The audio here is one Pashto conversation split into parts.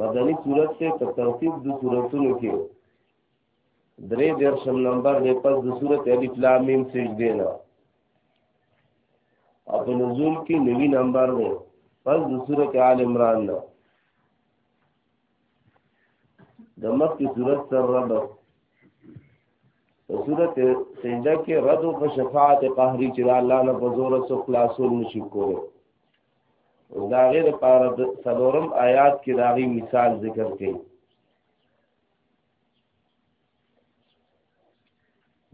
مدنی صورت ته په ترتیب د صورتونو کې درې درشم نمبر دی پس د صورت الف لام میم سجده نه او په نزول کې نوی نمبر دی پس د صورت آل عمران نه د مخکې صورت سره ربط په صورت سجده کې رد او په شفاعت قهري چې الله نه په زور سو خلاصول نشي کولی دا غیر لپاره د څلورم آیات کې دا غي مثال ذکر کړي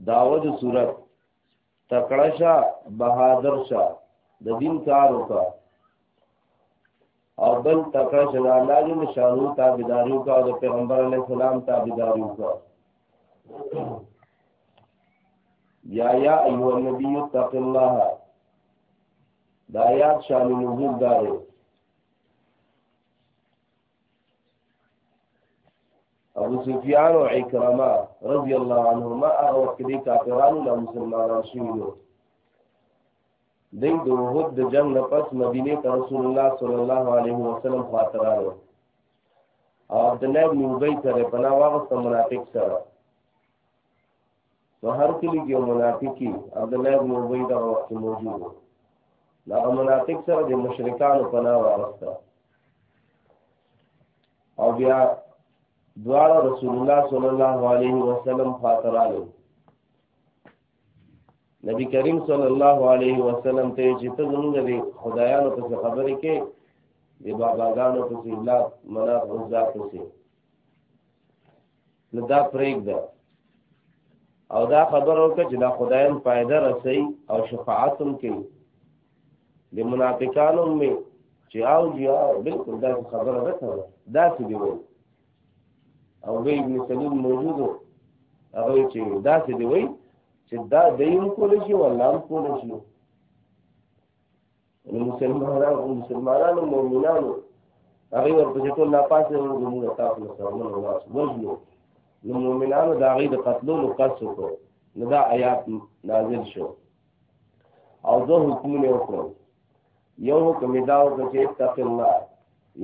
داوود صورت تکړه شاه بهادر شاه د دین کار وکړه او بل تکړه شاه الله دې نشانو تابعداري وکړه او د پیغمبر علی السلام تابعداري وکړه یا یا ایو النبی اتق الله دا یاد شان نزول دا دی ابو سفیان او عکرمه رضی الله عنهما هغه وخت کې کافرانو له مسلمانانو شوي دي دوی د وحد د جنگ نه پس مدینه ته رسول الله صلی الله علیه وسلم خاطر راغلو او عبد الله بن ابي سره پناه واغسته منافق سره په هر کلی کې یو منافق وي عبد الله بن ابي دا وخت موجود و دا منافق سره د مشرکانو پناه واغسته او بیا دواړه رسول الله صلی الله علیه وسلم خاطرالو نبی کریم صلی الله علیه وسلم ته چې ته زمونږ د خدایانو په خبرې کې د باباګانو په سیلاب مناف غزا کوسي نو دا پرېګ ده او دا خبر وکړه چې دا خدایم فائدہ رسي او شفاعت هم کوي د منافقانو می چې او جی او بالکل دا خبره ده دا څه دی وایي او وی ابن سلول موجود هغه چې دا څه دی وایي چې دا دیم کول شي ولا هم کول شي نو مسلمانانو مسلمانانو مؤمنانو هغه ورپسې ټول نه پاسې ورو موږ تاسو نه سره موږ واس وژنو نو مؤمنانو دا غي د قتلولو قصد وکړو نو دا آیات نازل شو او دو حکمونه وکړو یو حکم دا وکړو چې اتق الله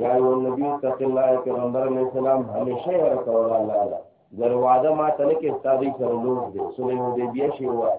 یا یو نبی اتق الله پیغمبر علیہ السلام همیشه ورته ولا الله دروازه ما تنه کې ستاسو سره لوټ دي سنې دې بیا شي وای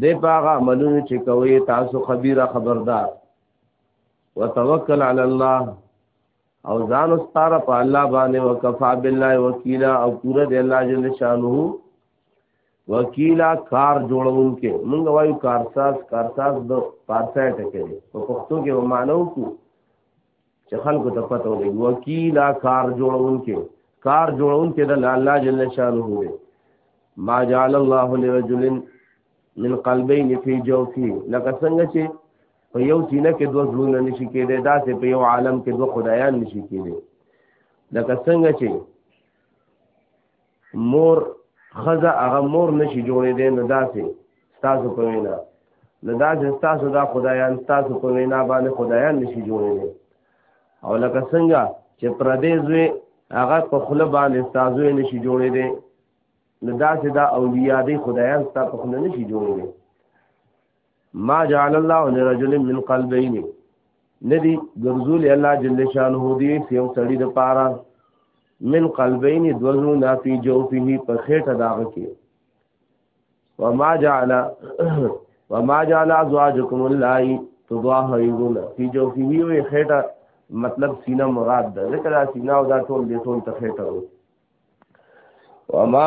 دې پاغه عملونه چې کوي تاسو خبيره خبردار وتوکل علی الله او ځان ستاره په الله باندې وکفا بالله وکیلا او پورا دی الله جل شانه وکیلا کار جوړون کې موږ وایو کارساز کارساز د پارسای ټکې په پښتو کې ومانو کو چې خلکو ته پته وي وکیلا کار جوړون کې کار جوړون کې د الله جل شانه دی ما جعل الله لرجل من قلبين في جوفه لکه څنګه چې په یو سینه کې دوه زړونه نشي کېدای دا چې په یو عالم کې دوه خدایان نشي کېدای لکه څنګه چې مور خزه هغه مور نشي جوړې دي نو داسې تاسو په وینا نو داسې تاسو دا خدایان تاسو په وینا باندې خدایان نشي جوړې دي او لکه څنګه چې پردې زوی هغه په خله باندې تاسو نشي جوړې دي نو داسې دا اولیاء دي خدایان تاسو په خله نشي جوړې دي ما جعل الله لرجل من قلبين ندی ګرځول الله جل شانه دی یو سړی د پاره من قلبین دوزنو نا فی جوفه په خېټه داغه کې وما جعل وما جعل ازواجکم اللای تضاهرون فی جوفه وی خېټه مطلب سینه مراد ده ذکر سینه او دا ټول دې ټول ته خېټه وما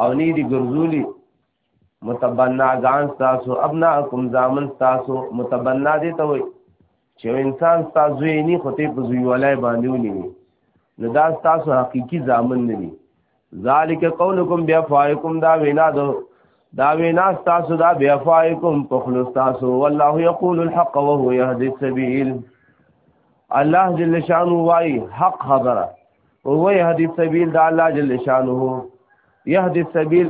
او نه دي ګرځولي متبنا ځان تاسو ابناکم زامن تاسو متبنا دي ته وي چې انسان تاسو یې نه خطه په زوی ولای باندې ونی نو دا تاسو حقيقي زامن نه دي ذالک قولکم بیا فایکم دا وینا دو دا وینا تاسو دا بیا فایکم په خلص تاسو والله یقول الحق وهو يهدي السبيل الله جل شانو وای حق خبره او وی هدی سبیل د الله جل شانه یهدی سبیل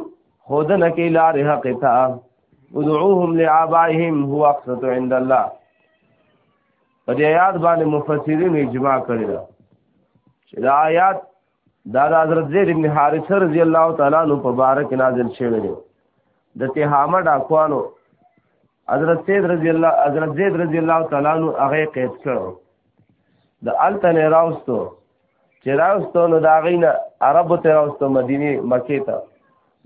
خودنه کې لار حق ته ادعوهم لآبائهم هو اقصد عند الله په دې آیات باندې مفسرین اجماع کړی دا چې دا آیات دا د حضرت زید ابن حارثه رضی الله تعالی عنہ په بارک نازل شوی دی د تهامه ډاکوانو حضرت سید رضی الله حضرت زید رضی الله تعالی عنہ هغه قید کړو د التن راوستو چې راوستو نو دا غینه عرب ته راوستو مدینه مکه ته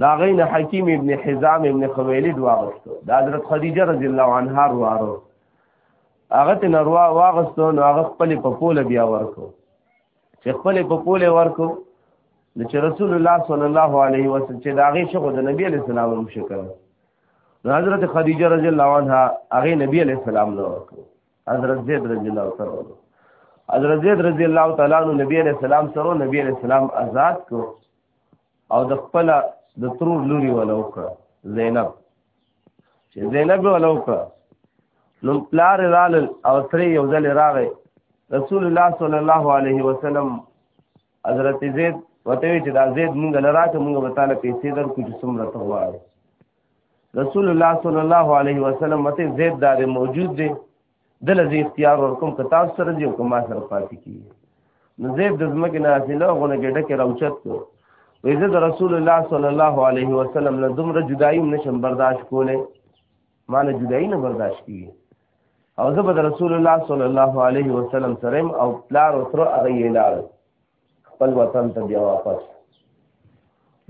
دا غینه حکیم ابن حزام ابن خویلد واغستو د حضرت خدیجه رضی الله عنها وروارو هغه ته نروا واغستو نو هغه خپل په پوله بیا ورکو چې خپل په پوله ورکو نو چې رسول الله صلی الله علیه وسلم چې داغه شغه د نبی علی السلام هم شکر نو حضرت خدیجه رضی الله عنها هغه نبی علی السلام له ورکو حضرت زید رضی الله تعالی حضرت زید رضی الله تعالی نو نبی علی السلام سره نبی علی السلام آزاد کو او د خپل د ترور لوري ولا وکړه زینب چې زینب ولوکه نو پلار رال او سری یو ځل راغی رسول الله صلی الله علیه وسلم حضرت زید وته چې دا زید مونږ نه راته مونږ به تعالی پیسې درکو چې څومره ته غواړي رسول الله صلی الله علیه وسلم وته زید دا موجود دی د لږ اختیار ورکوم که تاسو سره دی او که ما سره پاتې کیږي نو زید د ځمکې نه حاصله غونه کې ډکه راوچت کو وې زه د رسول الله صلی الله علیه وسلم له دومره جدایي نشم برداشت کوله ما له جدایي نه برداشت کیږي او زه به د رسول الله صلی الله علیه وسلم سره او پلار او تر هغه یې لاړ خپل وطن ته بیا واپس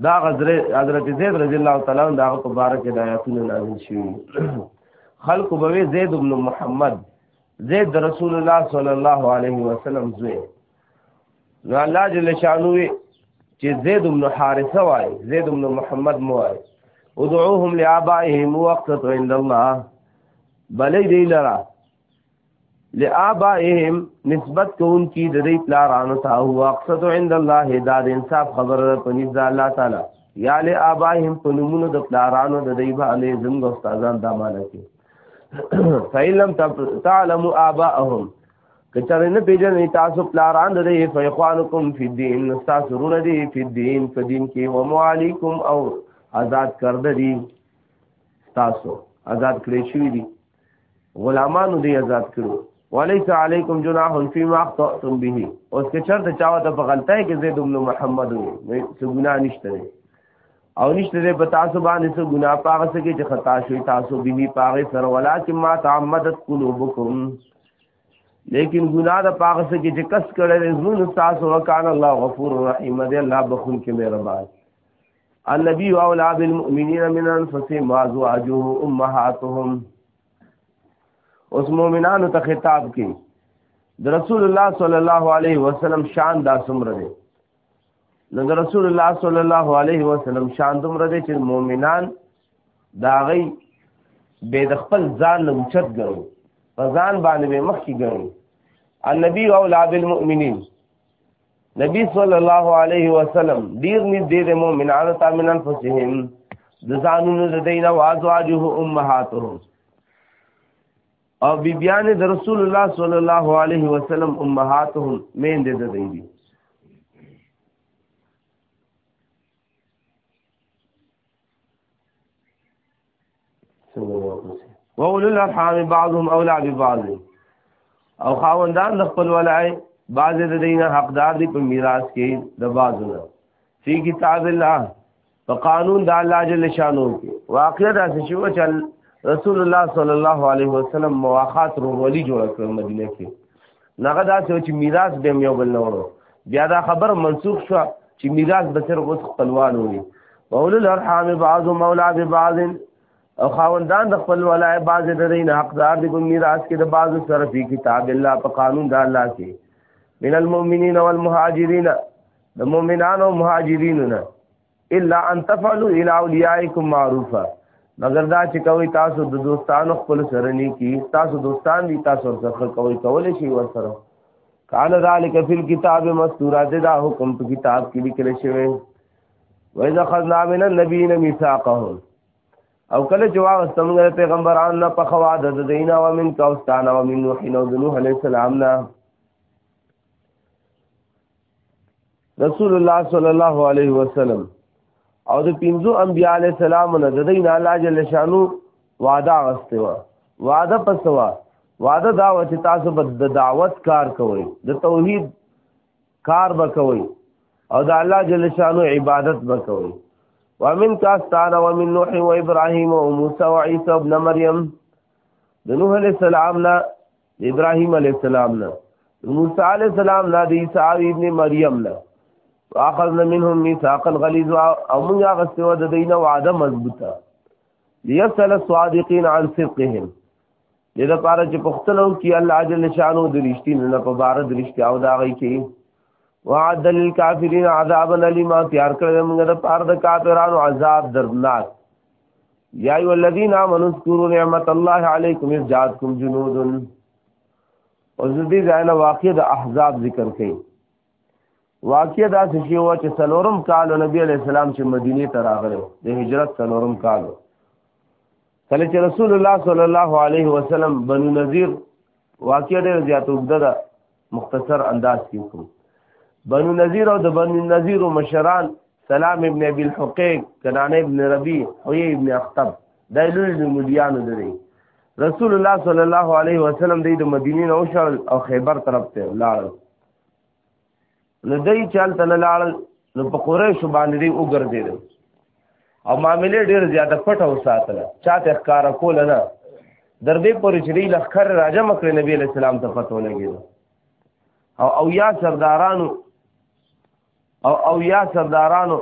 دا حضرت زید رضی الله تعالی عنہ دا په بار کې د آیاتونو نازل شوی خلق بوي زید ابن محمد زید رسول الله صلی الله علیه وسلم زوی نو الله جل شانو چې زید ابن حارثه وای زید ابن محمد مو وای ادعوهم لآبائهم وقت عند الله بلې دی لرا لآبائهم نسبت کون کی د دې پلارانو ته هو اقصد عند الله دا د انصاف خبر په نزد الله تعالی یا لآبائهم په نمونه د پلارانو د دې باندې زموږ استادان دا معنی کوي فیلم تعلم آباءهم کچره نه پیژنې تاسو پلاران د دې فیخوانکم فی الدین تاسو رونه دي فی الدین په دین کې و معالیکم او آزاد کړد دي تاسو آزاد کړی شوی دي غلامانو دی آزاد کړو وليس عليكم جناح فيما اخطأتم به اوس که چرته چاوه ته په غلطۍ کې زید بن محمد نو څه ګناه نشته او نشته دې په تاسو باندې څه ګناه پاغه څه کې چې خطا شوی تاسو به به پاغه سره ولا چې ما تعمدت قلوبکم لیکن ګناه د پاغه څه کې چې کس کړل زمون تاسو وکانه الله غفور رحیم دې الله بخون کې مهربان النبي اولى بالمؤمنين من انفسهم وازواجه امهاتهم اوس مؤمنانو ته خطاب کې د رسول الله صلی الله علیه وسلم شان دا څومره دی نو د رسول الله صلی الله علیه وسلم شان دومره دی چې مؤمنان دا غي به د خپل ځان نه اوچت ګرو په ځان باندې به مخ کې ګرو النبي اولى بالمؤمنين نبی صلی الله علیه وسلم ډیر نږدې د مؤمنانو ته من انفسهم د ځانونو د دین او ازواجه امهاتهم او بیبیان د رسول الله صلی الله علیه وسلم امهاتهم مین د دې دي وقول الارحام بعضهم اولا ببعض او خاوندان د خپل ولای بعض د دینه حقدار دي په میراث کې د بعضونه فی کتاب الله په قانون د الله جل شانو کې واقعا دا چې و چې رسول الله صلی الله علیه وسلم مواخات رولی جوړ کړ مدینه کې نغه دا چې میراث به یو بل نه ورو بیا دا خبر منسوخ شو چې میراث به صرف اوس خپلوان وي اول الارحام بعض مولا ببعض او خاوندان د خپل ولای بعض د دین حقدار دي په میراث کې د بعض سره په کتاب الله په قانون د الله کې من المؤمنین والمهاجرین د مؤمنانو او مهاجرینو نه الا ان تفعلوا الى اولیاءکم معروفا مگر دا چې کوي تاسو د دوستانو خپل سره نه کی تاسو دوستان دي تاسو سره کوي کول شي ور سره کان ذالک فی الكتاب مستورا دا حکم په کتاب کې لیکل شوی و اذا خذنا من النبیین میثاقهم او کله چې واغستمګر پیغمبران نه په خوا د دینه او من کوستان او من نوح نو نوح علیہ السلام نه رسول الله صلی الله علیه وسلم او د پنځو انبیاء علی السلام نه د دین الله جل شانو وعده غسته و وعده پسوا وعده دا و چې تاسو به د دعوت کار کوئ د توحید کار به کوئ او د الله جل شانو عبادت به کوئ ومن کاستان ومن نوح و ابراهیم و موسی و عیسی ابن مریم د نوح علی السلام نه د ابراهیم علی السلام نه موسی علی السلام نه د عیسی ابن مریم نه واخذنا منهم ميثاقا غليظا او موږ غستو د دینه وعده مضبوطه ليسل الصادقين عن صدقهم دې د پاره چې پښتنو کې الله جل شانو د رښتینو نه په بار د رښتیا او دا غي کې وعد للكافرين عذابا اليما تیار کړل موږ د پاره د کافرانو عذاب دردناک یا ایو الذین آمنوا اذکروا نعمت الله علیکم اذ جاءتکم جنود او دې ځای نه واقع د احزاب ذکر کړي واقع دا څه شی و چې سلورم کال نبی علی السلام چې مدینه ته راغله د هجرت سلورم کال کله چې رسول الله صلی الله علیه وسلم بنو نذیر واقع ډېر زیات وګړه مختصر انداز کې وکړو بنو نذیر او د بنو نذیر مشران سلام ابن ابي الحقيق کنانه ابن ربي او ابن اخطب دا لوی د مليانو دی رسول الله صلی الله علیه وسلم د مدینې نه او شړل او خیبر طرف ته لاړل نو دای چل تل لاړل نو په قریش باندې دی وګرځید او معاملې ډیر زیاته پټ او ساتل چاته ښکارا کول نه در دې پورې چې دی لخر راځه مکر نبی علیہ السلام ته پته لګی او او یا سردارانو او او یا سردارانو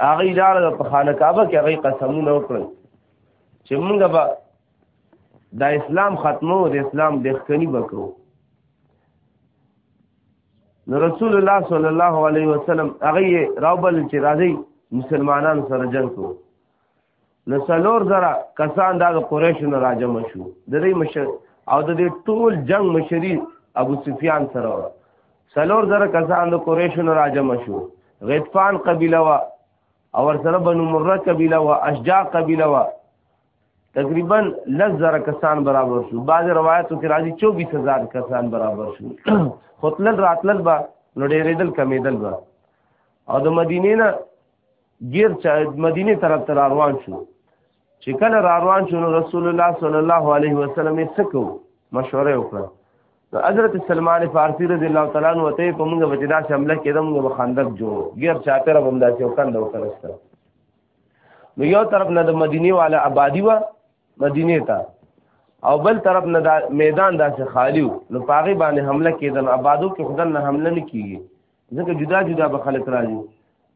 هغه لاړ په خانه کعبه کې هغه قسمونه وکړل چې موږ به دا اسلام ختمو د اسلام د ښکنی بکرو نو رسول الله صلی الله علیه وسلم هغه راوبل چې راځي مسلمانانو سره جنگ کو نو څلور زره کسان دا د قریشو نه راجمع شو د دې مشر او د دې ټول جنگ مشری ابو سفیان سره و څلور زره کسان د قریشو نه راجمع شو غطفان قبیله وا او سره بنو مره قبیله وا اشجاع قبیله وا تقریبا لس زره کسان برابر شو بعض روایتو کې راځي چوبیس هزار کسان برابر شو خطلل راتلل به نو ډېرېدل کمېدل به او د مدینې نه ګیر چا مدینې طرف ته روان شو چې کله روان شو نو رسول الله صلی الله علیه وسلم یې څه کو مشوره وکړه نو حضرت سلمان فارسی رضی الله تعالی عنہ ته په موږ بچی دا شامله کېدم موږ خندق جوړ ګیر چاته رب همدا چې وکړ دا وکړسته نو یو طرف نه د مدینه والا آبادی و مدینه ته او بل طرف نه دا میدان داسې خالی و نو پاغي باندې حمله کېدل آبادو کې خدای نه حمله نه کیږي ځکه جدا جدا به خلک راځي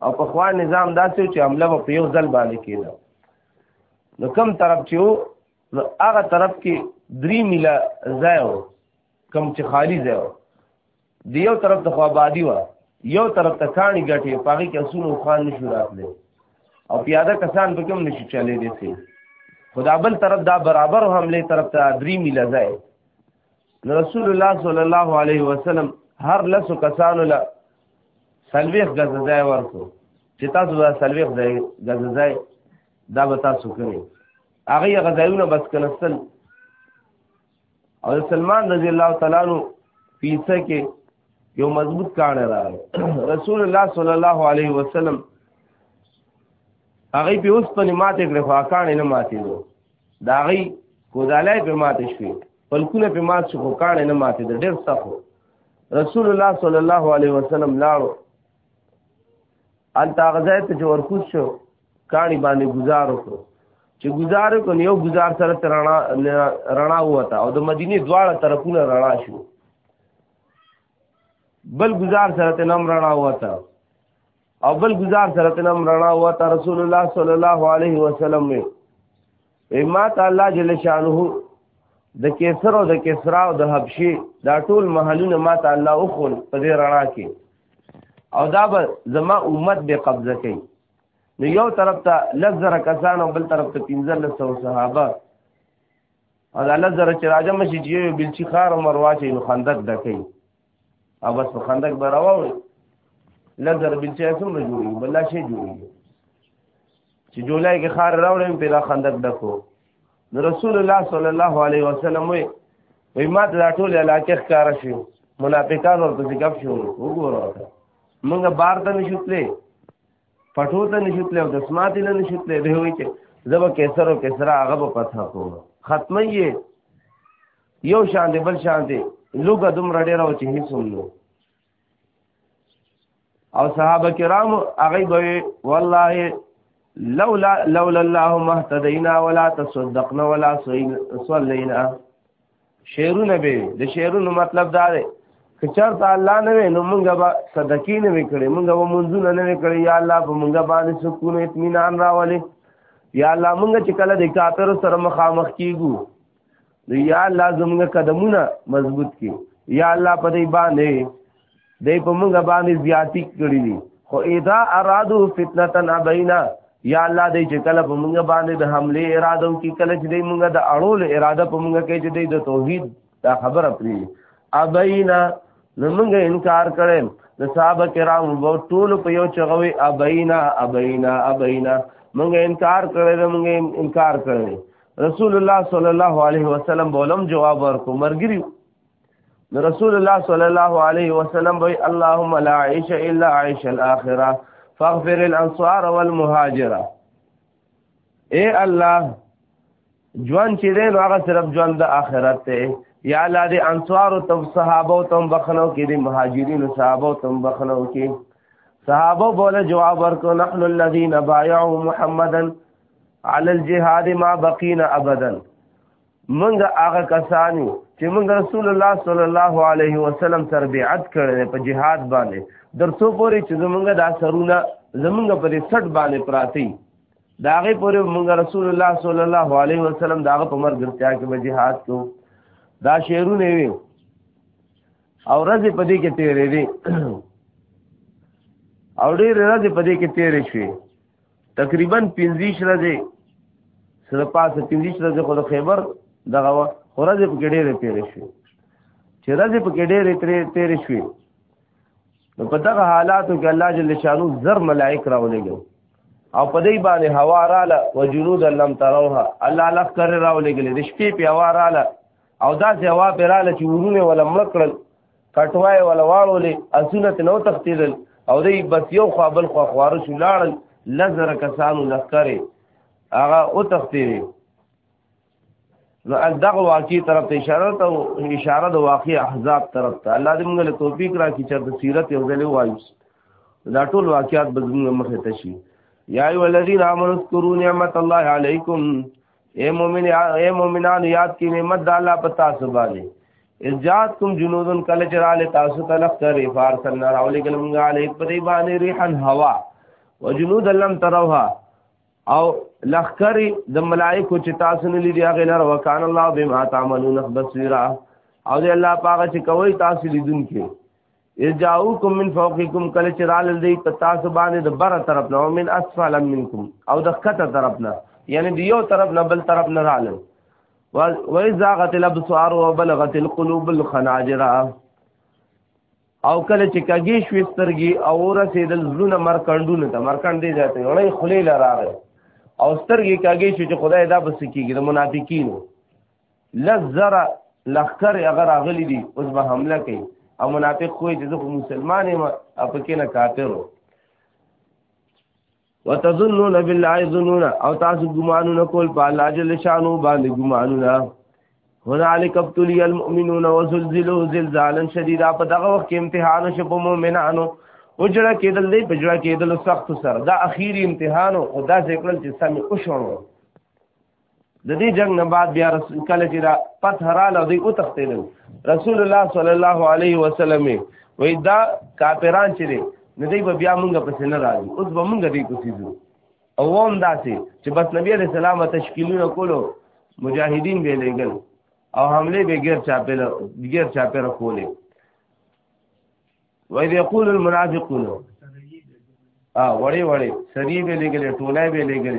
او په خوا نظام داسې چې حمله په یو ځل باندې کېده نو کم طرف چې و نو هغه طرف کې درې میله ځای و کم چې خالی ځای و دی یو طرف ته خو آبادی و یو طرف ته کانی ګټي پاغي کې اسونو خان نشو راتله او پیاده کسان په کوم نشي چلے دي سي خدا بل طرف دا برابر حمله طرف ته درې میله ځای رسول الله صلی الله علیه وسلم هر لس کسانو له سلويخ غزه ځای ورکو چې تاسو دا سلويخ ځای غزه ځای دا به تاسو کړی هغه غزایونه بس کنستل او سلمان رضی الله تعالی عنہ پیسه کې یو مضبوط کانه راغی رسول الله صلی الله علیه وسلم هغه په اوس په ماته کړ خو کانه نه ماته دو دا غي کوزالای په ماته شوی پلکونه په ماته شو کانه نه ماته ډېر سخت رسول الله صلی الله علیه وسلم لاړو ان تاغزه ته چې ورکوز شو کانی باندې گزار وکړو چې گزار وکړو یو گزار سره رڼا رڼا وته او د مدینه دواړه طرفونه رڼا شو بل گزار سره ته نم رڼا وته او بل گزار سره ته نم رڼا وته رسول الله صلی الله علیه وسلم اما ته الله جل شانه د کیسر او د کسرا او د حبشي دا ټول محلونه ما ته الله وخل په دې رڼا کې او دا به زما امت به قبضه کوي نو یو طرف ته لزر کسان او بل طرف ته 1500 صحابه او دا لزر چې راځم شي چې یو بلچی خار او مرواچې نو خندق دکې او بس په خندق براوو لزر بلچې سم جوړي بل شي جوړي چې جولای کې خار راوړم په دا خندق ډکو نو رسول الله صلی الله علیه وسلم وی وی ما ته دا ټول علاقه ښکار شو منافقان ورته ځګب شو وګوره موږ بار ته نشوتلې پټو ته نشوتلې او دسمات نه نشوتلې به وی چې زب کیسر او کیسرا هغه په پتا کو ختمه یې یو شان دی بل شان دی لوګه دوم رډې راو چې هیڅ نو او صحابه کرام هغه به والله لولا لولا الله مهتدینا ولا تصدقنا ولا صلینا شعرونه به د شعرونو مطلب دا دی که چرته الله نه وي نو مونږ به صدقې نه وکړي مونږ به منځونه نه وکړي یا الله په مونږ باندې سکون اطمینان راولي یا الله مونږ چې کله د کافر سره مخامخ کیږو نو یا الله زموږ قدمونه مضبوط کی یا الله په دې باندې دې په موږ باندې زیاتی کړی دي خو اذا ارادو فتنه ابینا یا الله دې چې کله په موږ باندې د حمله اراده کی کله چې دې موږ د اړول اراده په موږ کې چې دې د توحید دا خبره پری ابینا نو موږ انکار کړي د صحابه کرام وو ټول په یو چغوي ابینا ابینا ابینا موږ انکار کړي موږ انکار کړي رسول الله صلی الله علیه وسلم بولم جواب ورکو مرګریو نو رسول الله صلی الله علیه وسلم وی اللهم لا عيش الا عيش الاخره فاغفر الانصار والمهاجره اے الله ژوند چې دی نو هغه صرف ژوند د آخرت دی یا الله دې انصار او تم صحابه او تم بخنو کې دې مهاجرین او صحابه او تم بخنو کې صحابه بوله جواب ورکو نحن الذين بايعوا محمدن علی الجهاد ما بقینا ابدا منګه هغه کسانی چې موږ رسول الله صلی الله علیه وسلم تر بیعت کړل په جهاد باندې درڅو پورې چې موږ دا سرونه زمونږ په دې سټ باندې پراتی داغه پورې موږ رسول الله صلی الله علیه وسلم داغه په مرګ درتیا کې به جهاد کو دا شعرونه وی او رضی په دې کې تیرې دي او ډېر رضی په دې کې تیرې شوې تقریبا 15 ورځې سره پاسه 15 ورځې خو د خیبر دغه ورځې په کې ډېرې تیرې شوې چې ورځې په کې ډېرې تیرې شوې نو په دغه حالاتو کې الله جل شانو زر ملائک راولېږي او په دې باندې هوا رااله او جنود لم تروها الله لخ کر راولېږي د شپې په هوا رااله او داسې هوا په رااله چې ورونه ولا مړ کړل کټوای ولا واړولې اسونه ته نو تختیدل او دی بس یو خوا بل خوا خواره شو لاړل لزر کسانو لخرې هغه او تختیدل نو دغه واقعي طرف ته اشاره ته اشاره د واقع احزاب طرف ته الله دې موږ له توفیق راکړي چې د سیرت یو ځل وایو دا ټول واقعات به زموږ مخه ته شي یا ای ولذین امنوا اذکروا نعمت الله علیکم اے مومن اے مومنان یاد کی نعمت د الله په تاسو باندې اجات کوم جنودن کله چراله تاسو ته لختر افار سره راولې کله مونږه علیک په دی باندې ریحن هوا وجنود لم تروها او لخر د ملائکه چې تاسو نه لیدي هغه لر وکان الله بما تعملون بصیرا او دی الله پاک چې کوي تاسو لیدونکي یجاؤکم من فوقکم کله چې رال دی په تاسو باندې د بره طرف نه او من اسفل منکم او د خطه طرف نه یعنی د یو طرف نه بل طرف نه رال و اذا غتل ابصار وبلغت القلوب الخناجر او کله چې کګی شوې سترګي او رسیدل زلونه مرکندونه ته مرکند دی ځاته وړې خلې لراغه او سترګي کګی شوې چې خدای دا بس کیږي د منافقینو لزره لخر هغه راغلي دي اوس به حمله کوي او منافق خو چې زه مسلمان یم او پکې نه کافر وتظنون بالله ظنون او تاسو ګمانونه کول په الله جل شانو باندې ګمانونه هنالک ابتلی المؤمنون وزلزلوا زلزالا شدیدا په دغه وخت کې امتحان شو په مؤمنانو اجړه کېدل دی په جړه کېدل سخت سره دا اخیری امتحان او دا ذکرل چې سم او شونو د دې جنگ نه بعد بیا رسول کله چې را فتح را لدی او تختیدل رسول الله صلی الله علیه وسلم وی دا کافران چې دي نه دی بیا مونږ پس نه راځي اوس به مونږ دې پسې ځو او هم داسې چې بس نبی علیہ السلام تشکیلونه کولو مجاهدین به لګل او حمله به غیر چاپل غیر چاپل کولې وای دی یقول المنافقون ا وړي وړي سری به لګل ټولای به لګل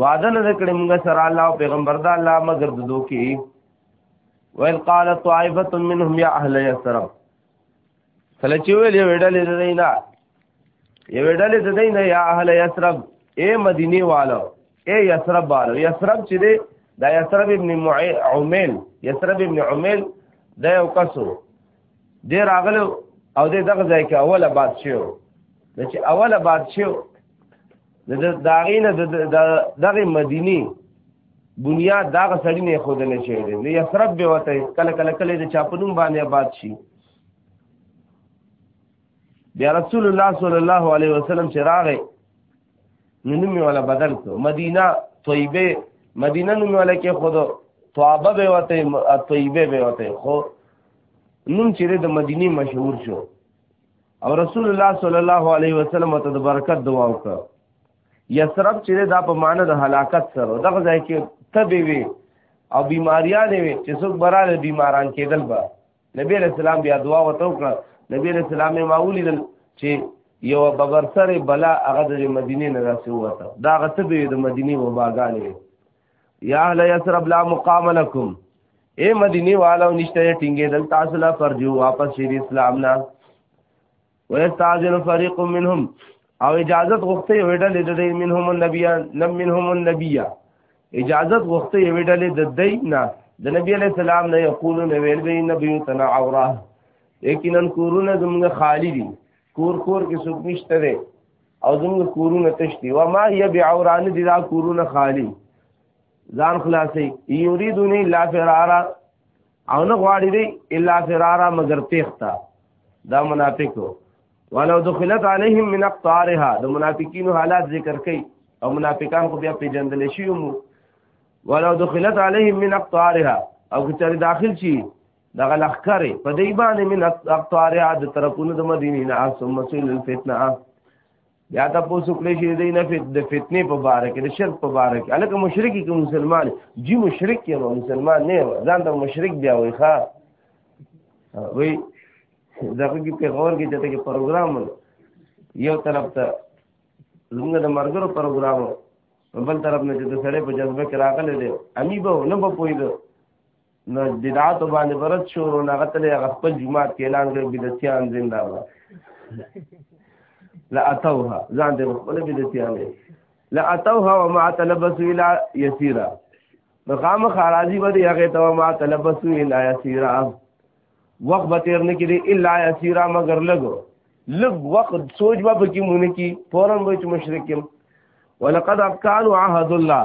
وعده نه کړې موږ سره الله او پیغمبر دا الله مگر د دوکي ویل قال طائفه منهم يا اهل يثرب کله چې ویل یو ډلې د دینا یو ډلې د دینا یا اهل یثرب اے مدینه والو اے یثرب والو یثرب چې دی دا یثرب ابن عمیل یثرب ابن عمیل دا یو کسو دی راغله او دی دغه ځای کې اوله باد شو چې اوله باد شو د داغې نه دغه مدینه بنیاد داغه سړی نه خود نه شي دی نه یسرب به وته کله کله کله د چاپنوم باندې آباد شي بیا رسول الله صلی الله علیه وسلم چې راغی نو نوم ولا بدل کړ مدینه طیبه مدینه نوم ولا کې خود طابه به وته طیبه به وته خو نوم چې د مدینه مشهور شو او رسول الله صلی الله علیه وسلم ته د برکت دعا وکړه یسرب چې دا په معنی د هلاکت سره دغه ځای کې تبي وي او بیماریاں دی وي چې څوک براله بیماران کېدل به نبی علیہ السلام بیا دعا وته وکړه نبی علیہ السلام یې ماولی دل چې یو ببر سره بلا هغه د مدینه نه راسي وته دا غته به د مدینه وباګانې یا اهل یثرب لا مقام لكم اے مدینه والو نشته ټینګې دل تاسو لا فرجو واپس شې اسلام نه ويستاذن فريق منهم او اجازت غوښته یو ډلې د دې منهم النبي نم منهم النبي اجازت غوښته یو ډلې د دې نه د نبی علی السلام نه یقولون ویل به نبی تنا عوره یقینا کورونه زموږ خالی دي کور کور کې څوک نشته دی او زموږ کورونه تش دي و ما هي بعوران دي دا کورونه خالی ځان خلاصي یریدون الا فرارا او نه غواړي دی الا فرارا مگر تختا دا منافقو ولو دخلت عليهم من اقطارها د منافقینو حالات ذکر کړي او منافقان خو بیا پیجندل شي مو ولو دخلت عليهم من اقطارها او که چېرې داخل شي دغه لخرې په دې باندې من اقطار عاد طرفونو د مدینې نه اسم مسئول الفتنه یا تا پوسو کلی شي دینه د فتنې په باره کې د شرک په باره کې الکه مشرکی کې مسلمان جی مشرک کې مسلمان نه و ځان ته مشرک بیا وای ښا وای دغه کې په غور کې چې پروګرام یو طرف ته زموږ د مرګرو پروګرام بل طرف نه چې د سړی په جذبه کې راغلی دی امی به نه به پوهېده نو بدعات باندې برت شو نو هغه تل هغه خپل جمعات کې اعلان کړ بدعتيان زنده باد لا اتوها ځان دې خپل بدعتيان لا اتوها وما تلبسوا الى يسيرا نو خام خارازي باندې هغه ته ما تلبسوا الى يسيرا وخت به تیر نه کړي الا يسيرا مگر لګو لګ وخت سوچ به پکې مونږ کې فورن به چې مشرکم ولقد كانوا عهد الله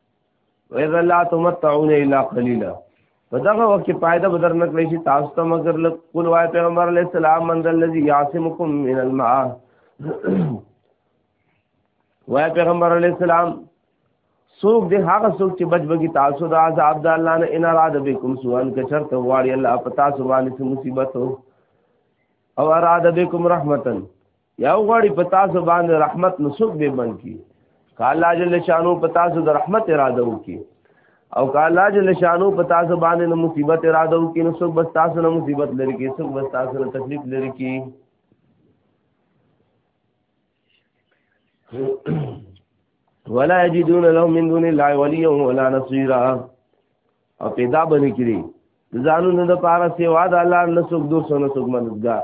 وَإِذَا لَا تُمَتَّعُونَ إِلَّا قَلِيلًا په دغه وخت کې پایده بدر نه کړی چې تاسو ته مگر لږ قول وای پیغمبر علی السلام من الذي يعصمكم من الماء وای پیغمبر علی السلام سوق دې هغه سوق چې بچ بګي تاسو د عذاب د الله نه ان اراده بكم سوال کې چرته واړی الله پتا سو باندې مصیبت او اراده بكم رحمتن یا غواړي په تاسو باندې رحمت نسوک به من کی کالا جل شانو په تاسو د رحمت اراده وکي او کالا جل شانو په تاسو باندې د مصیبت اراده وکي نو څوک بس تاسو نه مصیبت لري کې څوک بس تاسو نه تکلیف لري کې ولا یجدون لهم من دون الله ولیا ولا نصيرا او پیدا باندې کړی ځانو نه د پاره سیوا د الله نه څوک دوه سونه څوک مددگار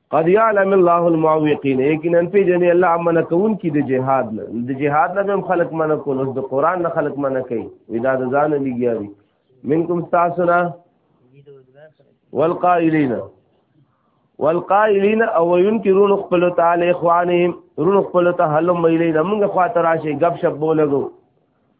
قد يعلم الله المعوقين یقینا په جنې الله امن کون کی د جهاد نه د جهاد نه هم خلق منه کول اوس د قران نه خلق منه کوي ودا د ځان لګیاري منکم تاسنا والقائلين والقائلين او ينكرون خپل تعالی اخوانهم رون خپل ته حلم ویلې موږ خواته راشي غب شپ بولګو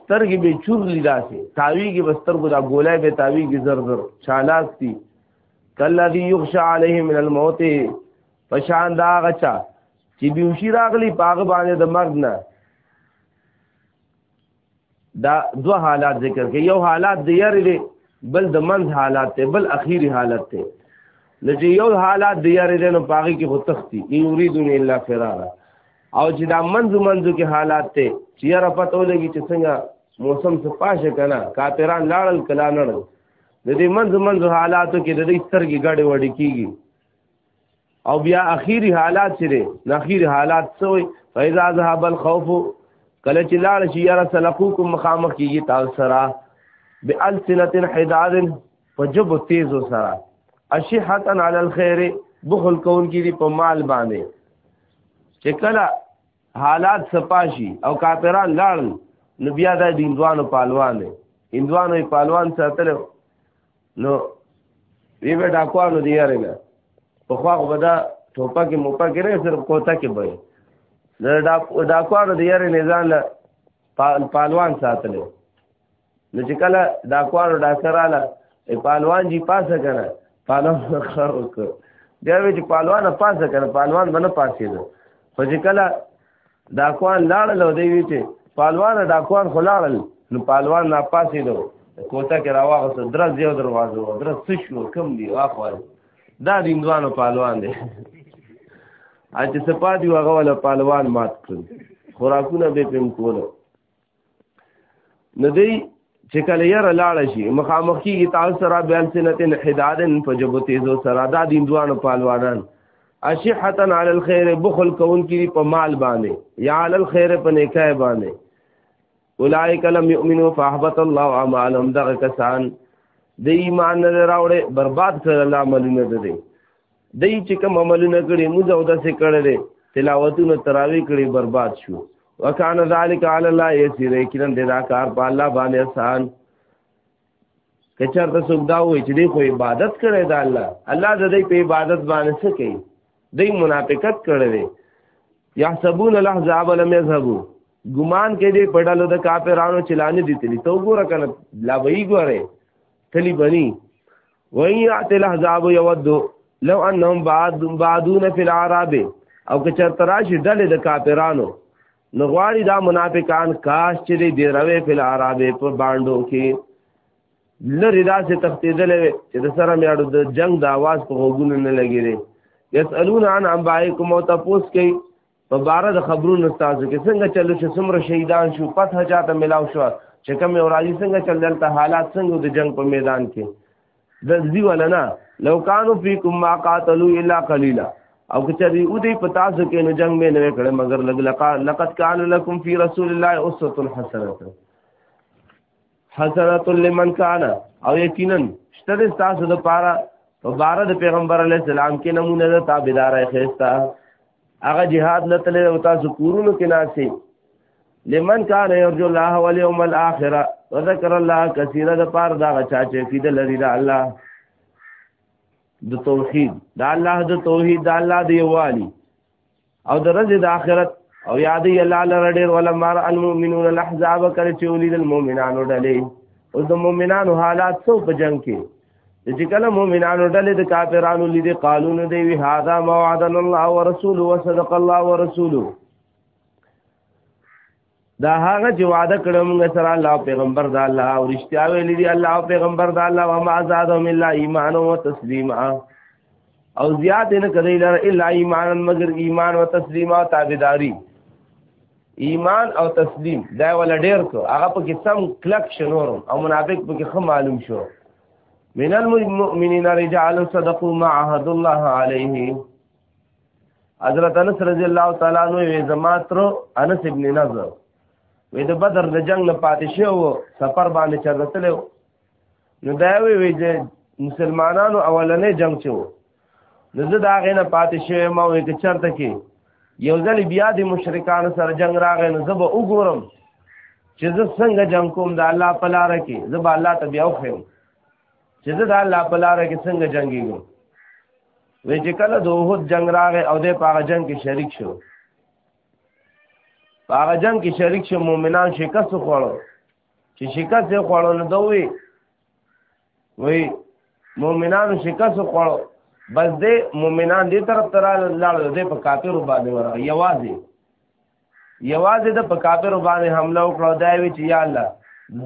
سترګې به چور لی داسې تاویږي به سترګو دا ګولای به تاویږي زر زر چالاک دي کلذي یخشى عليه من الموت پشان دا غچا چې بیوشي راغلی پاغه باندې د مرګ نه دا دو حالات ذکر کوي یو حالات د یری دی بل د منځ حالات دی بل اخیری حالت دی لږ یو حالات د یری دی نو پاغه کې هو تختی یریدون الا فرارا او چې دا منځو منځو کې حالات ته چې یاره پته ولګي چې څنګه موسم څه پاشه که نه کاپیران لاړل که لا نړل د دې منځو منځو حالاتو کې د دې سترګې ګډې وډې کېږي او بیا اخیری حالات چې دی د اخیری حالات څه وي فاذا ذهب الخوف کله چې لاړ شي یاره سلقوکم مخامخ کېږي تاسو سره بألسنة حداد فجب تیزو سره اشحتن علی الخیر بخل کون کی دی په مال باندې چې کله حالات سپاشي او کافران لاړل نو بیا د هندوانو پالوان دی هندوانو یې پالوان ساتل نو وی به ډاکوانو دی یاره نه په خوا خو به دا ټوپه کې موپه کې نه صرف کوته کې به د ډاکوانو دی یاره نه ځان پالوان ساتل نو چې کله دا کوالو دا سراله پالوان جی پاسه کنه پالوان خر وک بیا وی چې پالوان پاسه کنه پالوان باندې پاسې ده خو چې کله دا کوان لاړ لو دی وی چې پالوان دا کوان خلاړل نو پالوان نه پاسې ده کوته کې راوغسه درز یو دروازه و درز څه شو کم دی واخوال دا د اندوانو پالوان دی اته سپاتی هغه ول پالوان مات کړ خوراکونه به پم کولو نو دی چې کله یې را لاړ شي مخامخ کیږي تاسو سره بیان سنتن حدادن په جبو تیزو سره دا دین دوانو پالوانان اشحتن علی الخير بخل کون کی په مال باندې یا علی الخير په نیکای باندې اولائک لم یؤمنوا فاحبط الله اعمالهم دغه کسان د ایمان نه راوړې برباد کړل عملونه دي دای چې کوم عملونه کړي موږ او داسې کړل تلاوتونه تراوی کړي برباد شو وکانه ذالک علی الله یسیر کینه دا کار په الله باندې آسان کچر ته څوک دا وای چې دی خو عبادت کړي دا الله الله د دې په عبادت باندې څه کوي دای منافقت کړي یحسبون الاحزاب لم یذهبوا ګمان کې دې پړلو د کافرانو چلانې دي تلی تو ګوره کنه لا وی ګوره تلی بني وان يعت الاحزاب يود لو انهم بعد بعدون في العرب او که چرته راشي ډلې د کافرانو نو غواړي دا منافقان کاش چې دی روي په العرب په باندو کې لری داسې تختیدلې چې د سره میاړو د جنگ د आवाज په غوګونو نه لګیږي یسالون عن انبائکم او تاسو کوي په بار د خبرونو تاسو کې څنګه چلو چې څومره شهیدان شو پته چاته ملاو شو چې کوم اورازي څنګه چل دلته حالات څنګه د جنگ په میدان کې د ځي ولنا لو کانو فیکم ما قاتلوا الا قليلا او کچری او دې په تاسو کې نو جنگ مې نه کړ مگر لګ لقا لقد کان لكم فی رسول الله اسوه حسنه حسنه لمن کان او یقینا شته تاسو د پاره په بار د پیغمبر علی السلام کې نمونه ده تابعدار خيستا هغه جهاد لته او تاسو کورونو کې ناسي لمن کان یرجو الله والیوم الاخره وذکر الله کثیره د پار دا چا چې فی د لری دا الله د توحید دا الله د توحید دا الله دی والی او د رز د اخرت او یادی الله لره ډیر ولمار المؤمنون الاحزاب کړي چې ولید المؤمنانو ډلې او د مؤمنانو حالات څو په جنگ کې چې کله مؤمنانو ډلې د کافرانو لیدې قالون دی وی هاذا ما وعدنا الله ورسوله وصدق الله ورسوله دا هغه چې وعده کړو موږ سره الله پیغمبر دا الله او رښتیا ویلي دی الله پیغمبر دا الله وما زادهم الا ایمان او تسلیما او زیات نه کړی لر الا ایمان مگر ایمان او تسلیم او تابعداري ایمان او تسلیم دا ول ډیر کو هغه په کې سم کلک شنور او منافق په کې خو معلوم شو من المؤمنین رجال صدقوا ما عهد الله عليه حضرت انس رضی الله تعالی عنہ وی زماتر انس ابن نضر وی د بدر د جنگ نه پاتې شو سفر باندې چرتلو نو دا وی وی چې مسلمانانو اولنې جنگ چې وو نو زه دا غینه پاتې شوی ما وی چې چرته کې یو ځل بیا د مشرکانو سره جنگ راغی نو زه به وګورم چې زه څنګه جنگ کوم د الله په لار کې زه به الله ته بیا وخم چې زه د الله په لار کې څنګه جنگیږم وی چې کله د اوهد جنگ راغی او د پاغه جنگ کې شریک شو پاغه جنگ کې شریک شو مؤمنان شکست خوړو چې شکست یې خوړو نو دوی وی مؤمنانو شکست خوړو بس دې مؤمنان دې طرف تر لاړ دې په کافرو باندې ورغی یوازې یوازې د په کافرو باندې حمله وکړه دا وی چې یا الله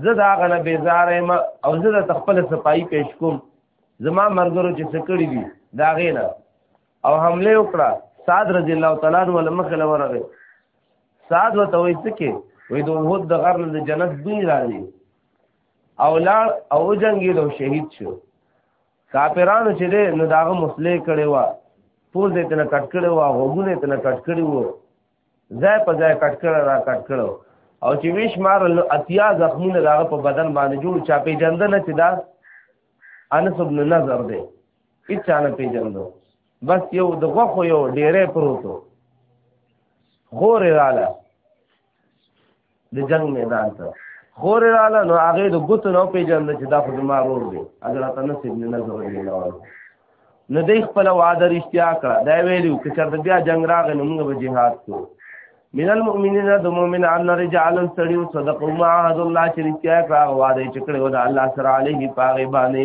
زه دا غنه بیزار یم او زه د خپل صفائی پیش کوم زما مرګرو چې سکړی دي دا غینا او حمله وکړه صاد رضی الله تعالی عنہ مخ لورغه سعد وته وای سکه وې د وحود د غر د جنت دوی راځي او لا او جنگي دو شهید شو کاپیرانو چې ده نو داغه مسلې کړي وا پوز دې تنه کټ کړي وا هوګونه تنه کټ کړي وو ځای په ځای کټ کړه را کټ کړو او چې ویش مار اتیا زخمونه داغه په بدن باندې جوړ چا پیجندنه چې دا انس ابن نظر دی هیڅ چا نه پیژندو بس یو د غوخو یو ډیره پروتو خور رااله د جنگ میدان ته خور رااله نو هغه د ګوت نو پیجن چې دا خو ما ور دی حضرت انس ابن نظر رضی الله عنه نو دې خپل وعده رښتیا کړه دا ویلو چې چرته بیا جنگ راغی نو موږ به jihad کوو من المؤمنین د مؤمن ان رجال سړی صدق ما عهد الله چې رښتیا کړه وعده چې کړو د الله سره علیه پاغه باندې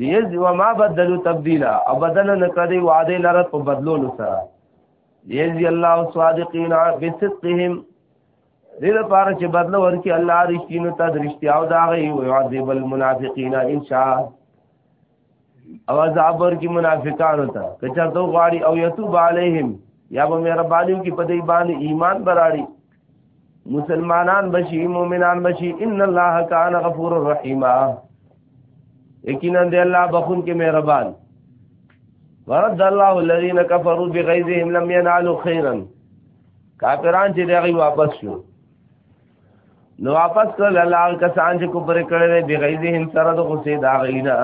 لیجزی وما بدلو تبدیلا او بدل نکدی وعده لره په بدلولو سره لیجزی الله الصادقین بصدقهم دې لپاره چې بدل ورکړي الله رښتینو ته درشتي او دا غي او عذاب المنافقین ان شاء او عذاب ورکړي منافقانو ته کچا تو غواړي او یتوب علیهم یا به مهربانیو کې په دې باندې ایمان براړي مسلمانان بشي مؤمنان بشي ان الله کان غفور الرحیم یقینا دی الله بخون کې مهربان ورد الله الذين كفروا بغيظهم لم ينالوا خيرا کافران چې دغه واپس شو نو واپس کړل الله کسان چې کوپر کړل بغيظهم سره د غصې دا غینا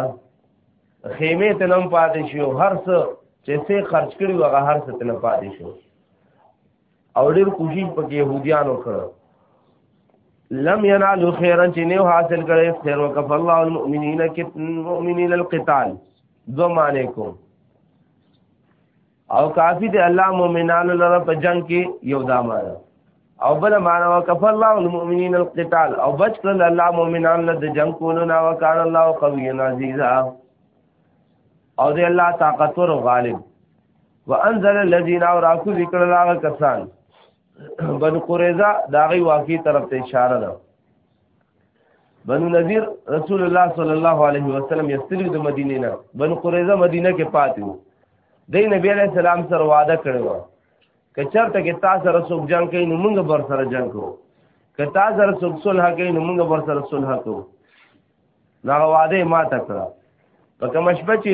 خیمه تنم پاتې شو هر څه چې څه خرج کړي وغه هر څه تنم پاتې شو او ډېر کوشش پکې يهوديانو کړ لم ينالو خيرا چې نه حاصل کړي خير وکف الله المؤمنين المؤمنين القتال دو معنی کو او کافی دی الله مؤمنانو لپاره په جنگ کې یو دامار او بل معنا وکف الله المؤمنين القتال او بچ کړل الله مؤمنان له جنگ کولو نه وکړ الله قوي عزيزا او دی الله طاقتور او غالب وانزل الذين اوراکو ذکر لاغه کسان بن قریظه داغي واقعي طرف ته اشاره ده بنو نذیر رسول الله صلی الله علیه وسلم یستری د مدینه نه بنو قریظه مدینه کې پاتې وو د نبی علیہ السلام سره وعده کړی و که چرته کې تاسو سره څوک جنگ کوي نو موږ بر سره جنگ کوو که تاسو سره څوک صلح کوي نو موږ بر سره صلح کوو دا وعده ما تکړه په کوم شپه چې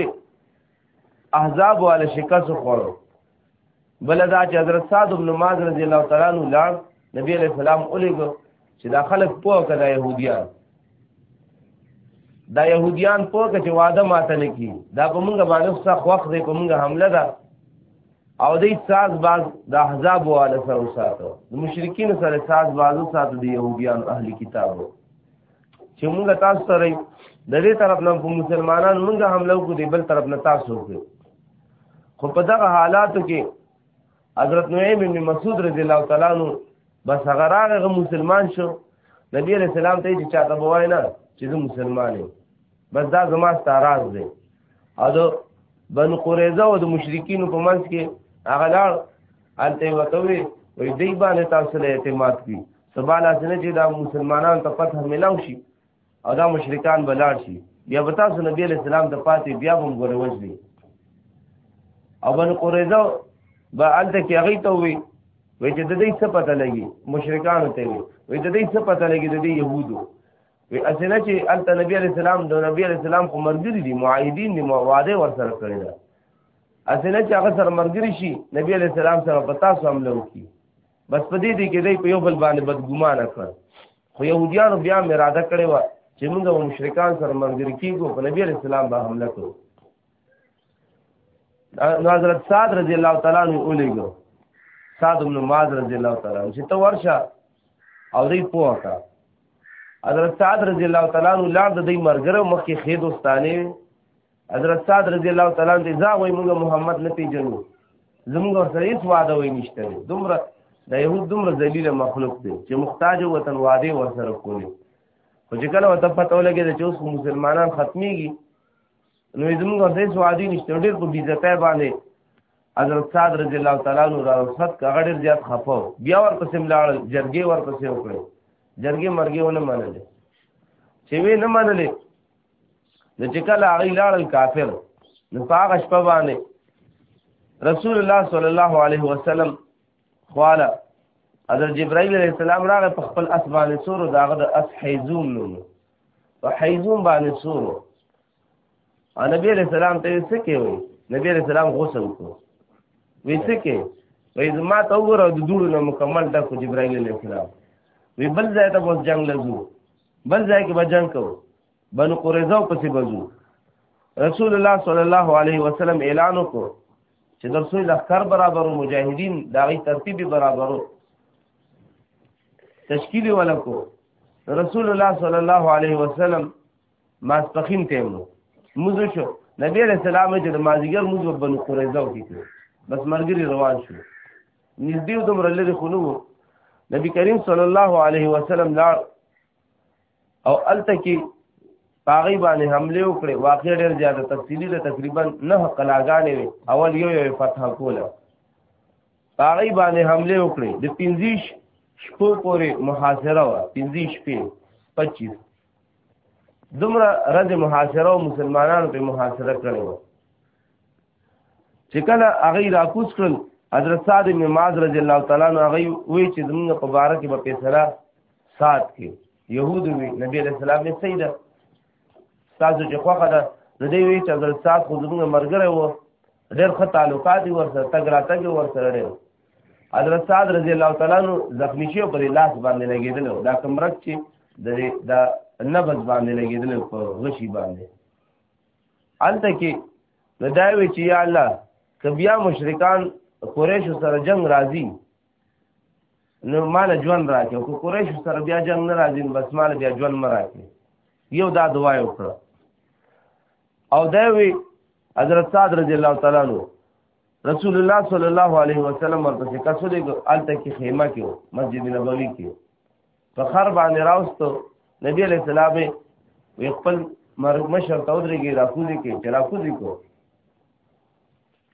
احزاب والا شکست خورو بل دا چې حضرت صاد بن معاذ رضی الله تعالی عنہ لاړ نبی علیہ السلام الیګو چې دا خلک پوه کړه يهوديان دا يهوديان پوه کړه چې وعده ماته نه کی دا په موږ باندې څخه وخت دی په موږ حمله ده او دې ساز باز د احزاب والا سره وساتو د مشرکین سره ساز بازو ساتو د يهوديان اهلي کتابو چې موږ تاسو سره د دې طرف نه په مسلمانان موږ حمله وکړو دی بل طرف نه تاسو وکړو خو په دغه حالاتو کې حضرت نعیم بن مسعود رضی الله تعالی عنہ بس هغه راغه مسلمان شو نبی علیہ السلام ته چې چاته وای نه چې زه مسلمان یم بس دا زما ستاراز دی او د بنو قریظه او د مشرکین په منځ کې هغه لار انته وتوي وې دې باندې تاسو له اعتماد کی سبا لا څنګه چې دا مسلمانان ته پته ملاو شي او دا مشرکان بلار شي بیا به تاسو نبی علیہ السلام ته پاتې بیا به ګورې وځي او بن قریظه با الته کې هغه ته وي وې چې د دې څه پته لګي مشرکان ته وي وې د دې څه پته لګي د دې يهودو وی اسنه چې انت نبی علیہ السلام د نبی علیہ السلام خو مرګری دي معاهدین دي وعده ور سره کړی دا اسنه چې هغه سره مرګری شي نبی علیہ السلام سره پتا سو عمل وکي بس په دې دي کې دوی په یو بل باندې بدګمانه کړ خو يهوديانو بیا اراده کړې و چې موږ او مشرکان سره مرګري کیږو په نبی رسول الله باندې حمله کوو نو حضرت سعد رضی الله تعالی عنہ اولیګو سعد بن معاذ رضی الله تعالی عنہ چې ته ورشه او دې پوهه حضرت سعد رضی الله تعالی عنہ لار د دې مرګره مخکې خېدوستانه حضرت صاد رضی الله تعالی عنہ ځا وای موږ محمد نه پیژنو زموږ سره هیڅ وعده وای نشته دومره د یهود دومره ذلیل مخلوق دی چې محتاج وطن وعده ور سره کولی خو چې کله وته پته ولګي چې اوس مسلمانان ختميږي نو زموږ سره هیڅ وعده نشته ډېر په بیزته باندې حضرت صاد رضی الله تعالی عنہ را وخت کغه ډېر زیات خفاو بیا ور پسې ملاړ جرګې ور پسې وکړو جرګې مرګې ونه منلې چې وی نه منلې د چې کله هغه لاړل کافر نو هغه شپه باندې رسول الله صلی الله علیه وسلم خواله حضرت جبرائیل علیہ السلام راغه په خپل اسمان سورو داغه د اس حیزوم نوم او حیزوم باندې سورو او نبی علیہ السلام ته څه کوي نبی علیہ السلام غسل کو وې څه کوي وې زما ته وګوره د دوړو نه مکمل ډکو جبرائیل علیہ السلام وی بل ځای ته بس جنگ لزو بل ځای کې به جنگ کوو بنو قریظه پسې بزو رسول الله صلی الله علیه وسلم اعلان وکړ چې د رسول لخر برابرو مجاهدین دغه ترتیبي برابرو تشکیل ولکو رسول الله صلی الله علیه وسلم ماسپخین تیمو موزه شو نبی علیہ السلام چې د مازیګر موزه بنو قریظه وکړي بس مرګري روان شو نږدې دومره لرې خو نه وو نبی کریم صلی الله علیه وسلم لاړ او الته کې پاغي باندې حمله وکړي واقع ډېر زیاته تفصیلی ده تقریبا نه قلاګانې وي اول یو یو فتح کوله پاغي باندې حمله وکړي د 15 شپو پورې محاصره و 15 شپې 25 دومره رد محاصره او مسلمانانو په محاصره کړو چې کله هغه راکوس کړل حضرت سعد بن معاذ رضی الله تعالی عنہ هغه وی چې زمونږ په بار کې به فیصله سات کې يهود وی نبی علیہ السلام یې سیدا تاسو چې خوخه ده نو دی وی چې حضرت سعد خو زمونږ مرګره وو ډېر ښه تعلقات ورسره تګ را تګ ورسره ډېر حضرت سعد رضی الله تعالی عنہ زخمی شو پر لاس باندې لګیدل دا کمرک چې د د نبض باندې لګیدل په غشي باندې انته کې نو دا وی چې یا الله که بیا مشرکان قریش سره جنگ راځي نو مال ژوند راکې کو قریش سره بیا جنگ نه راځي بس مال بیا ژوند مراکې یو دا دعا وکړه او دا وی حضرت صاد رضی الله تعالی عنہ رسول الله صلی الله علیه وسلم ورته کسو دې الته کې خیمه کې مسجد نبوي کې په خر باندې راوستو نبی علیہ السلام وی خپل مرګ مشر ته ودرېږي راکوزي کې چې راکوزي کو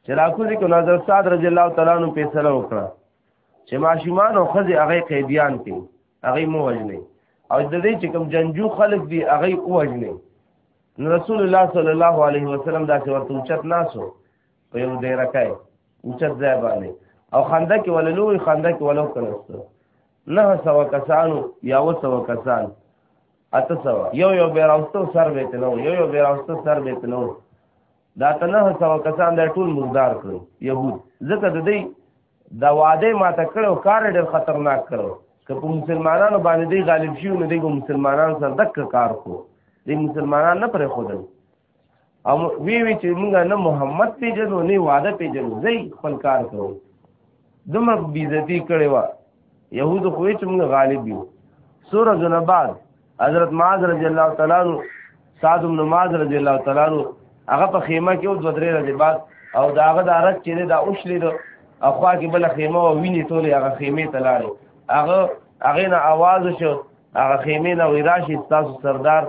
چې راکوزي کو نظر سعد رضی الله تعالی عنہ فیصله وکړه چې ماشومان او خزي هغه قیدیان کې هغه مو وجنه او د دې چې کوم جنجو خلق دی هغه او وجنه نو رسول الله صلی الله علیه وسلم دا چې ورته اوچت ناسو په یو دی راکای اوچت ځای باندې او خنده کې وللوې خنده کې ولو کړو نه سو کسانو یا وسو کسان اته سو یو یو به راوستو سر به تنو یو یو به راوستو سر به تنو دا ته نه سو کسان د ټول مردار کړو يهود ځکه د دې دا وعده ما ته کړو کار ډېر خطرناک کړو که په مسلمانانو باندې دی غالب شي نو دی به مسلمانان سره دک کار کو دی مسلمانان نه پرې خودل او وی وی چې موږ نه محمد پیژنو نه وعده پیژنو زی خپل کار کوو دمه بیزتی کړي وا يهود خو چې موږ غالب یو سورہ زنه بعد حضرت معاذ رضی الله تعالی عنہ سعد بن معاذ رضی الله تعالی عنہ هغه په خیمه کې او دوه درې ورځې بعد او دا هغه د عرب چې دا اوښلې ده اخوا کې بل خیمه او ویني ټولې هغه خیمه ته لاړې هغه هغه نه आवाज شو هغه خیمه نه ویراشي تاسو سردار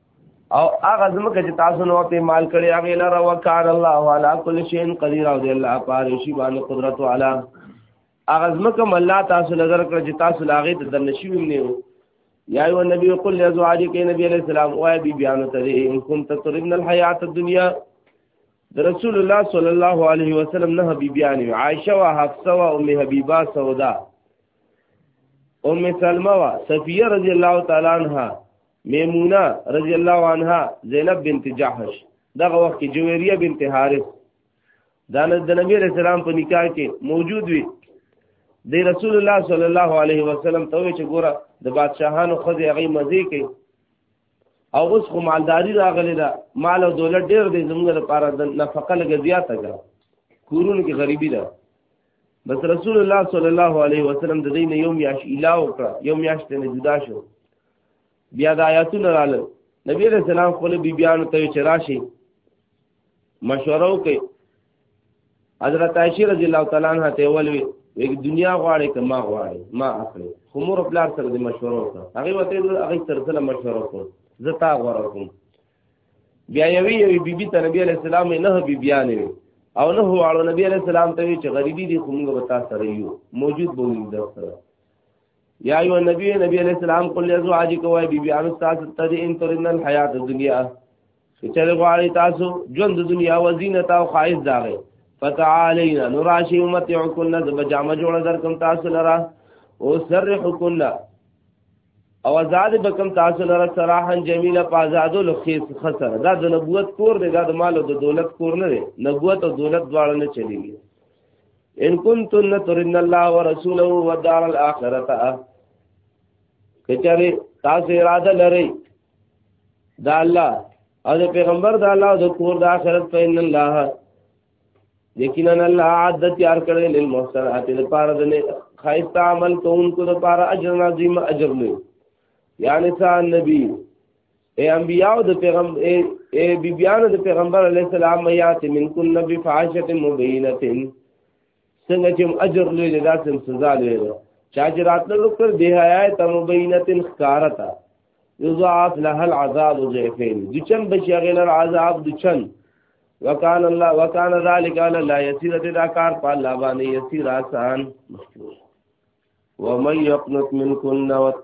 او هغه زمکه چې تاسو نو په مال کړي هغه لره وکړ الله والا کل شین قدیر او دی الله پاره شی باندې قدرت والا هغه زمکه الله تاسو نظر کړ چې تاسو لاغه د دنشي وینئ یا ایو نبی قل لازواج کې نبی علیہ السلام او بی بیان ته دې ان كنت تريدن الحیات الدنیا د رسول الله صلی الله علیه وسلم نه بی بیان عائشه او حفصه او ام حبیبه سودا ام سلمہ صفیه رضی الله تعالی عنها میمونه رضی الله عنها زینب بنت جحش دغه وخت کې جویریه بنت حارث دا د نبی رسول الله په نکاح کې موجود وي د رسول الله صلی الله علیه وسلم ته چې ګوره د بادشاهانو خو دې هغه مزي کوي او اوس خو مالداری راغلی دا مال او دولت ډیر دی زموږ لپاره د نفقه لګ زیاته ده کورونو کې غریبی ده بس رسول الله صلی الله علیه وسلم د دین یوم یاش اله وکړه یوم یاش ته جدا شو بیا د آیاتونه رااله نبی علیہ السلام خپل بیبیانو ته چې راشي مشوره وکړي حضرت عائشہ رضی الله تعالی عنها ته ولوي وی دنیا غواړي که ما غواړي ما اخلي خو مور خپل سره د مشوره وکړه هغه وته هغه سره سره مشوره وکړه زه تا غواړم کوم بیا یوی یوی بیبی ته نبی علیہ السلام نه بیبیان وی او نه واړو نبی علیہ السلام ته چې غریبی دي خو موږ به تاسو سره یو موجود به موږ سره یا ایو نبی نبی علیہ السلام قل لازواجک و بی بی انس تاسو تدی ان ترن الحیات الدنیا چره غواړی تاسو ژوند د دنیا و زینت او خایز داغه فتعالینا نراشی امتعکن د بجامه جوړ درکم تاسو لرا او سرحکن او آزاد بکم تاسو لرا سراحن جمیل په آزادو لخیص خسر دا د نبوت کور دی دا د مال او د دولت کور نه دی نبوت او دولت دواړه نه چلیږي ان کنتن ترن الله ورسوله والدار الاخره کچره تاسو اراده لرئ دا الله او د پیغمبر د الله او د کور د آخرت په ان الله یقینا الله عادت یار کړل للمحسنات د پاره د خایست عمل کوونکو د پاره اجر عظیم اجر لوي یا نساء النبی اے انبیاء د پیغمبر اے, اے بیبیان د پیغمبر علی السلام یات من کن نبی فاحشه مبینه څنګه چې اجر لوی دی داسې سزا لوی ده چا چې راتله وکړ به حیا ته مبینه خکارتا یضاعف لها العذاب ضعفین د چن بشي غل العذاب د چن وکان الله وکان ذلک علی لا یسیر دا کار په الله باندې یسیر آسان مشکور ومن یقنط منکن وت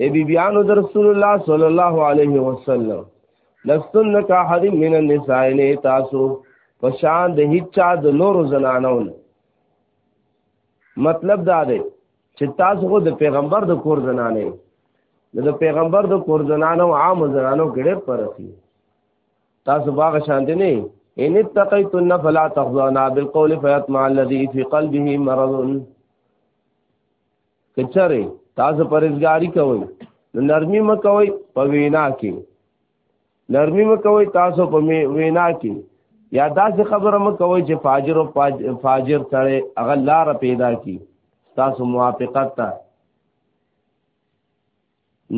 ای بی بیانو در رسول الله صلی الله علیه وسلم لستن کا حد من النساء نه تاسو پشان د هیڅ چا د نورو زنانو نه مطلب دا دی چې تاسو خو د پیغمبر د کور زنانه د پیغمبر د کور زنانو عام زنانو کې ډېر فرق دی تاسو باغ شان دي نه ان اتقیتن فلا تخضعنا بالقول فیطمع الذی فی قلبه مرض کچره تاسو پرېزګاری کوئ نو نرمي مکوئ په وینا کې نرمي مکوئ تاسو په وینا کې یا داسې خبره مکوئ چې فاجر او فاجر سره هغه لار پیدا کی تاسو موافقت ته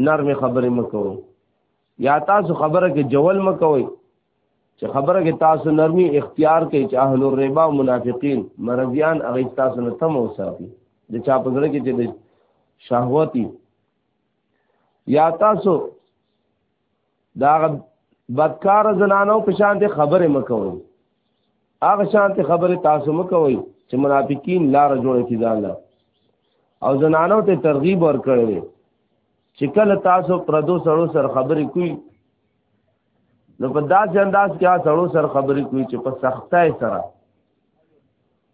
نرم خبرې مکو یا تاسو خبره کې جول مکوئ چې خبره کې تاسو نرمي اختیار کوي چې اهل الربا منافقین مرضیان هغه تاسو نه تم وساتي د چا په ځړه کې چې د شهوتي یا تاسو دا بدکار زنانو په شان ته خبره مکوئ هغه شان ته خبره تاسو مکوئ چې منافقین لار جوړه کی ځان او زنانو ته ترغیب ورکړي چې کله تاسو پردو سړو سره خبرې کوئ نو په داسې انداز کې سړو سره خبرې کوي چې په سختۍ سره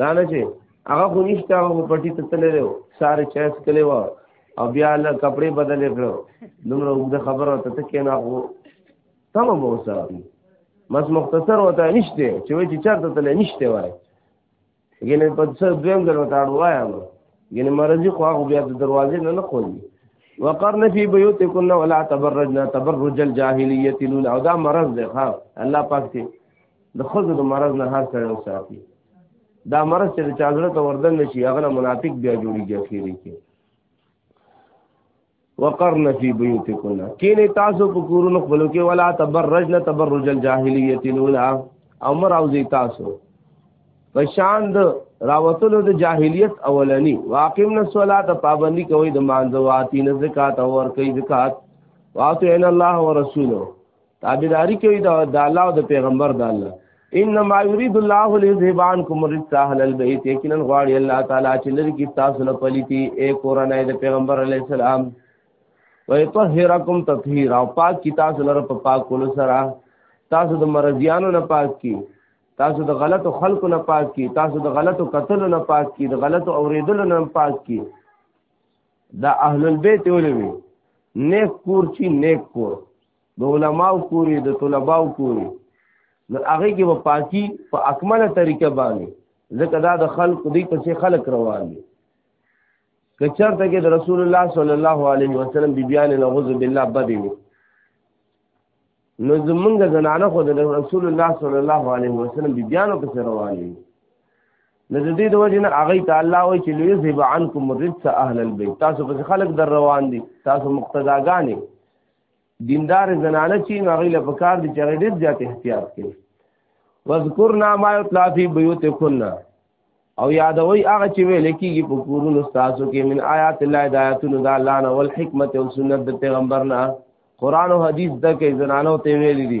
دا نه چې هغه خو نشته هغه پټي ته تللی دی سارې چای څکلی وه او بیا له کپړې بدلې کړو دومره اوږده خبره ته ته کېنا خو تمه به وسره بس مختصر وته نشته چې وایي چې چېرته تللی نشته وایي ګینه په څه دویم ځل ورته اړ وایم ګینه مرضی خو هغه بیا د دروازې نه نه خولي وقرن فی بیوتکن ولا تبرجنا تبرج الجاهلیت الاولى او دا مرض دی ها الله پاک ته د خزو د مرض نه هر سره وساتي دا مرض چې چا زړه ته وردن نشي هغه منافق بیا جوړیږي اخیری کې وقرن فی بیوتکن کینه تاسو په کورونو خپلو کې ولا تبرجن تبرج الجاهلیت الاولى امر او زی تاسو پشان د راوتلو د جاهلیت اولنی واقمنا الصلاه پابندی کوي د مانځواتین زکات او ور کوي زکات واطعنا الله ورسوله تابعداري کوي د الله او د پیغمبر د الله انما يريد الله ليذهب عنكم الرجس اهل البيت یقینا غواړي الله تعالی چې لری کی تاسو نه پليتي اي قرانه د پیغمبر علی السلام ويطهركم تطهيرا او پاک کی تاسو لره په پاک کول سره تاسو د مرضیانو نه پاک کی تاسو د غلطو خلکو نه پاک کی تاسو د غلطو قتل نه پاک کی د غلطو اوریدلو نه پاک کی دا اهل البيت ولوي نیک کور چی نیک کور د علماو پوری د طلباو پوری نو هغه کې په پاکي په اکمله طریقه باندې ځکه دا د خلق دی پسې خلق روان دي کچرته کې د رسول الله صلی الله علیه وسلم بی بیان نعوذ بالله بدی وي نو زمونږ زنانه خو د رسول الله صلی الله علیه وسلم بی بیانو پسې روان دي نو د دې د وجه نه هغه ته الله وایي چې ليذهب عنکم الرجس اهل البيت تاسو پسې خلق در روان دي تاسو مقتداګانې دیندار زنانه چې هغه له پکار دي چې هغه ډېر زیات احتیاط کوي واذکرنا ما یطلع فی بیوتکن او یادوي هغه چې ویل کېږي په کورونو تاسو کې من آیات الله د آیاتونو د الله نه ول حکمت او سنت د پیغمبر نه قران او حدیث د کې زنانو ته ویل دي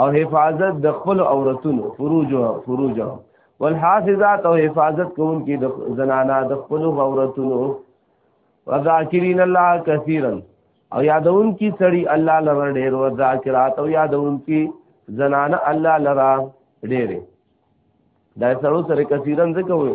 او حفاظت د خپل عورتونو فروج فروج والحافظات او حفاظت کوونکې د زنانا د خپل عورتونو وذاکرین الله کثیرا او یادون کی سړی الله لره ډیر او ذاکرات او یادون کی زنانه الله لره ډیر دا سره سره کثیرا ذکر وي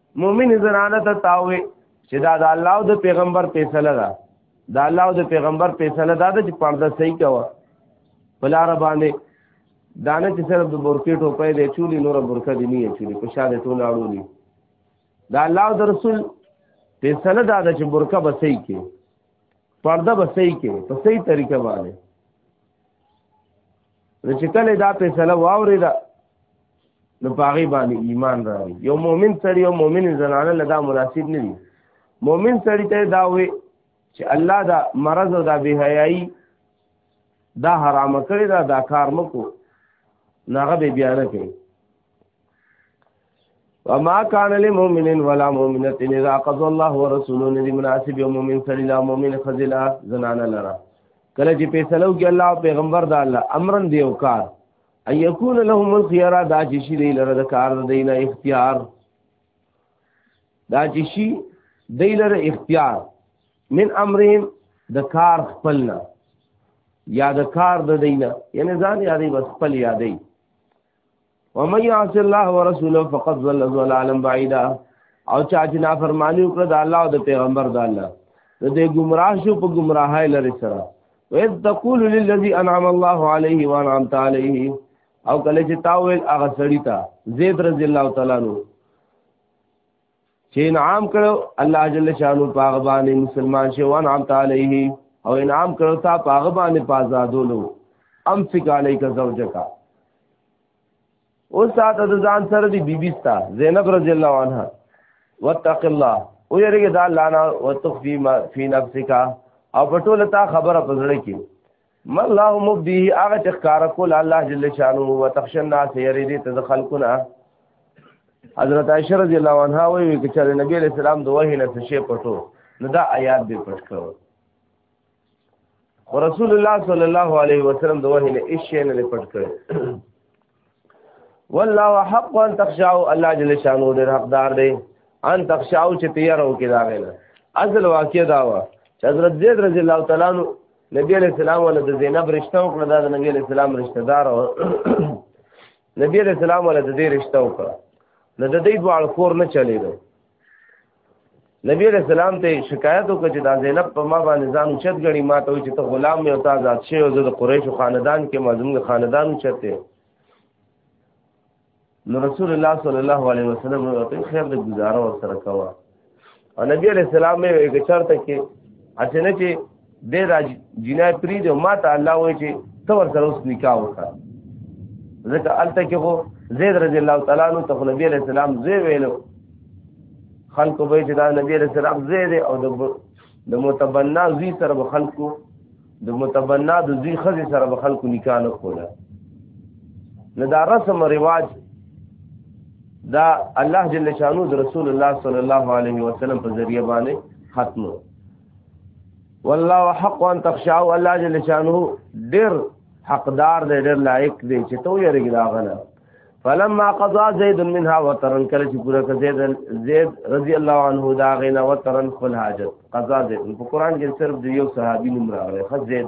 مؤمن زنانه ته تاوي چې دا د الله او د پیغمبر فیصله ده دا الله او د پیغمبر فیصله ده چې پرده صحیح کوه بلار باندې دانه چې صرف د برکې ټوپې دی چولی نور برکه دی نه چولی په شاده ټول اړو دي دا الله او رسول فیصله ده چې برکه به صحیح کې پرده به صحیح کې په صحیح طریقه باندې نو چې کله دا فیصله واوري دا نو پاغي باندې ایمان راوي یو مؤمن سړی یو مؤمن زنانه لدا مناسب نه دی مؤمن سړی ته دا وي چې الله دا مرض او دا بهایي دا حرام کړی دا دا کار مکو ناغه به بیان کوي وما كان لمؤمن ولا مؤمنه اذا قضى الله ورسوله ندي مناسب يوم مؤمن سړي لا مؤمن خذلا زنان لرا کله چې پیسلو کې الله او پیغمبر د الله امرن دی او کار ان يكون لهم الخيار دا چې شي دی لره د کار دی نه اختیار دا چې شي دی لره اختیار من امرهم د کار خپلنا یا د کار د دینه یعنی ځان یادې بس خپل یادې ومن يعص الله ورسوله فقد ضل ضلالا بعيدا او چا چې نافرمانی وکړه د الله او د پیغمبر د الله د دې گمراه شو په گمراهۍ لري سره وَإِذْ تَقُولُ لِلَّذِي أَنْعَمَ اللَّهُ عَلَيْهِ وَأَنْعَمْتَ عَلَيْهِ او کله چې تا ویل هغه سړی ته زید رضی الله تعالی نو چې انعام کړو الله جل شانو پاغه باندې مسلمان شو وان عام تعالیه او انعام کړو تا پاغه باندې پازادولو ام فک علیک زوجک او سات د ځان سره دی بیبی ستا زینب رضی الله عنها واتق الله او یریګه دا لانا وتخفی ما فی نفسک او پټول تا خبره پزړه کې ما الله مبديه هغه چې ښکارا کول الله جل شانو وتخشى الناس يري دي ته خلقونه حضرت عائشہ رضی الله عنها وی چې چر نبی علیہ السلام د وحی نه څه پټو نو دا آیات به پټ کړو رسول الله صلی الله علیه وسلم د وحی نه هیڅ نه پټ کړو والله حق ان تخشعو الله جل شانو دې حقدار دی ان تخشعو چې تیارو کې دا غل اصل واقع دا و چې حضرت زید رضی الله تعالی عنہ نبی علیہ السلام ول د زینب رشتہ وکړه دا د نبی علیہ السلام رشتہ دار و نبی علیہ السلام ول د دې رشتہ وکړه نو د دې دوه کور نه چلیدو نبی علیہ السلام ته شکایت وکړ چې دا زینب په ما باندې ځان اوچت غړي ما ته چې ته غلام یې او تا آزاد شې او زه د قریشو خاندان کې مزمن خاندان اوچت دی نو رسول الله صلی الله علیه وسلم ته خیر د گزاره ور سره کوا او نبی علیہ السلام یې وکړ چې اچنه چې دې را جنای پری دی ما ته الله وایي چې ته ور سره اوس نکاح وکړه ځکه الته کې خو زید رضی الله تعالی عنہ ته نبی علیہ السلام زی ویلو خلکو به چې دا نبی علیہ السلام زی دی او د د متبنا زی سره به خلکو د متبنا د زی خزي سره به خلکو نکاح نه کوله نه دا رسم او رواج دا الله جل شانو د رسول الله صلی الله علیه وسلم په ذریعہ باندې ختمو والله حق ان تخشاء الله جل شانو ډیر حقدار دی ډیر لایق دی چې تو یې رګ داغنه فلما قضا زید منها وترن کله چې پورا کړ زید زید رضی الله عنه دا غینا وترن خپل حاجت قضا زید په قران کې صرف د یو صحابي نوم راغلی خزید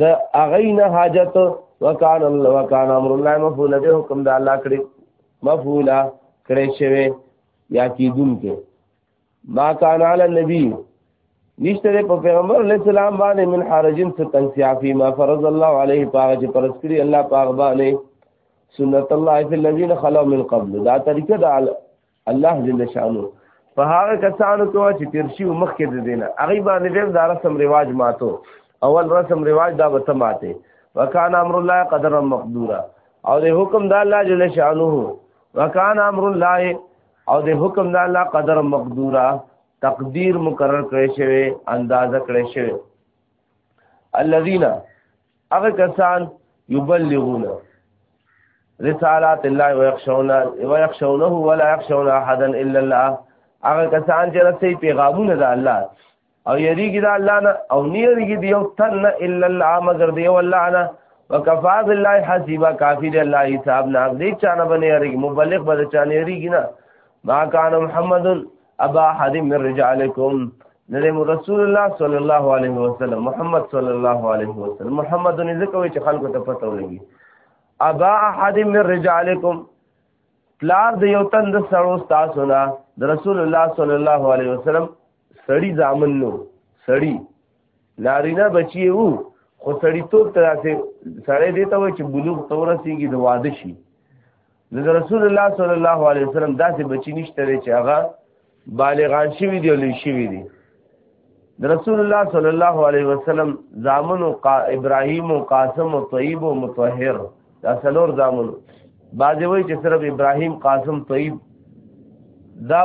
د اغین حاجت وکان الله وکان امر الله مفعول به حکم د الله کړی مفعولا کړی شوی یا کیدون کې ما کان علی النبی نشته په پیغمبر علی السلام باندې من حرجن څه تنسیا فی ما فرض الله علیه پاغه چې پرس کړی الله پاغه باندې سنت الله فی الذین خلو من قبل دا طریقه د الله جل شانو په هغه کسانو کې چې تیر شي مخکې د دینه هغه باندې دیم دا رسم رواج ماتو اول رسم رواج دا به ماته وکان امر الله قدر مقدورا او د حکم د الله جل شانو وکان امر الله او د حکم د الله قدر مقدورا تقدیر مقرر کړی شوی اندازه کړی شوی الذين هغه کسان یبلغون رسالات الله ويخشون ويخشونه ولا يخشون احدا الا الله هغه کسان چې رسي پیغامونه د الله او یریږي د الله نه او نه یریږي د یو تن نه الا الله مگر دی والله نه وکفا بالله حسیبا کافی دی الله حساب نه دې چانه باندې یریږي مبلغ به چانه یریږي نه ما کان محمد ابا احد من رجالکم نرم رسول الله صلی الله علیه وسلم محمد صلی الله علیه وسلم محمد نه ځکه وی چې خلکو ته پته ولګي ابا احد من رجالکم پلار د یو تند سړو تاسو نه د رسول الله صلی الله علیه وسلم سړی ځامن نو سړی نارینه بچی وو خو سړیتوب ته داسې سړی دی ته وایي چې بلوغ ته ورسېږي د واده شي نو د رسول الله صلی الله علیه وسلم داسې بچی نشته دی چې هغه بالغان شوي دي او لوی شوي دي د رسول الله صلی الله علیه وسلم زامنو قا ابراهیم او قاسم او طیب او مطهر دا سلور زامنو بعضې وایي چې صرف ابراهیم قاسم طیب دا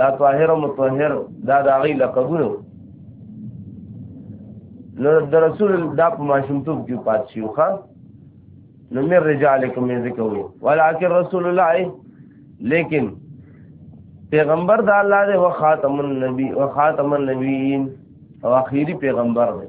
دا طاهر او مطهر دا د هغې لقبونه نو د رسول دا په ماشومتوب کې پات شي خو نو مې رجالکم یې ذکر وي ولکن رسول الله لیکن پیغمبر د الله دی او خاتم النبی او خاتم النبیین او اخیری پیغمبر دی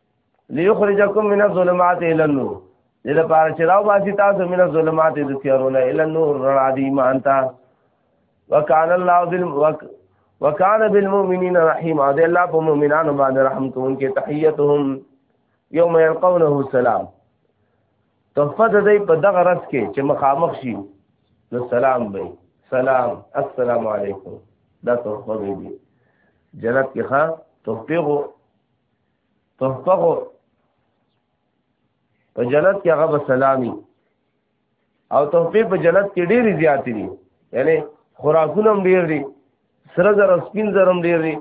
ليخرجكم من الظلمات الى النور دې لپاره چې راو باسي تاسو من الظلمات د تیارونه الى النور رڼا دی ایمان ته وکال الله ذل وکال بالمؤمنین رحیم او دې الله په مؤمنانو باندې رحم کوونکې تحیتهم یوم یلقونه السلام تحفه دې په دغه رس کې چې مخامخ شي نو سلام به سلام السلام علیکم دا تحفه دې جنت کې ښا تحفه تحفه خو په جنت کې هغه به سلامي او تحفه په جنت کې ډېرې زیاتې دي یعنی خوراکونه هم ډېر دي سره زر او سپین زر هم ډېر دي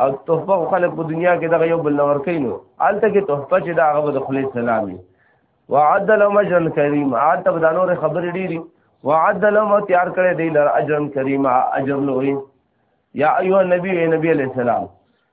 او تحفه خلک په دنیا کې دغه یو بل نور کوي نو هلته کې تحفه چې دا هغه به د خولې سلامي وعد لهم اجرا کریما هلته به دا نورې خبرې ډېرې وعد لهم تیار کړی دی لر اجرا کریما اجر لوی یا ایوه نبی نبی علیہ السلام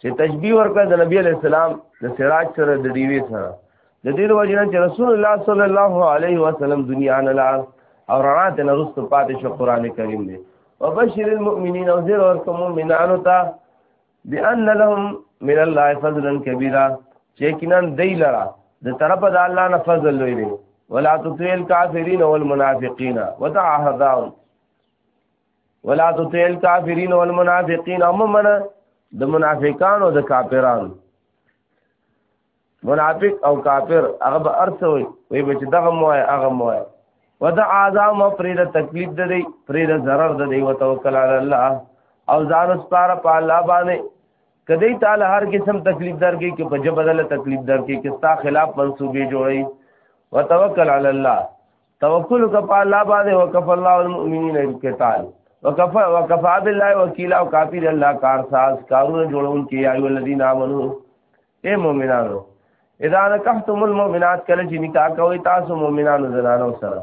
چې تشبیه ورکړه د نبی علی السلام د سراج سره د دیوې سره د دې د وجنه چې رسول الله صلی الله علیه وسلم دنیا نه لار او رڼا ته نرست پاتې شو قران کریم دی وبشر المؤمنین او زیر ورکوم مؤمنانو ته بان لهم من الله فضلا کبیرا چې کینن دی لرا د طرف د الله نه فضل لوی دی ولا تطیل کافرین والمنافقین وتعهدهم ولا تطيل کافرین والمنافقین او ممنه د منافقان او د کافرانو منافق او کافر هغه به ارسوي وي به چې دغه مو هغه مو ودا عذاب او فرید تکلیف ده دی فرید zarar ده دی وتوکل علی الله او ځان سپاره په الله باندې کدی تعالی هر قسم تکلیف درکې کې په جبدل تکلیف درکې کې ستا خلاف منسوبې جوړي وتوکل علی الله توکل وکړه په الله باندې وکف الله المؤمنین القتال وکف وکفا بالله وکیلا او کافی د الله کارساز کارونه جوړون کې ایو الذین آمنو اے مؤمنانو اذا نکحتم المؤمنات کله چې نکاح کوي تاسو مؤمنانو زنانو سره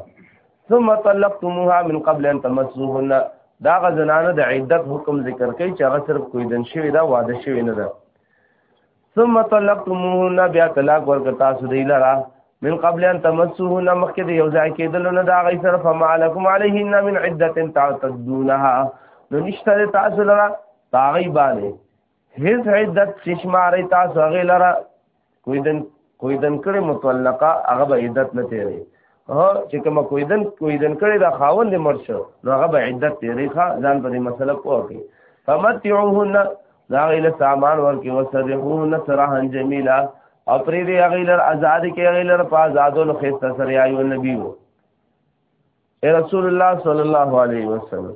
ثم طلقتموها من قبل ان تمسوهن دا غ زنانه د عدت حکم ذکر کوي چې هغه صرف کوی دن شوی دا واده شوی نه ده ثم طلقتموهن بیا طلاق ورک تاسو دی لرا من قبل ان تمسوهن مخکې د یو ځای کېدل نه دا غي سره فما لكم عليهن من عده تعتدونها نو نشته تاسو لرا تاغي باندې هیڅ عدت ششماري تاسو غي لرا کوئی دن کوئی دن کړي متعلقه هغه به عدت نه تیری ها چې کوم کویدن کویدن کړي دا خاوند مرشه نو هغه به عدت تیرې ښا ځان په دې مسله پوه کړي فمتعوهن دا غیله سامان ورکي وسرحوهن سراحا جمیلا او پرې دې هغه لر آزاد کې هغه لر په آزادو نو خسته سره آیو نبی وو رسول الله صلی الله علیه وسلم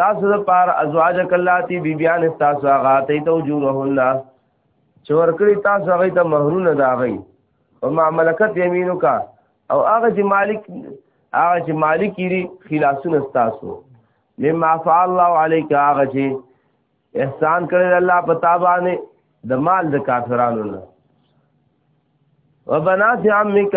تاسو د پار ازواج کلاتی بیبیان تاسو هغه ته تو جوړهن چې ورکړی تاسو هغه ته مہرونه دا غي او ما ملکت یمینو کا او هغه چې مالک هغه چې مالک یې خلاصونه تاسو مما فعل الله علیک هغه چې احسان کړی الله پتا باندې د مال د کافرانو نه وبنات عمک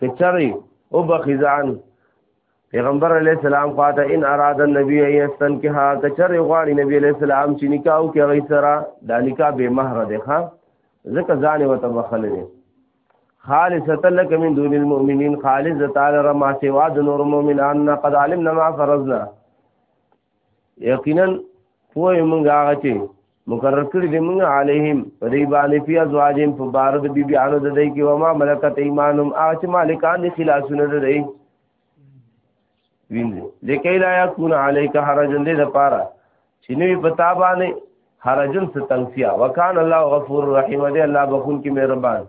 کچری او بخزان پیغمبر علی السلام خواته ان اراد النبی یستن که ها کچری غواړي نبی علی السلام چې نکاح وکړي غي سره دا نکاح به مہر ده ها ځکه ځان وته بخل دي خالصتا لك من دون المؤمنين خالص تعالی رما سوا د نور مؤمنان قد علمنا ما فرضنا یقینا پوه موږ هغه چې مقرر کړی دی موږ علیهم په دې باندې فی ازواجهم په بار د بی بیانو د دې کې وما ملکت ایمانهم هغه چې مالکان دي خلاصونه ده دی وینځي لکه لا یکون علیک حرج دې د پاره چې نوې پتا باندې حرجن ستنسیا وکان الله غفور رحیم دې الله بخون کې مهربان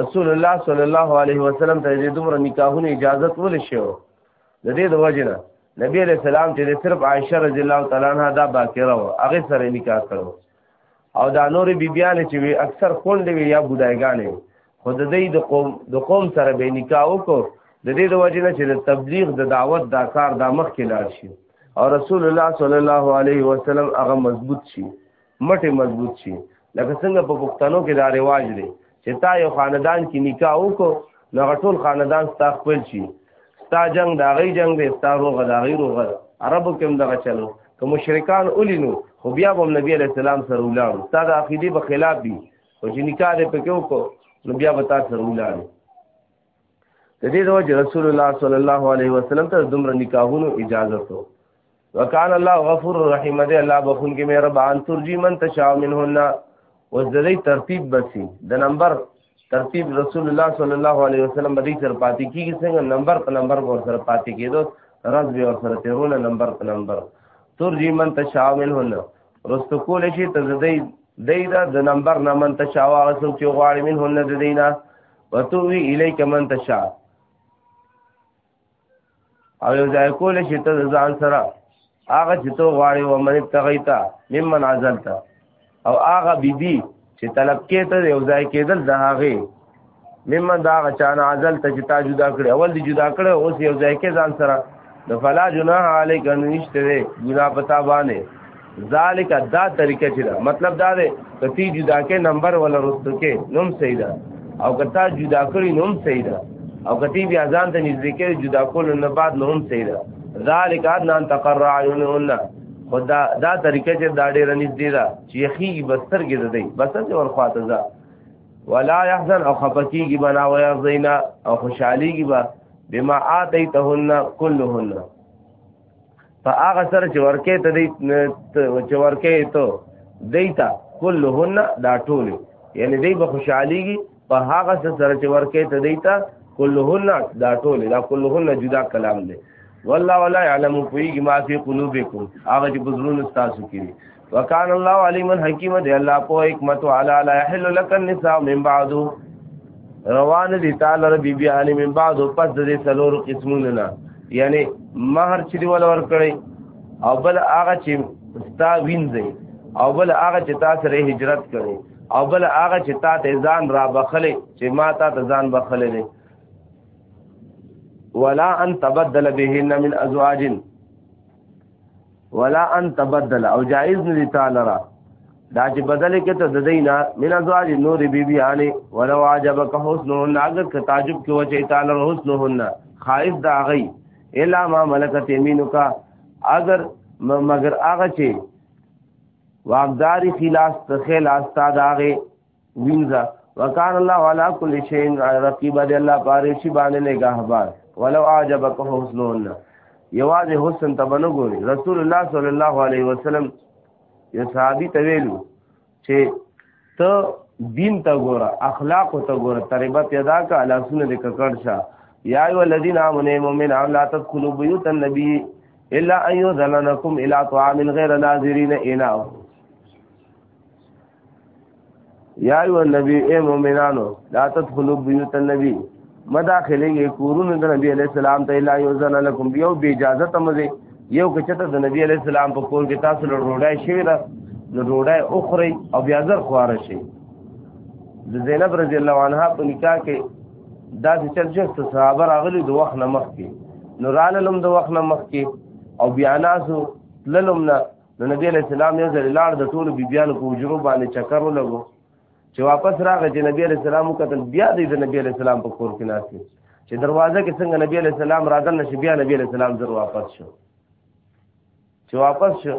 رسول الله صلی الله علیه وسلم ته دې دومره نکاحونه اجازه ولې شو د دې د وجنه نبی علیہ السلام چې صرف عائشه رضی الله تعالی عنها دا باکره و هغه سره نکاح کړو او دا نور بیبیان چې وی اکثر کونډې وی یا بډایګانې خو د دې د قوم د قوم سره به نکاح وکړو د دې د وجنه چې د تبلیغ د دعوت دا کار دا مخ کې لاړ شي او رسول الله صلی الله علیه وسلم هغه مضبوط شي مټې مضبوط شي لکه څنګه په پښتنو کې دا رواج دی چې تا یو خاندان کې نکاح وکړو نو ټول خاندان ستا خپل شي ستا جنگ دا غي جنگ دی ستا روغه دا غي روغه عربو کې هم دغه چلو که مشرکان اولینو خو بیا هم نبی علی السلام سره ولاړ ستا د عقیده په خلاف دي او چې نکاح دې پکې وکړو نو بیا به تاسو سره ولاړ د دې د وجه رسول الله صلی الله علیه وسلم ته دومره نکاحونو اجازه تو وکال الله غفور رحیم دې الله بخون کې مهربان ترجی من تشاء منهن اوس د دې ترتیب بسی د نمبر ترتیب رسول الله صلی الله علیه وسلم باندې سر پاتې کیږي څنګه نمبر په نمبر ور سر پاتې کیدو رز به ور سره تیرونه نمبر په نمبر ترجی من تشاء منهن رست کول شي ته د دې د نمبر نه من تشاء هغه څوک چې غواړي منهن د دینه وتوی الیک من تشا او یو ځای کول شي ته ځان سره هغه چې تو غواړي و من تغیتا ممن عزلتا او هغه بیبي چې طلب کې ته یو ځای کېدل د هغه ممن دا غچان عزلتا چې تا جدا کړي اول دی جدا کړي اوس یو ځای کې ځان سره نو فلا جناح علیک ان نشته دی ګنا پتا باندې ذالک دا طریقه چې دا مطلب دا دی کتی جدا کې نمبر ولا رستو کې نوم صحیح ده او کتا جدا کړی نوم صحیح ده او کتی بیا ځان ته نږدې کې جدا کول نه بعد نوم صحیح ده ذالک ادنا تقر عیونهن خدا دا طریقه چې دا ډېر نږدې ده چې خي بستر کې ده دی بس ته ورخواته ځه ولا يحزن او خفقيږي بنا ويرضينا او خوشحاليږي با بما آتیتهن كلهن فاغه سره چې ورکه ته دی چې ورکه ته دیتا كلهن دا ټول یعنی دی به خوشحاليږي په هغه سره چې ورکه ته دیتا كلهن دا ټول دا كلهن جدا کلام دی والله ولا يعلم فيما في قلوبكم هغه چې بزرون تاسو کړي وکان الله علیما حکیما دی الله په حکمت علی لا یحل لك النساء من بعد روان دي تعالی ربي بي علی من بعد پس د سلور قسمونه نه یعنی مہر چې دی ول ور کړی او بل هغه چې ستا وینځي او بل هغه چې تا سره هجرت کړي او بل هغه چې تا ته ځان را بخلې چې ما تا ته ځان بخلې نه ولا ان تبدل بهن من ازواج ولا ان تبدل او جائز ندی تعالی را دا چې بدل کې ته د دینا من ازواج نور بی بی علی ولو عجبک حسنهن اگر که تعجب کې و چې تعالی حسنهن خائف دا غي الا ما ملکت یمینک اگر مگر هغه چې واغدار خلاص ته خلاص تا داغه وینځه وکان الله علی کل شیء رقیب دی الله پاره شی باندې نگهبان ولو عجبک حسنون یوازې حسن ته بنو ګوري رسول الله صلی الله علیه وسلم یو صحابي ته ویلو چې ته دین ته ګوره اخلاق ته ګوره تربت ادا کا لاسونه دې ککړ شه یا ایو الذین آمنوا مؤمنان لا تدخلوا بیوت النبی الا ان یذلنکم الی طعام غیر ناظرین اناه یا ایو النبی اے مومنانو لا تدخلوا بیوت النبی مداخله یې کورونه د نبی علی السلام ته الا یوزن لكم یو به اجازه ته مزه یو که چته د نبی علی السلام په کور کې تاسو له روډای شوی دا نو روډای اخري او بیا زر خوار شي د زینب رضی الله عنها په نکاح کې دا چې چرچ صحابه راغلي د وخت نه مخ کې نو راللم د وخت نه مخ کې او بیا ناسو للم نه نو نبی علیہ السلام یو ځل لاړ د ټول بیبیانو په حجرو باندې چکر ولګو چې واپس راغی چې نبی علیہ السلام وکتل بیا دی د نبی علیہ السلام په کور کې ناشته چې دروازه کې څنګه نبی علیہ السلام راځل نشي بیا نبی علیہ السلام زر واپس شو چې واپس شو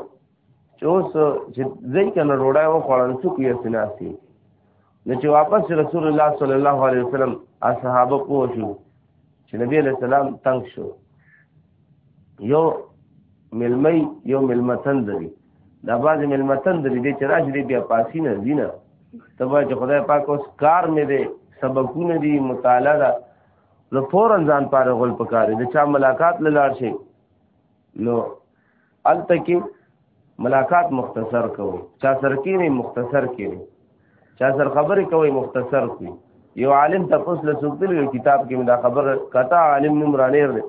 چې اوس چې ځای کنه روړای و خوړل څوک یې سناسي نو چې واپس رسول الله صلی الله علیه وسلم اصحابه پوه شو چې نبی علیہ السلام تنگ شو یو ملمی یو ملمتن دری دا باز ملمتن دری دی چې راشي دی بیا پاسی نه زینا تبا چې خدای پاک اوس کار مې دی سبقونه دي مطالعه ده نو فورا ځان پاره غول پکاره د چا ملاقات لاله شي نو الته کې ملاقات مختصر کوي چا سره کې نه مختصر کوي چا سره خبرې کوي مختصر کوي یو عالم تاسو له سوتل یو کتاب کې دا خبر کتا عالم نوم رانیر دی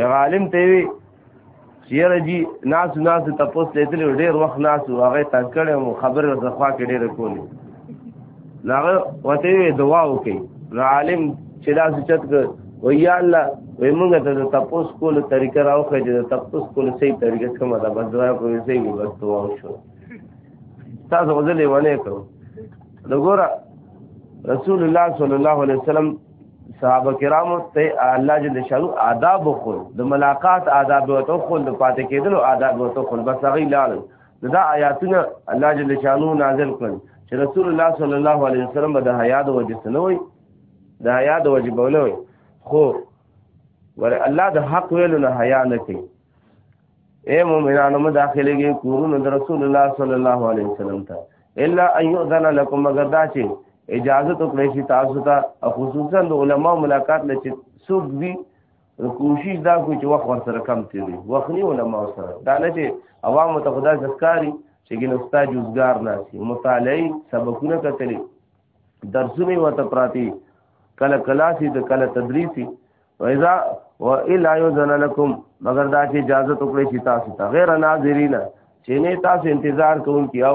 یو عالم ته وی چیرې جی ناس ناس تاسو ته تل ډیر وخت ناس هغه تنکړې مو خبره زخوا کې ډیر کولی ناغه وته دعا وکي نو عالم چې دا سچت ک و یا الله وې موږ ته د تپوس کول طریقه راوخه چې د تپوس کول صحیح طریقه کومه ده بس دعا کوي صحیح بس دعا شو تاسو غزلې ونه کړو دغورا رسول الله صلی الله علیه وسلم صحابه کرامو ته الله جل شانو آداب خو د ملاقات آداب او تو خو د پاتې کېدلو آداب او تو خو بس هغه لاله دا آیاتونه الله جل شانو نازل کړل چې رسول الله صلی الله علیه وسلم د حیا د وجه سنوي د حیا د وجه بولوي خو ور الله د حق ویلو نه حیا نه کوي اے مومنانو مداخله کې کورونه د رسول الله صلی الله علیه وسلم ته الا ايذن لكم مگر دا چې اجازه تو کړی شي تاسو ته خصوصا د علما ملاقات لچ سوق وی نو کوشش دا کوي چې وخت ورسره کم تیری وخت نه علماء سره دا نه چې عوام ته خدا ځکاري چې ګنې استاد جوزګار ناسي مطالعه سبقونه کتلې درسونه وته پراتی کله کلاسی د کله تدریسی وایذا و الا یذن لكم مگر دا چې اجازه وکړي چې تاسو ته غیر ناظرینا چې نه تاسو انتظار کوونکی او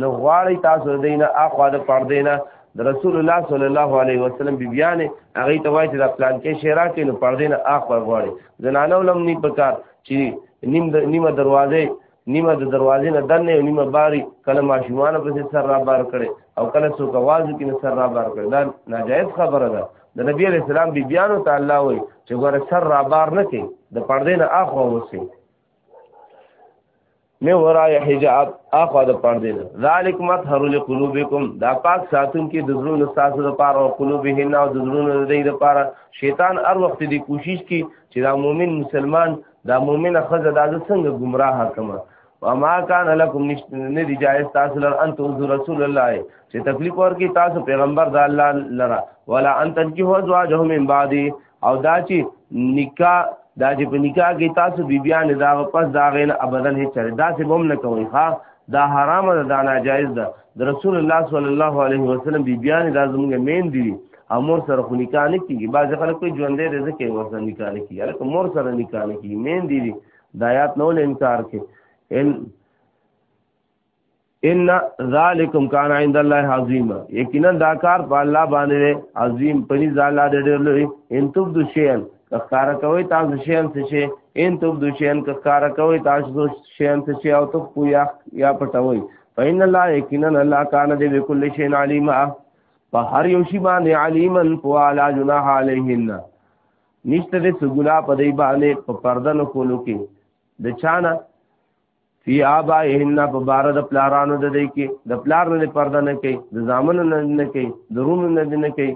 نو غواړی تاسو دینه اخوا د پردینه د رسول الله صلی الله علیه وسلم بیبیانه هغه ته وایي چې د پلان کې شیرا کې نو پردینه اخوا غواړي زنانه ولم نه پکار چې نیم د نیمه دروازه نیمه د دروازې نه دنه او نیمه باری کله ماشومان په سر را بار کړي او کله څوک आवाज کې نه سر را بار کړي دا ناجایز خبره ده د نبی علیہ السلام بیبیانو ته الله وایي چې ګوره سر را بار نه کړي د پردې نه اخوا وسی من وراء حجاب اخو د پردې ده ذالک مطهر لقلوبکم دا پاک ساتون کې د زړونو تاسو د پاره او قلوبهن او د زړونو د دې د پاره شیطان هر وخت دی کوشش کوي چې دا مؤمن مسلمان دا مؤمنه خزه دا څنګه گمراه کما وما كان لكم ندي جائز تاسو لر ان تنظر رسول الله چې تکلیف ورکی تاسو پیغمبر د الله لرا ولا ان تنجو ازواجهم من بعدي او دا چې نکاح دا چې په نکاح کې تاسو بیبیان دا پس دا غین ابدن هیڅ چره دا څه بم نه کوي ها دا حرام ده دا ناجایز ده د رسول الله صلی الله علیه وسلم بیبیان دا زموږ مین دي امور سره خو نکاح نه کیږي بعض خلک کوئی ژوندې دې ځکه ورته نکاح نه کیږي الکه مور سره نکاح نه کیږي مین دي دا یاد نه ول انکار کې ان ان ذالکم کان عند الله عظیم یقینا دا کار په الله باندې عظیم پنی زالا دې ډېر لوی ان تب دو شین کار کوي تاسو شین څه شي ان تب دو شین کار کوي تاسو شین څه شي او تب پویا یا پټوي فین الله یقینا الله کان دې بكل شی علیم په هر یو شی باندې علیمن فوالا جناح علیهن نشته دې سګلا په دې باندې په پردن کولو کې د چانه فی آبائهن په بار د پلارانو د دې کې د پلار نه پرده نه کوي د زامن نه نه کوي د روم نه نه کوي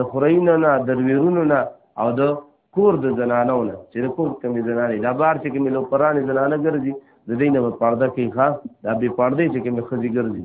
د خورین نه د ویرونو نه او د کور د زنانو نه چې د کور کمی زنانه دا بار چې کمی لو پرانه زنانه ګرځي د دې نه پرده کوي ښا دا به پرده چې کمی خزي ګرځي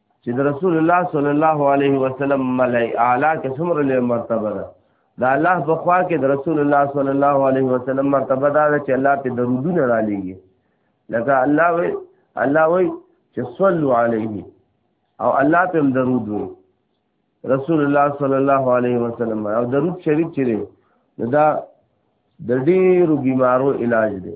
چې د رسول الله صلی الله علیه وسلم ملای اعلی کې څومره لوی مرتبه ده دا الله په خوا کې د رسول الله صلی الله علیه وسلم مرتبه ده چې الله په درودونه را لېږي لکه الله وی الله وی چې صلو علیه او الله په درود وی رسول الله صلی الله علیه وسلم او درود شریف چیرې دا د ډېرو بیمارو علاج دی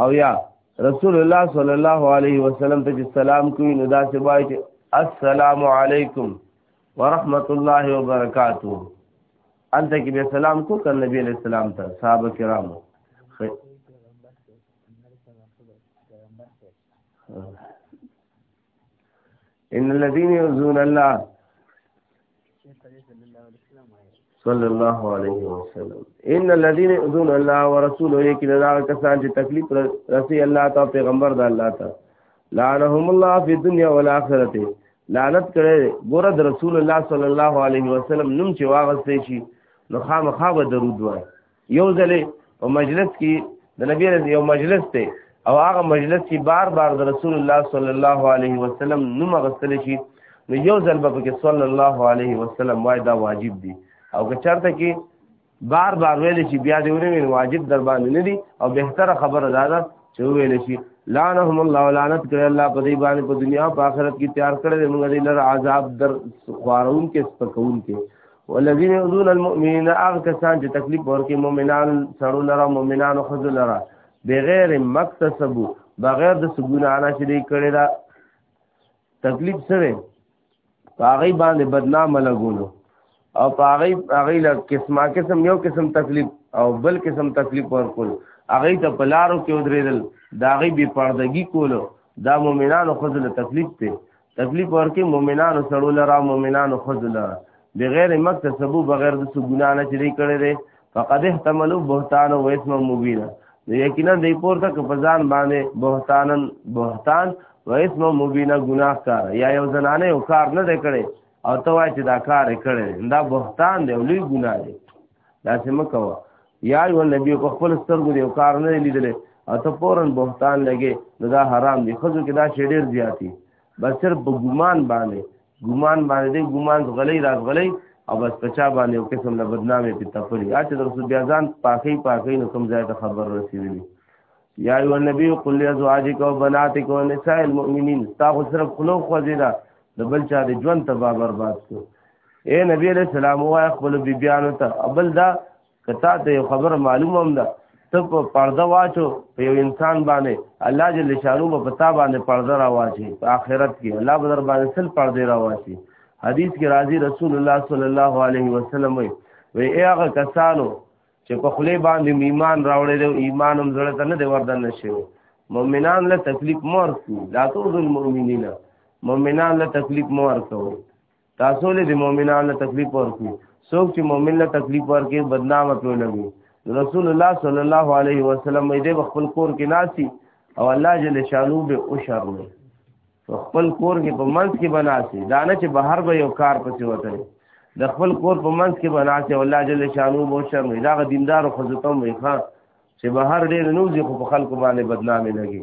او یا رسول الله صلی الله علیه وسلم ته سلام کوي نو دا څه وایي چې السلام علیکم ورحمت الله وبرکاته انت کې به سلام کو کړ نبی علیہ السلام ته صحابه کرامو ان الذين يؤذون الله صلی الله علیه وسلم ان الذين يؤذون الله ورسوله یقینا دا کسان چې تکلیف رسي الله تعالی پیغمبر د الله تعالی لعنهم الله فی الدنيا والآخرة لعنت کړي ګوره د رسول الله صلی الله علیه وسلم نوم چې واغستې شي نو خامخا به درود وایي یو ځل په مجلس کې د نبی رضی یو مجلس ته او هغه مجلس چې بار بار د رسول الله صلی الله علیه وسلم نوم غسل شي نو یو ځل به کې صلی الله علیه وسلم وای دا واجب دي او که چرته کې بار بار ویل شي بیا دې ورمن واجب در باندې نه دي او بهتره خبره دا ده چې ویل شي لعنهم الله لعنت کړ الله په دې باندې په دنیا او آخرت کې تیار کړل موږ دې لر عذاب در خوارون کې سپکون کې والذین یؤذون المؤمنین هغه کسان چې تکلیف ورکړي مؤمنان سړو لره مؤمنان او خذ لره بغیر مکتسبو بغیر د سګونه انا چې دی کړی دا تکلیف سره هغه باندې بدنام لګولو او هغه هغه له قسمه قسم یو قسم تکلیف او بل قسم تکلیف ورکول هغه ته پلارو کې ودرېدل دا غي بي پردګي کولو دا مؤمنانو خذ له تکلیف ته تکلیف ورکي مؤمنانو سړو لرا مؤمنانو خود لرا بغیر مکتب سبو بغیر د څه ګنا نه چری کړي دي فقد احتملوا بهتان او اسم مبین یقینا دی پورته ک پزان باندې بهتانن بهتان و اسم مبین گناه کار یا یو زنانه او کار نه کړي او ته وای چې دا کار کړي دا بهتان دی لوی ګناه دی دا څه مکوه یا یو نبی په خپل سترګو دی کار نه لیدل او ته پورن بهتان لګي دا حرام دی خزو کې دا شی ډیر زیاتی بس صرف په ګمان باندې ګمان باندې دی ګمان غلې راز غلې او بس پچا باندې یو قسم له بدنامې په تفری اته در رسول بیا ځان پاکي پاکي نو کوم ځای ته خبر رسیدلی یا ایو نبی قل لازواجک و بناتک و نساء المؤمنین تا خو صرف خلو خو زیدا د بل چا د ژوند تبا برباد کو اے نبی علیہ السلام وای خپل بیبیانو ته ابل دا کتا ته یو خبر معلومه هم ده ته په پرده واچو په یو انسان باندې الله جل شانو په پتا باندې پرده را واچي په آخرت کې الله به در باندې سل پرده را واچي حدیث کې راځي رسول الله صلی الله علیه وسلم وی وی هغه کسانو چې په خلی باندې ایمان راوړی دی ایمان هم زړه ته نه دی وردن نشي مؤمنان له تکلیف مور کو لا تو المؤمنین مؤمنان له تکلیف مور کو تاسو له مؤمنانو تکلیف ورکو څوک چې مؤمن له تکلیف ورکې بدنامه په لګي رسول الله صلی الله علیه وسلم دې خپل کور کې ناسي او الله جل شانو به او شرم خپل کور کې په منځ کې بناسي دانه چې بهر به یو کار پسې وته د خپل کور په منځ کې بناسي او الله جل شانو به شرم دا غ دیندار خو زتم وي ښا چې بهر ډېر نوځي خو په خلکو باندې بدنامي لګي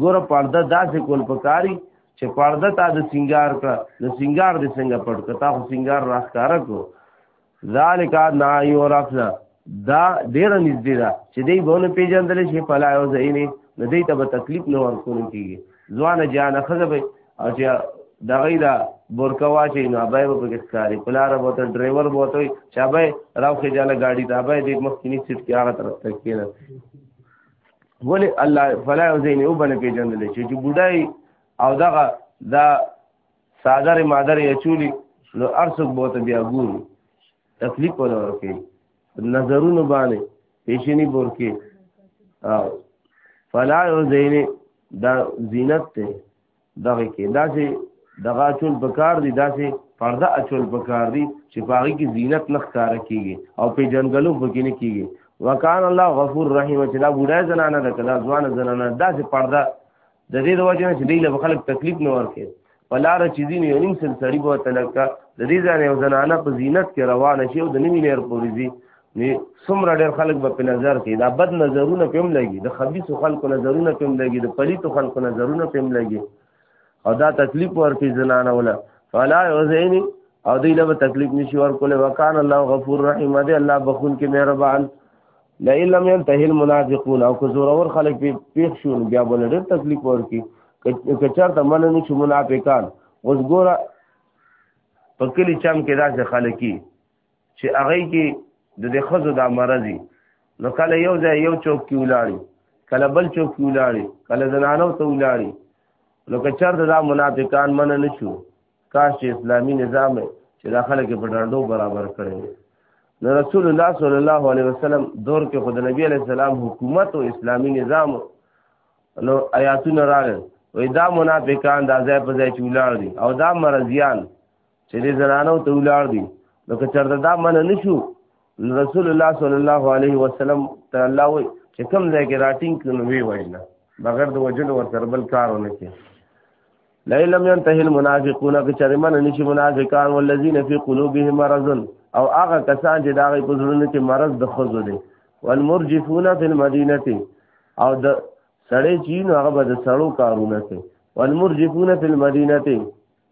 ګوره پرده داسې کول پکاري چې پرده تا د سنگار کړه د سنگار د څنګه پټ کړه تا خو سنگار راخاره کو ذالک نا یورفنا دا ډیر نږدې ده چې دی بونه پیژندل شي فلا یو زینه د دې ته به تکلیف نه ورکول کیږي ځوان جان خزه به او چې دا غیدا بورکا واچي نو ابای په کې ښکاری پلار به ته ډرایور به ته چا به راوخه جاله گاډي ته ابای دې مخکینی سیټ کې هغه طرف تک کېنه ولی الله فلا یوزین او بن پیجندل چې چې بډای او دغه دا ساده مادر یې چولی نو ارسک بوت بیا ګور تکلیف ولا ورکه نظرونه باندې پیشنی بورکه او فلا یوزین دا زینت ته دغه کې داسې دغه اچول په کار دي داسې پرده اچول په کار دي چې په هغې کې زینت نه ښکاره کېږي او پېژندګلو پکې نه کېږي وکان الله غفور رحیم چې دا بوډای زنانه ده که دا ځوانه زنانه داسې پرده د دې د وجې نه چې دوی له به خلک تکلیف نه ورکړي په لاره چې ځینې یو نیم سل سړي به ورته لکه د دې ځای یو زنانه په زینت کې روانه شي او د نوي نیر پورې ځي نو څومره ډېر خلک به په نظر کې دا بد نظرونه په هم لګي د خبيثو خلکو نظرونه په هم لګي د پليتو خلکو نظرونه په هم لګي او دا تکلیف ورکړي زنانه ولا فلا یوزینی او دی له تکلیف نشي ورکول وکان الله غفور رحیم دی الله بخون کې مهربان لا الا من تهل منافقون او کو زور اور خلق په پیښ شو بیا بل ډېر تکلیف ورکړي کچر ته من نه شو منافقان اوس ګوره په کلی چم کې داسې خلک چې هغه کې د دې خزو دا مرضی نو کله یو ځای یو چوک کې ولاړی کله بل چوک کې ولاړی کله زنانو ته ولاړی نو که چرته دا منافقان من نه شو کاش چې اسلامی نظام چې دا خلک په ډاندو برابر کړي نو رسول الله صلی الله علیه وسلم دور کې خود نبی علیہ السلام حکومت او اسلامی نظام نو آیاتونه راغل وې دا منافقان دا ځای په ځای چې ولاړ دي او دا مرضیان چې دې زنانو ته ولاړ دي نو که چرته دا من نه شو رسول الله صلی الله علیه وسلم ته الله وي چې کوم ځای کې راټینګ کړو وی وینا بغیر د وجل ور سره بل کارونه کې لئلم ينتهي المنافقون بچرمن نشي منافقان والذين في قلوبهم مرض او هغه کسان چې دا غي پزړونه کې مرض د خزو دي والمرجفون في المدينه او د سړی چین هغه به د سړو کارونه کوي والمرجفون فی المدینه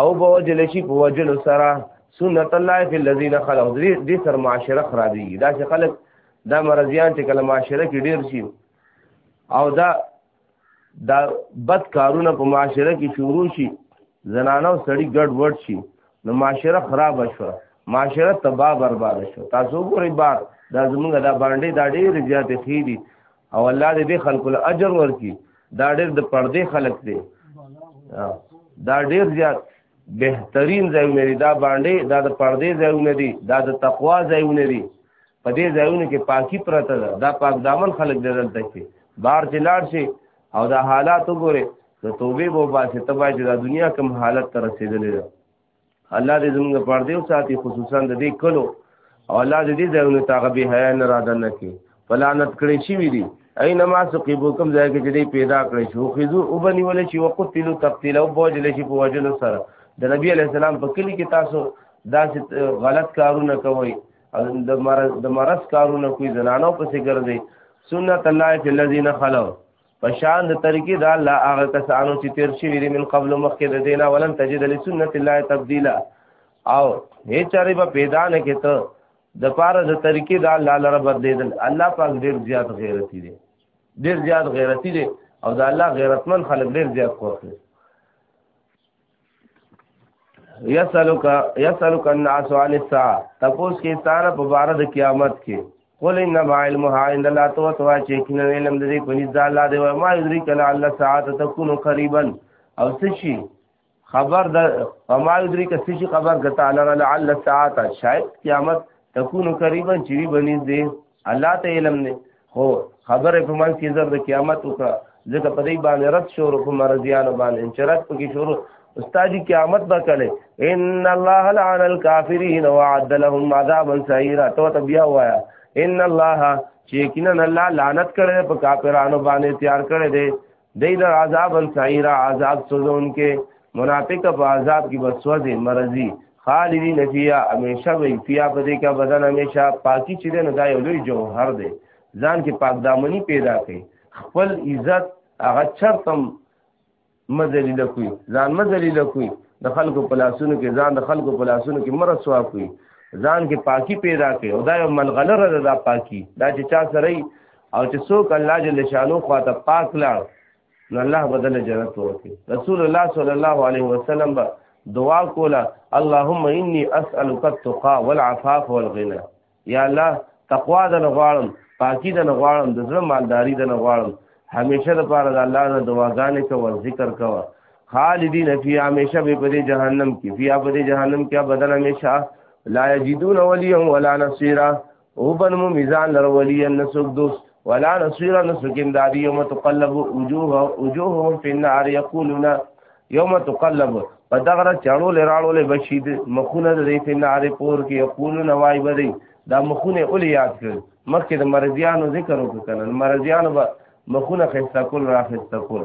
او به وجل شي په وجل سره سنت الله فی الذین خلق دې سر معاشره خرابي دا چې خلک دا مرضیان چې کله معاشره کې ډیر شي او دا دا بد کارونه په معاشره کې شروع شي زنانه او سړی ګډ وډ شي نو معاشره خراب شو معاشره تباہ برباد شو تاسو ګورئ بار دا زمونږ دا باندې دا ډېر زیاتې خېدي او الله دې دې خلکو له اجر ورکړي دا ډېر د پردې خلک دي دا ډېر زیات بهترین ځایونه دي دا باندې دا د پردې ځایونه دي دا د تقوا ځایونه دي په دې ځایونو کې پاکي پرته ده دا پاک دامن خلک دې دلته کې بار چې لاړ شي او دا حالات وګوره د توبې بو باسي تبا چې دا دنیا کوم حالت ته رسیدلې ده الله دې زموږ پر دې ساتي خصوصا د دې کلو او الله دې دې ځایونو ته غبي حیا نه را دنه کې فلانت کړی شي وي دي اينما سقيبو کوم ځای کې دې پیدا کړی شو خذو وبني ول شي وقتلوا تقتيلا او بوج لشي په وجلو سره د نبی عليه السلام په کلی کې تاسو داسې غلط کارونه کوي د مرض د مرض کارونه کوي زنانو پسې ګرځي سنت الله فی الذین خلو پشان د ترکی دا الله هغه کسانو چې تیر شوی دی من قبل مخکې د دینا ولن تجد لسنت الله تبديلا او هي چاري به پیدا نه کېته د پاره د ترکی دا الله لره بدلیدل الله پاک ډیر زیات غیرتی دی ډیر زیات غیرتی دی او دا الله غیرتمن خلک ډیر زیات کوي یسلک یسلک الناس عن الساعه تپوس کې ستاره په بار د قیامت کې قل انما علمها عند الله تو تو چې کینه علم د دې په نزد الله دی او ما یدری کله الله ساعت تكون قریبا او سشي خبر د ما یدری ک سشي خبر ګټه الله لعل ساعت شاید قیامت تكون قریبا چې بنځ دی الله ته علم نه خو خبره په من کې زر د قیامت وکړه ځکه په دې باندې رد شروع په مرضیانو باندې چې رد پکې شروع استاد قیامت به کله ان الله لعن الكافرین وعد لهم عذابا سعیرا تو ته بیا وایا ان الله چې کینن الله لعنت کړي په کافرانو باندې تیار کړي دي دی در عذاب السعیر عذاب سوزون کې منافق په عذاب کې بسوځي مرضی خالدین فیها همیشه وی فیها په دې کې بدن همیشه پاکي چې نه دا یو لوی جوهر دی ځان کې پاک دامنی پیدا کړي خپل عزت هغه چرتم مزلی لکوي ځان مزلی لکوي د خلکو په لاسونو کې ځان د خلکو په لاسونو کې مرسوا کوي ځان کې پاکي پیدا کړي او دا یو ملغلره ده دا پاکي دا چې چا سره او چې څوک الله جل شانو خواته پاک لاړ نو الله بدل جنت ورکړي رسول الله صلی الله علیه وسلم به دعا کوله اللهم انی اسالک التقى والعفاف والغنى یا الله تقوا د غواړم پاکی د غواړم د زړه مالداری د غواړم همیشه د پاره د الله نه دعاګانې کوه ذکر کوه خالدین فی همیشه به په جهنم کې فی په جهنم کې بدل همیشه لا یجدون ولیا ولا نصيرا او بن مو میزان لر ولی نسوک دوست ولا نصير نسوک امدادی یوم تقلب وجوه وجوههم فی النار یقولون یوم تقلب په دغه را چاړو لراړو له بشید مخونه د دې په نار پور کې یقولون وای بدی دا مخونه اولی یاد کړ مخکې د مرضیانو ذکر وکړل مرضیانو به مخونه خسته کول را خسته کول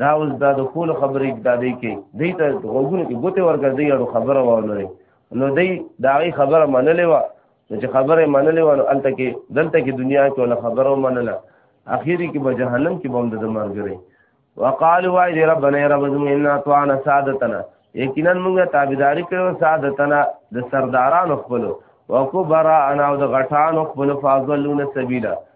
دا اوس دا د خول خبرې دا دی کې دی ته غوګونه کې ګوته ورګر دی اړو خبره وونه نو دی دا غي خبره منلې و چې خبره منلې و نو الته کې دلته کې دنیا کې ولا خبره منله اخیری کې به جهنم کې بوند د مرګره وقال وای دی ربنا یا رب زم ان اطعنا سادتنا یقینا موږ تابعداري کړو سادتنا د سردارانو خپل او کو برا انا او د غټانو خپل فاضلون سبیلا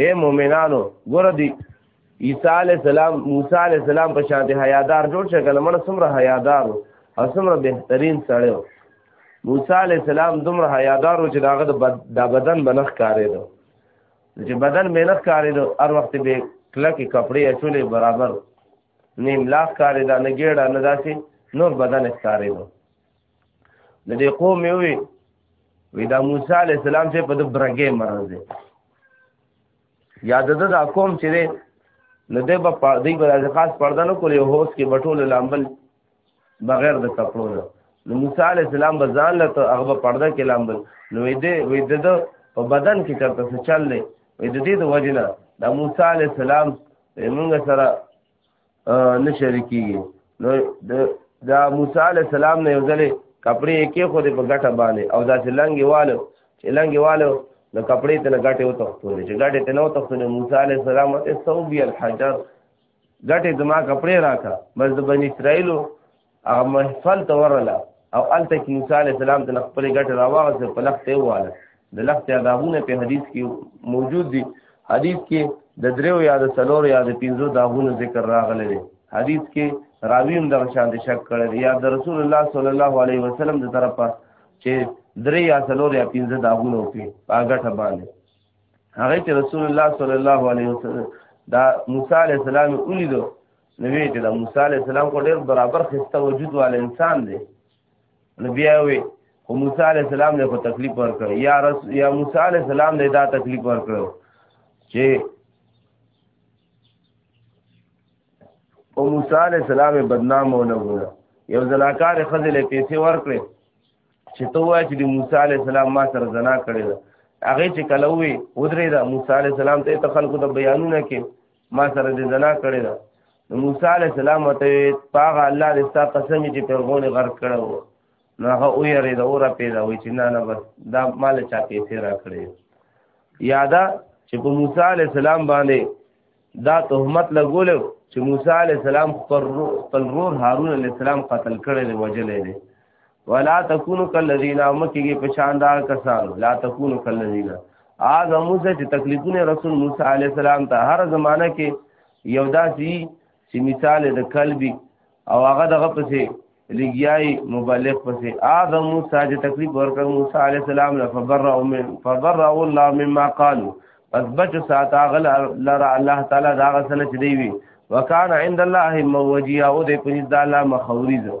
اے مؤمنانو ګور دی عیسی علی السلام موسی علی السلام په شان دي حیادار جوړ شي کله مړ سمره حیادار او سمره بهترین سړی موسی علی السلام دومره حیادار چې داغه د بدن بنخ کارې دو چې بدن مینخ کارې دو هر وخت به کلکې کپڑے اچولې برابر نیم لاخ کارې دا نه ګېړه نه داسې نور بدن ښکارې دو د دې قوم یې وي وی دا موسی علی السلام چې په د برګې مرز دی یا د دا قوم چې دی نو دی به په دې بل خاص پرده نه کولې هوس کې بټول لامبل بغیر د کپړو نه نو موسی علی السلام به ځان له هغه پرده کې لامبل نو دې وې د په بدن کې چرته څه چل نه وې د دې د وجنه د موسی علی السلام موږ سره نه شریکیږي نو دا موسی علی السلام نه یو ځلې کپڑے کې خو دې په ګټه باندې او دا چې لنګي والو چې لنګي والو نو کپڑے ته نه ګټه وته خو چې ګټه ته نه وته خو موسی علی السلام ته سوبي الحجر ګټه زما کپڑے راکا بس د بنی اسرائیلو هغه محفل ته ورله او الته کې موسی عليه السلام د خپل ګټ راوغه په لخت یې واله د لخت عذابونه په حدیث کې موجود دي حدیث کې د دریو یا د څلور یا د پنځو داغونو ذکر راغلی دی حدیث کې راوی هم دغه شان د شک کړی دی یا د رسول الله صلی الله علیه وسلم د طرفه چې درې یا څلور یا پنځه داغونه وکړي په ګټه باندې هغه چې رسول الله صلی الله علیه وسلم دا موسی علیه السلام ولیدو نو وی چې د موسی علی السلام کو ډیر برابر خسته وجود وال انسان دی نو بیا وی خو موسی علی السلام له کو تکلیف ورکړ یا رس یا موسی علی السلام له دا تکلیف ورکړ چې او موسی علی السلام بدنام ونه وګړه یو زناکار خزل پیسې ورکړې چې ته وای چې د موسی علی السلام ما سره زنا کړې ده هغه چې کله وی ودرې ده موسی علی السلام ته خلکو ته بیانونه کې ما سره دې زنا کړې ده نو موسی علی السلام ته پاغه الله دې ستا قسم چې پرغونه غرق کړو نو هغه او یری دا اوره پیدا وای چې نه نه بس دا مال چا پیسې را کړې یادا چې په موسی علی السلام باندې دا تهمت لګول چې موسی علی السلام پر پر روح هارون علی السلام قتل کړي وجلې دي ولا تکونو کالذین او مکیږي په شان دا کسان لا تکونو کالذین اغه موسی چې تکلیفونه رسول موسی علی السلام ته هر زمانہ کې یو داسي چې مثال د کلبي او هغه دغه پسې لګیای مبلغ پسې اغه موسی چې تکلیف ورکړ موسی علی السلام له فبرأ من فبرأ الله مما قالوا پس بچ سات اغه لره الله تعالی دا غسل چې دی وی وکانه عند الله موجیا او دې پنځ د الله مخوریزه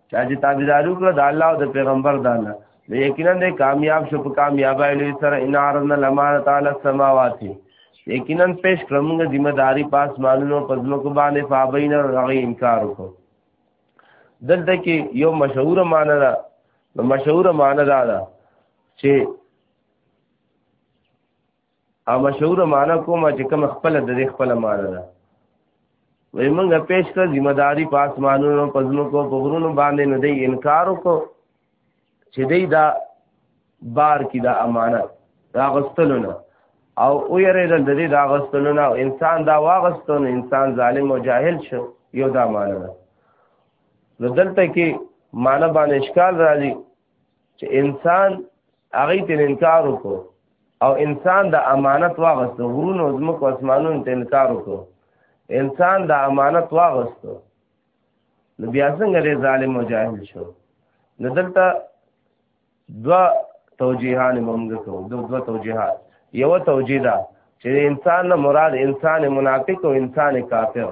چا چې تابعداري وکړه د الله او د پیغمبر د الله یقینا د کامیاب شو په کامیابی لوی سره ان عرضنا الامانه تعالی السماوات یقینا پیش کړمږ ذمہ داری پاس مالونو پزمو کو باندې فابین رغی انکار وکړو دلته کې یو مشهور معنی ده مشهور معنی ده چې او مشهور معنا کوم چې کوم خپل د دې خپل معنا ده وای موږ پېښ کړ ذمہ داری په اسمانونو په ځمکو په غرونو باندې نه دی انکار وکړو چې دی دا بار کی دا امانت دا غستلونه او او یره د دې دا غستلونه انسان دا واغستون انسان ظالم او جاهل شو یو دا معنا ده نو دلته کې معنا باندې اشکال راځي چې انسان هغه ته انکار وکړو او انسان د امانت واغستو غرونو زمکو اسمانونو ته انکار وکړو انسان د امانت واغستو نو بیا څنګه لري ظالم او جاهل شو نو دلته دوا توجیهان موږ کوو دو دوا توجیهات یو توجیه ده چې انسان نه مراد انسان منافق او انسان کافر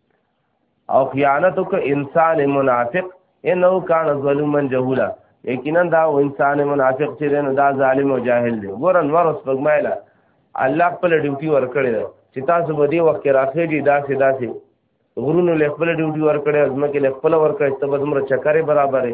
او خیانت وک انسان منافق انه کان ظلوما جهولا یقینا دا انسان منافق چې نه دا ظالم او جاهل دی ګورن ورس بګمایلا الله خپل ډیوټي ورکړي چې تاسو به دې وخت راخېږي داسې داسې غرونو له خپل ډیوټي ورکړي ازمکه له خپل ورکړي ته به زمره چکرې برابرې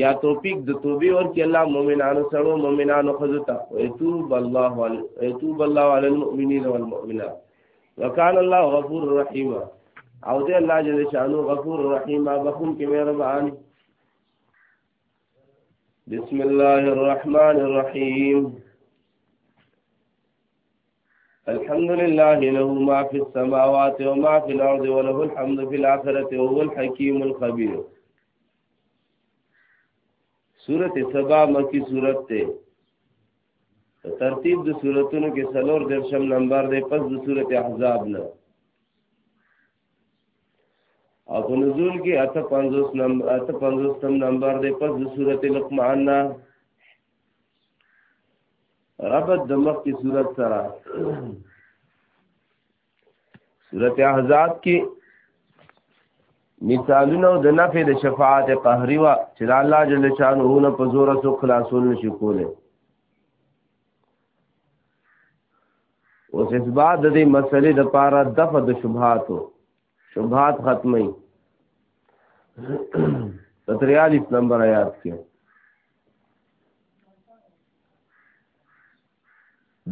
یا توفیق د توبې ور کې الله مؤمنانو سره مؤمنانو خذو ته ایتوب الله علی ایتوب الله علی المؤمنین والمؤمنات وکال الله غفور رحیم او دې الله جل شانو غفور رحیم بخون کې مهربان بسم الله الرحمن الرحیم الحمد لله له ما في السماوات وما في الأرض وله الحمد في الآخرة وهو الحكيم الخبير سورت سبا مکی سورت تے ترتیب د سورتونو کې سلور درشم نمبر دی پس د سورت احزاب نه او په نزول کې اته 50 نمبر اته 50 نمبر دی پس د سورت لقمان نه ربط د مخ کی صورت سره سورت احزاب کې مثالونه د نفع د شفاعت قهری وا چې الله جل شانه نه په زور سو خلاصون نشي کوله اوس اس بعد د دې مسلې د پاره دفع د شبهاتو شبهات ختمي تتریال اس نمبر آیات کې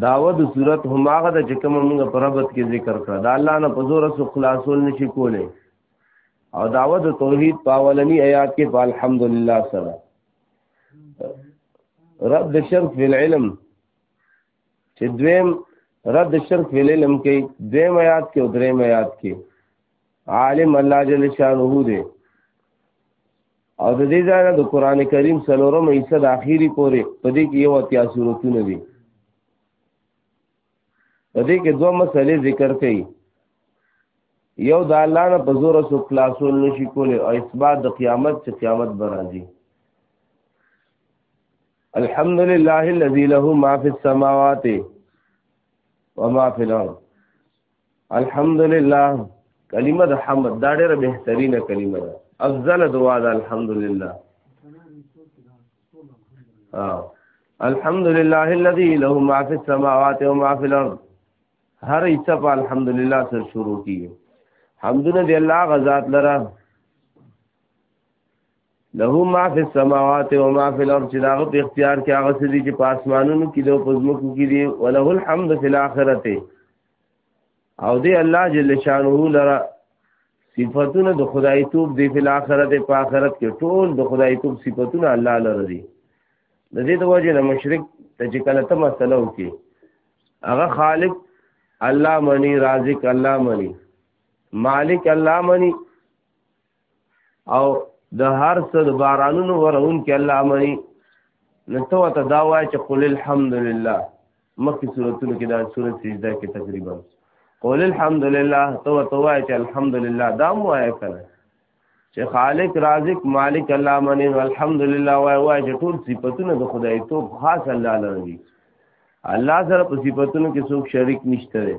داوه د صورت هم هغه د چې کوم موږ په ربط کې ذکر کړ دا الله نه په زور سو خلاصول نشي کوله او داوه د توحید په اولنی آیات کې په الحمدلله سره رد د شرک فی العلم چې دویم رد د شرک فی العلم کې دویم آیات کې او دریم آیات کې عالم الله جل شانه دی او د دې ځای د قران کریم څلورم حصہ د اخیری پورې په دې کې یو اتیا سورتونه دي په دې کې دوه مسلې ذکر کړي یو د الله نه په زور سو خلاصول نشي کولی او اثبات د قیامت چې قیامت برازي الحمد لله الذي له ما في السماوات وما في الارض الحمدلله کلمه د حمد دا ډېره بهترینه کلمه ده افضل دعا ده الحمدلله الحمدلله الذي له ما في السماوات وما في الارض هر ایسه په الحمدلله سره شروع کیږي حمدونه دی الله غزاد لره له ما فی السماوات و ما فی الارض چې داغه په اختیار کې هغه سړي چې په اسمانونو کې دی او په ځمکو کې دی وله الحمد فی الاخرته او دی الله جل شانه لرا صفاتونه د خدای توب دی په آخرت په آخرت کې ټول د خدای توب صفاتونه الله لره دي د دې د وجه نه مشرک ته چې کله ته مسله وکي هغه خالق الله منی رازق الله منی مالک الله منی او د هر څه د بارانونو ورون کې الله امني نو ته ته دا وای چې قل الحمدلله مخکې سورتونو کې دا سورت سجده کې تقریبا قل الحمدلله ته ته وای چې الحمدلله دا مو وای کنه چې خالق رازق مالک الله منی الحمدلله وای وای چې ټول صفاتونه د خدای توب خاص الله لري الله سره په صفاتونو کې څوک شریک نشته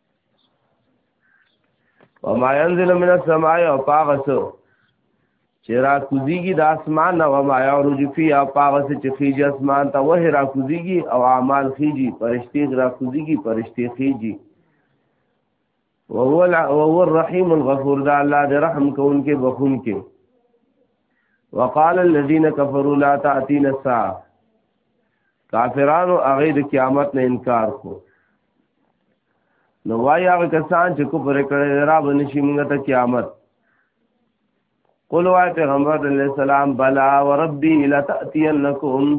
وما ينزل من السماء او پاغسو چې را کوزيږي د اسمان او ما يعرج فی او پاغس چې خيږي اسمان ته وه را کوزيږي او اعمال خيږي فرشتي را کوزيږي فرشتي خيږي وهو وهو الرحيم الغفور دا الله دې رحم کوونکې بخونکې وقال الذين كفروا لا تاتين الساعه کافرانو هغه د قیامت نه انکار کو نو وای هغه کسان چې کفر کړي را باندې شي موږ ته قیامت قل وای پیغمبر علیہ السلام بلا وربی لتاتینکم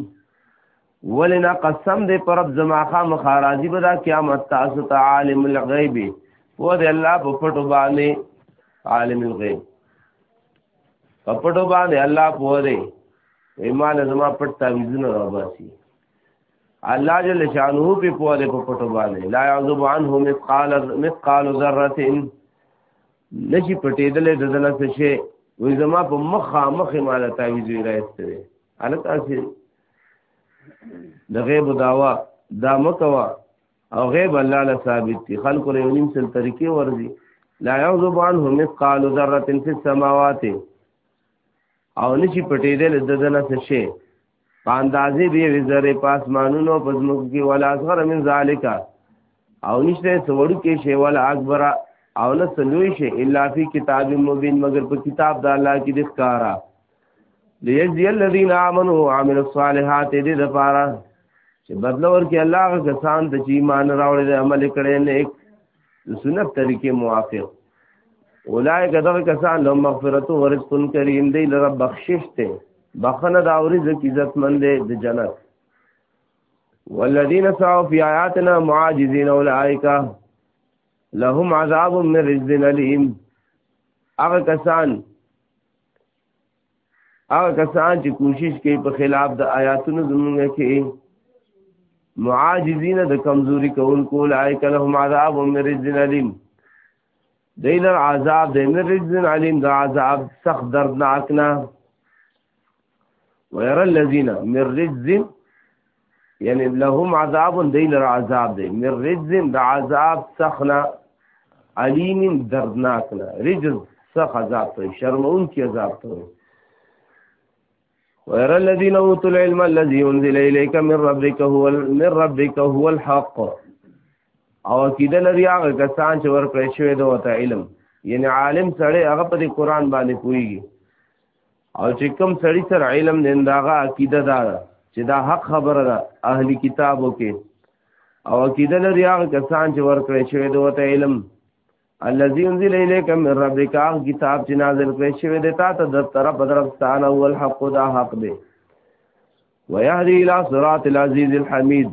ولنا قسم دې پر رب زما خام خارازی بدا قیامت تاسو ته عالم الغیب و دې الله په پټو باندې عالم الغیب په پټو باندې الله په دې ایمان زما پټ تعویذونه راوباسي الله جل شانه په پوهه ده په پټو باندې لا يعذب عنه مثقال مثقال ذره نشي پټېدلې د دنه څه شي وې زما په مخه مخه مال تعویذ راځته انا تاسو د غیب داوا دا مکوا او غیب الله له ثابت دي خلق له نیم سل طریقې ورزي لا يعذب عنه مثقال ذره في السماوات او نشي پټېدل د دنه څه شي په اندازې به یې ذره په اسمانونو په ځمکو کې ولا اصغر من ذالک او نشته سوړو کې شی ولا اکبر او نه سلوي شی الا فی کتاب مبین مگر په کتاب د الله کې د ښکارا لیجزی الذین آمنوا وعملوا الصالحات دې د پاره چې بدلور کې الله غ کسان ته چې ایمان راوړي عمل کړي نیک د سنت طریقې موافق اولایک دغه کسان له مغفرت او رزق کریم دی لره بخشش ته بخنه دا او رزق عزت مند دی د جنت والذین سعوا فی آیاتنا معاجزین اولایک لهم عذاب من رجز الیم هغه کسان هغه کسان چې کوشش کوي په خلاف د آیاتونو زمونږ کې معاجزین د کمزوري کوونکو لایک لهم عذاب من رجز علیم دین عذاب د من رجز علیم د عذاب سخت دردناک نه ويرى الذين من رجز یعنی لهم عذاب دیل را عذاب دی من رجز دا عذاب سخنا علیم دردناکنا رجز سخ عذاب ته شرمون کی عذاب ته ويرى الذين اوتوا العلم الذي انزل اليك من ربك هو من ربك هو الحق او کیدل لري هغه کسان چې ورکړی شوی دی وته علم یعنی عالم سره هغه په قرآن باندې پويږي او چې کوم سړی سره علم دی داغه عقیده دا ده چې دا حق خبره ده اهلی کتابو کې او عقیده لري هغه کسان چې ورکړی شوی دی وته علم الذي انزل اليك من ربك هغه کتاب چې نازل کړی شوی دی تا ته د طرف بدرف تعالی او الحق دا حق دی ويهدي الى صراط العزيز الحميد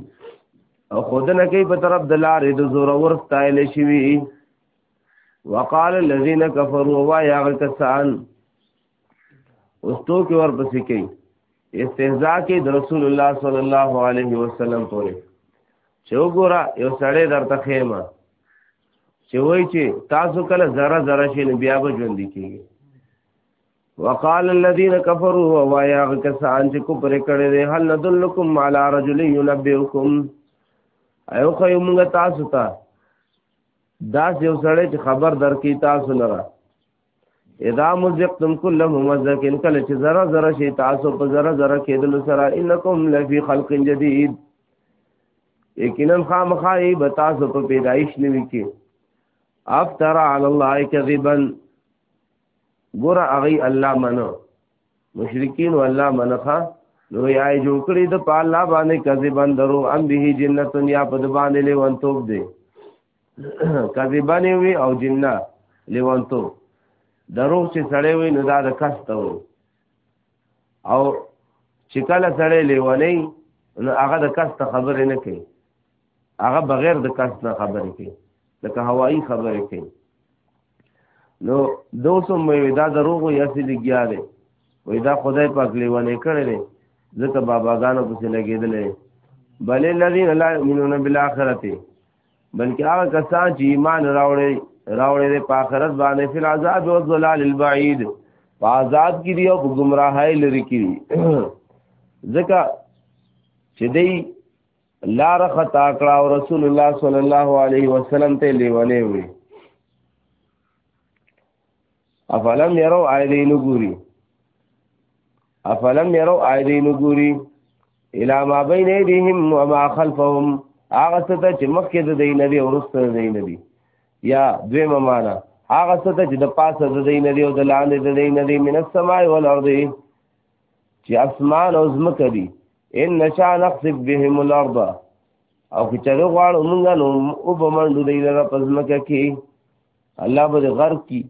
او خودنه کوي په طرف د لارې د زور ور ستایل شوی وقال الذين كفروا ويا غلطان اوس تو کې ورپسې کوي استهزاء کې د رسول الله صلی الله علیه وسلم پورې چې وګوره یو سړی درته خېما چې وای چې تاسو کله ذره ذره شي نو بیا به ژوند کیږي وقال الذين كفروا ويا كسان چې کو پرې کړې ده هل ندلکم على رجل ينبئكم ايو خو موږ تاسو ته دا یو سړی چې خبر درکې تاسو لره اذا مزقتم كل ممزق کله چې ذره ذره شي تاسو په ذره ذره کېدل سره انکم لفی خلق جدید یقینا خامخای به تاسو په پیدایش نوي کې افتر علی الله کذبا ګور اغي الله منو مشرکین او الله منخه نو یای جوړ کړی د پالا باندې کذبا درو ام به جنتن یا په باندې لوي وانتوب دی کذبانی وی او جنہ لیوانتو دروغ چې سړی وي نو دا د کست وي او چې کله سړی لیونی نو هغه د کست خبرې نه کوي هغه بغیر د کست نه خبرې کوي لکه هوایی خبرې کوي نو دوسو مې دا دروغ یې اصلي لګیا دی وې دا خدای پاک لیونی کړی دی ځکه باباګانو پسې لګېدلې بلې الذین لا یؤمنون بالآخرته بلکې هغه کسان چې ایمان راوړي راوړي د پاخرت باندې فل عذاب او ظلال البعید په عذاب کې دی او په گمراهۍ لري کې دی ځکه چې دی لار خطا کړه او رسول الله صلی الله علیه وسلم ته لیونه وي افلم يرو عيدين ګوري افلم يرو عيدين ګوري الى ما بين ايديهم وما خلفهم هغه څه ته چې مخکې د دین دی ورسته د دین دی یا دویمه معنا هغه څه ته چې د پاسه د دین دی او د لاندې د دین دی من السماء والارض چې اسمان او زمکه دي ان نشا نخسف بهم الارض او که چره غواړو مونږ نو او به منډو دی لره پزمکه کې الله به غرق کی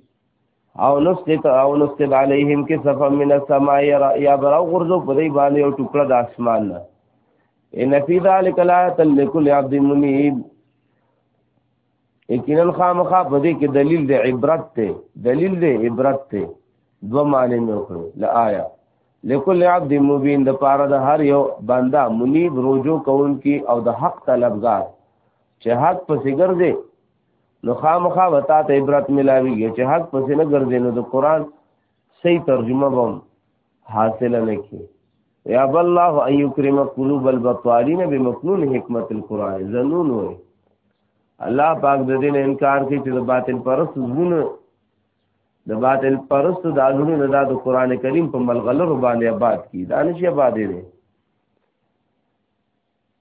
او نسلت او نسلت علیهم کسفا من السماء یا براو غرزو په دې باندې او ټوکړه د اسمان نه ان فی ذلک لایت لکل عبد منیب یقینا خامخا په دې کې دلیل د عبرت ته دلیل د عبرت ته دو معنی مې وکړو لایا لکل عبد مبین د پاره د هر یو بندا منیب رجوع کون کی او د حق طلبگار چې حق په سیګر دی نو خامخا وتا ته عبرت ملاوي چې حق پسې نه ګرځې نو د قران صحیح ترجمه بم حاصل نه کی یا بالله ان یکرم قلوب البطالین بمکنون حکمت القران زنون وای الله پاک د دین انکار کوي چې د باطل پرست زونه د باطل پرست د اذن نه د قران کریم په ملغلر باندې آباد کی دانش آباد دي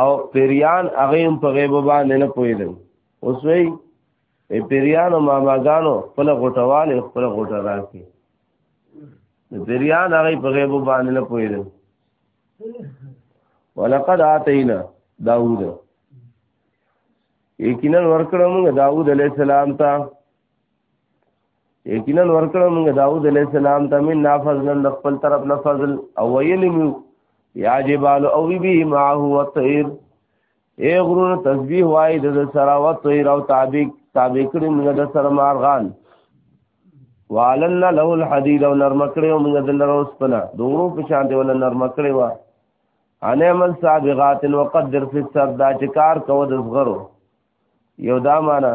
او پیریان هغه هم په غیب باندې نه پوهېدل اوس وی ای پیریان او ماماګانو خپل غټواله خپل غټه راکې د پیریان هغه په غیب باندې نه پوهېدل ولقد آتینا داوود یقینا ورکړو موږ داوود علیه السلام ته یقینا ورکړه موږ داوود علیه السلام ته من نافذل د خپل طرف نه فضل او ویل مو یا جبال او بی ما هو طیر اے غرون تسبیح وای د سرا و طیر او تابع تابع کړي موږ د سر مارغان والنا له الحديد او نرم کړي او موږ د لروس پنا دوغرو په شان دی ول نرم کړي وا ان عمل سابغات وقدر فی السر دا چې کار کو د زغرو یو دا معنی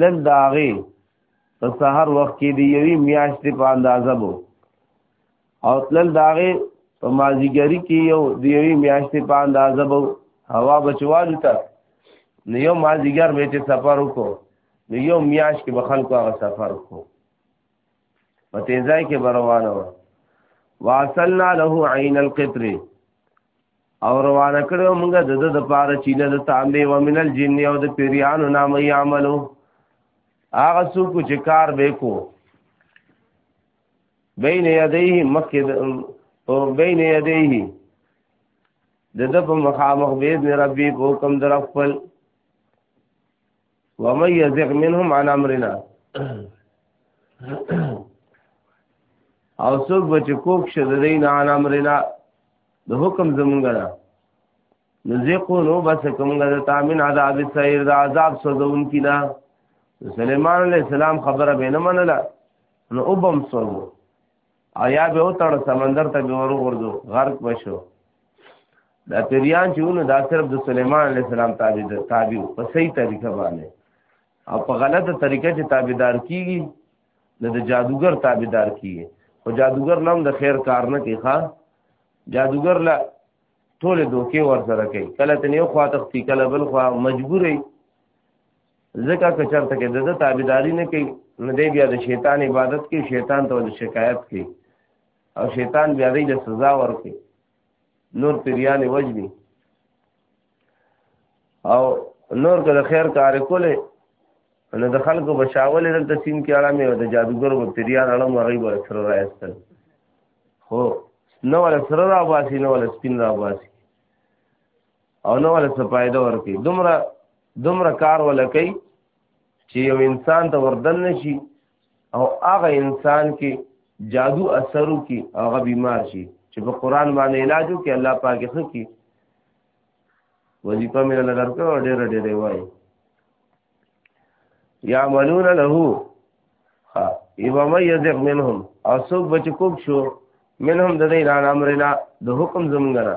لن داغي په سحر وخت کې دی یوې میاشتې په اندازه بو او تلل داغي په مازیګری کې یو دی یوې میاشتې په اندازه بو هوا بچوالو ته نو یو مازیګر به چې سفر وکړو نو یو میاش کې به خلکو هغه سفر وکړو په تیزای کې بروانه و واصلنا له عین القطر او روانه کړو موږ د د د پاره چې د تانبه و من الجن او د پیریانو نام یې عملو هغه څوک چې کار وکړو بین یدیه مخکې او بین یدیه د د په مخامخ به د ربي په حکم در خپل ومن يزغ منهم عن امرنا او څوک به چې کوک شه د دین عن امرنا د حکم زمونږ نه نزیقو نو بس کومګه د تامین عذاب سیر د عذاب سوزون کینا سليمان عليه السلام خبره بینه منله نو وبم سوزو او یا به وتړ سمندر ته به ورغورځو غرق بشو دا پیریان چې ونه دا صرف د سليمان عليه السلام تابع ده تابع په صحیح طریقه باندې او په غلطه طریقه چې تابعدار کیږي نو د جادوګر تابعدار کیږي او جادوګر نام د خیر کار نه کوي ښا جادوګر لا ټول دوکي ور سره کوي کله ته یو خوا تختی کله بل خوا مجبورې ځکه که چرته کې د تابعداري نه کوي نو دی بیا د شیطان عبادت کوي شیطان ته د شکایت کوي او شیطان بیا دی د سزا ورکوي نور پیریان وجني او نور که د خیر کار کوله نو د خلکو بشاول دلته سیم کې اړه مې د جادوګر و پیریان اړه مې غي ور سره راځل خو نو ول سره را باسي نو ول سپین را باسي او نو ول څه فائدہ ورکي دومره دومره کار ولکې چې یو انسان ته وردن نشي او هغه انسان کې جادو اثرو کې هغه بیمار شي چې په قران باندې علاج وکړي الله پاک یې خکې وظیفه مې له درکو ډېر ډېر وایي یعملون له ها ایوم یذق منهم او څوک بچ کوک شو منهم د دې ران امرنا د حکم زمونږ نه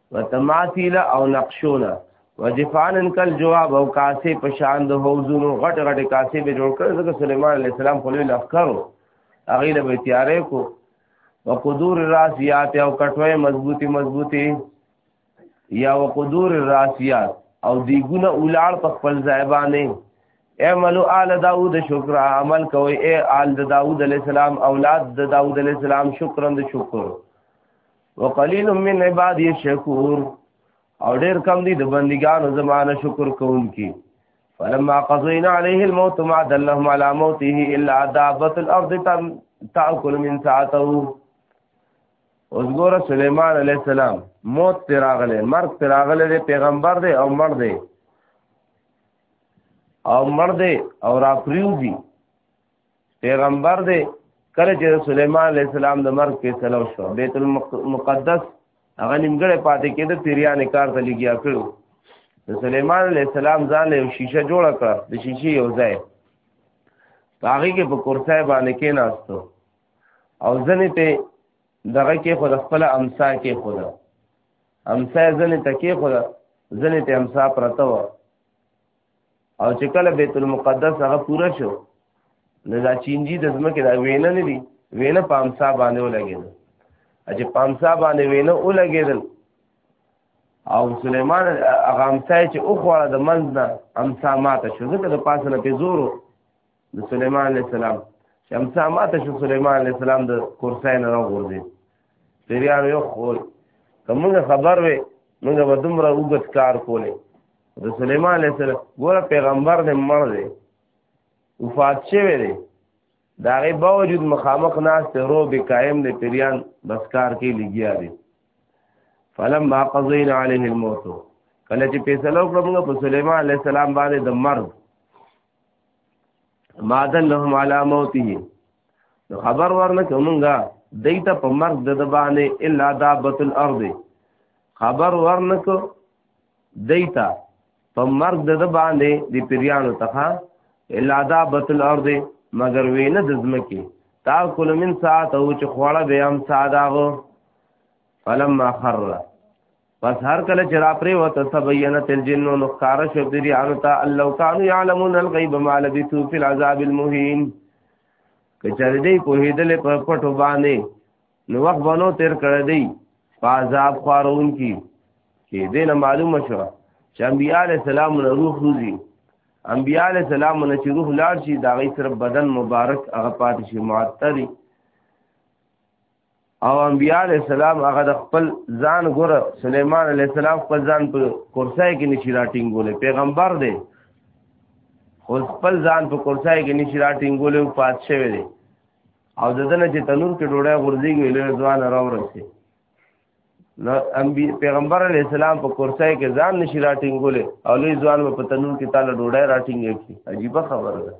وتماثيل او نقشونه وجفانن کل جواب او کاسه په شان د حوزونو غټ غټ کاسه به جوړ کړ ځکه سليمان عليه السلام خو له لخرو هغه له به تیارې کو وقدور الراسيات او کټوي مضبوطي مضبوطي یا وقدور الراسيات او دیګونه اولار په خپل ځای باندې اعملوا آل داوود شکر عمل کوي اے آل د داوود علی السلام اولاد د داوود علی السلام شکرن د شکر وقلیل من عبادی شکور او ډیر کم دي د بندګانو زمانه شکر کوونکي فلما قضينا عليه الموت ما دلهم على موته الا دابه الارض تاكل من ساعته اوس ګور سليمان عليه السلام موت تراغله مرګ تراغله دی پیغمبر دی او مړ دی او مړ دی او را پریوزی پیغمبر دی کله چې سليمان عليه السلام د مرګ فیصله وشو بیت المقدس هغه نیمګړی پاتې کېده پیریان کار ته لګیا کړو د سليمان عليه السلام ځان له شیشه جوړ کړ د شیشې یو ځای هغه کې په کرسای باندې کې ناستو او ځنې ته دغه کې خود خپل امسا کې خود امسا ځنې تکې خود ځنې ته امسا پرته و او چې کله بیت المقدس هغه پوره شو نو دا چینجی د ځمکې دا وینه نه دي وینه په امسا باندې ولګېدل چې په امسا باندې وینه ولګېدل او سلیمان هغه امسا چې اوخواړه د منځ نه امسا ماته شو ځکه د پاسه نه پې زورو د سليمان عليه السلام شمسا ماته شو سليمان عليه السلام د کرسۍ نه راغورځي پیریان یو خو کومه خبر وي موږ به دومره وګت کار کولې د سليمان عليه السلام ګوره پیغمبر دې مړ دی وفات شوی دی دا غي باوجود مخامخ ناس ته رو به قائم دي پیریان بس کار کې لګیا دي فلما قضينا عليه الموت کله چې فیصله وکړه موږ په سليمان عليه السلام باندې د مرګ ما دلهم علی موته نو خبر ورنه کومګه دیتا په مرګ د دبانې الا دابت الارض خبر ورنه کو دیتا په مرګ د دبانې د پیریانو ته الا دابت الارض مگر وینه د زمکی تا کول من ساعت او چې خواړه به هم ساده غو فلما خر پس هر کله چې را پرې وته تبینت الجن نو ښکار شو د ریانو ته الله کانوا یعلمون الغیب ما لبثوا فی العذاب المهین کچاره دی په هیدل په پټو باندې نو وخت بنو تیر کړ دی په عذاب خورون کی چې دې نه معلومه شو چې انبیاء علی السلام له روح روزي انبیاء علی السلام نه چې روح لاړ شي دا غي صرف بدن مبارک هغه پاتې شي معطری او انبیاء علیہ السلام هغه د خپل ځان ګره سليمان علیہ السلام خپل ځان په کورسای کې نشی راټینګولې پیغمبر دی خو خپل ځان په کورسای کې نشی راټینګولې او پات شوی دی او ددن چې تنور کې ډوډۍ غورځيږي له ځوان راورسي نو انبي پیغمبر علی السلام په کورسای کې ځان نشي راټینګولې او لوی ځوان په تنور کې تعالی ډوډۍ راټینګې کی عجیب خبره ده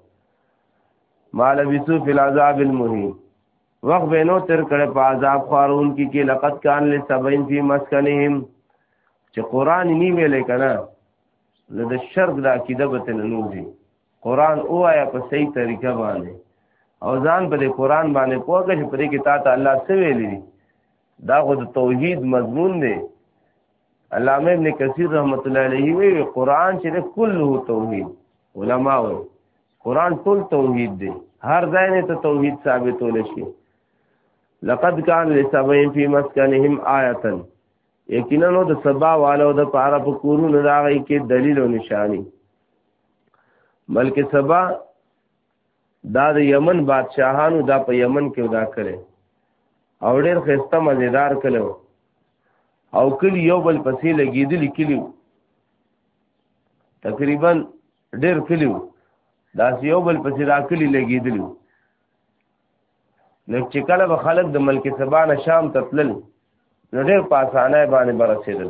مال بیسو فی العذاب المهین وخت به نو تر کړه په عذاب خارون کې کې لقد کان لسبین فی مسکنهم چې قران نی ویلې کنه نو د شرک د عقیده به تل نوځي قران اوایا په صحیح طریقه باندې او ځان په دې قران باندې پوهه چې پرې کې تا ته الله څه ویلي دا خو د توحید مضمون دی علامه ابن کثیر رحمت الله علیه وی قران چې کله توحید علما وی قران ټول توحید دی هر ځای نه ته توحید ثابتول شي لقد كان لسبعين في مسكنهم آية یقینا نو د سبا والو د پاره په کورونو راغی کې دلیل او نشانی بلکې سبا دا د یمن بادشاهانو دا په یمن کې ودا کړي او ډېر خسته مزیدار کلو او کلی یو بل پسې لګېدلی کلی تقریبا ډېر کلی وو داسې یو بل پسې دا کلی لګېدلی وو نو چې کله به خلک د ملک سبا نه شام ته تلل نو ډېر په اسانه باندې به رسېدل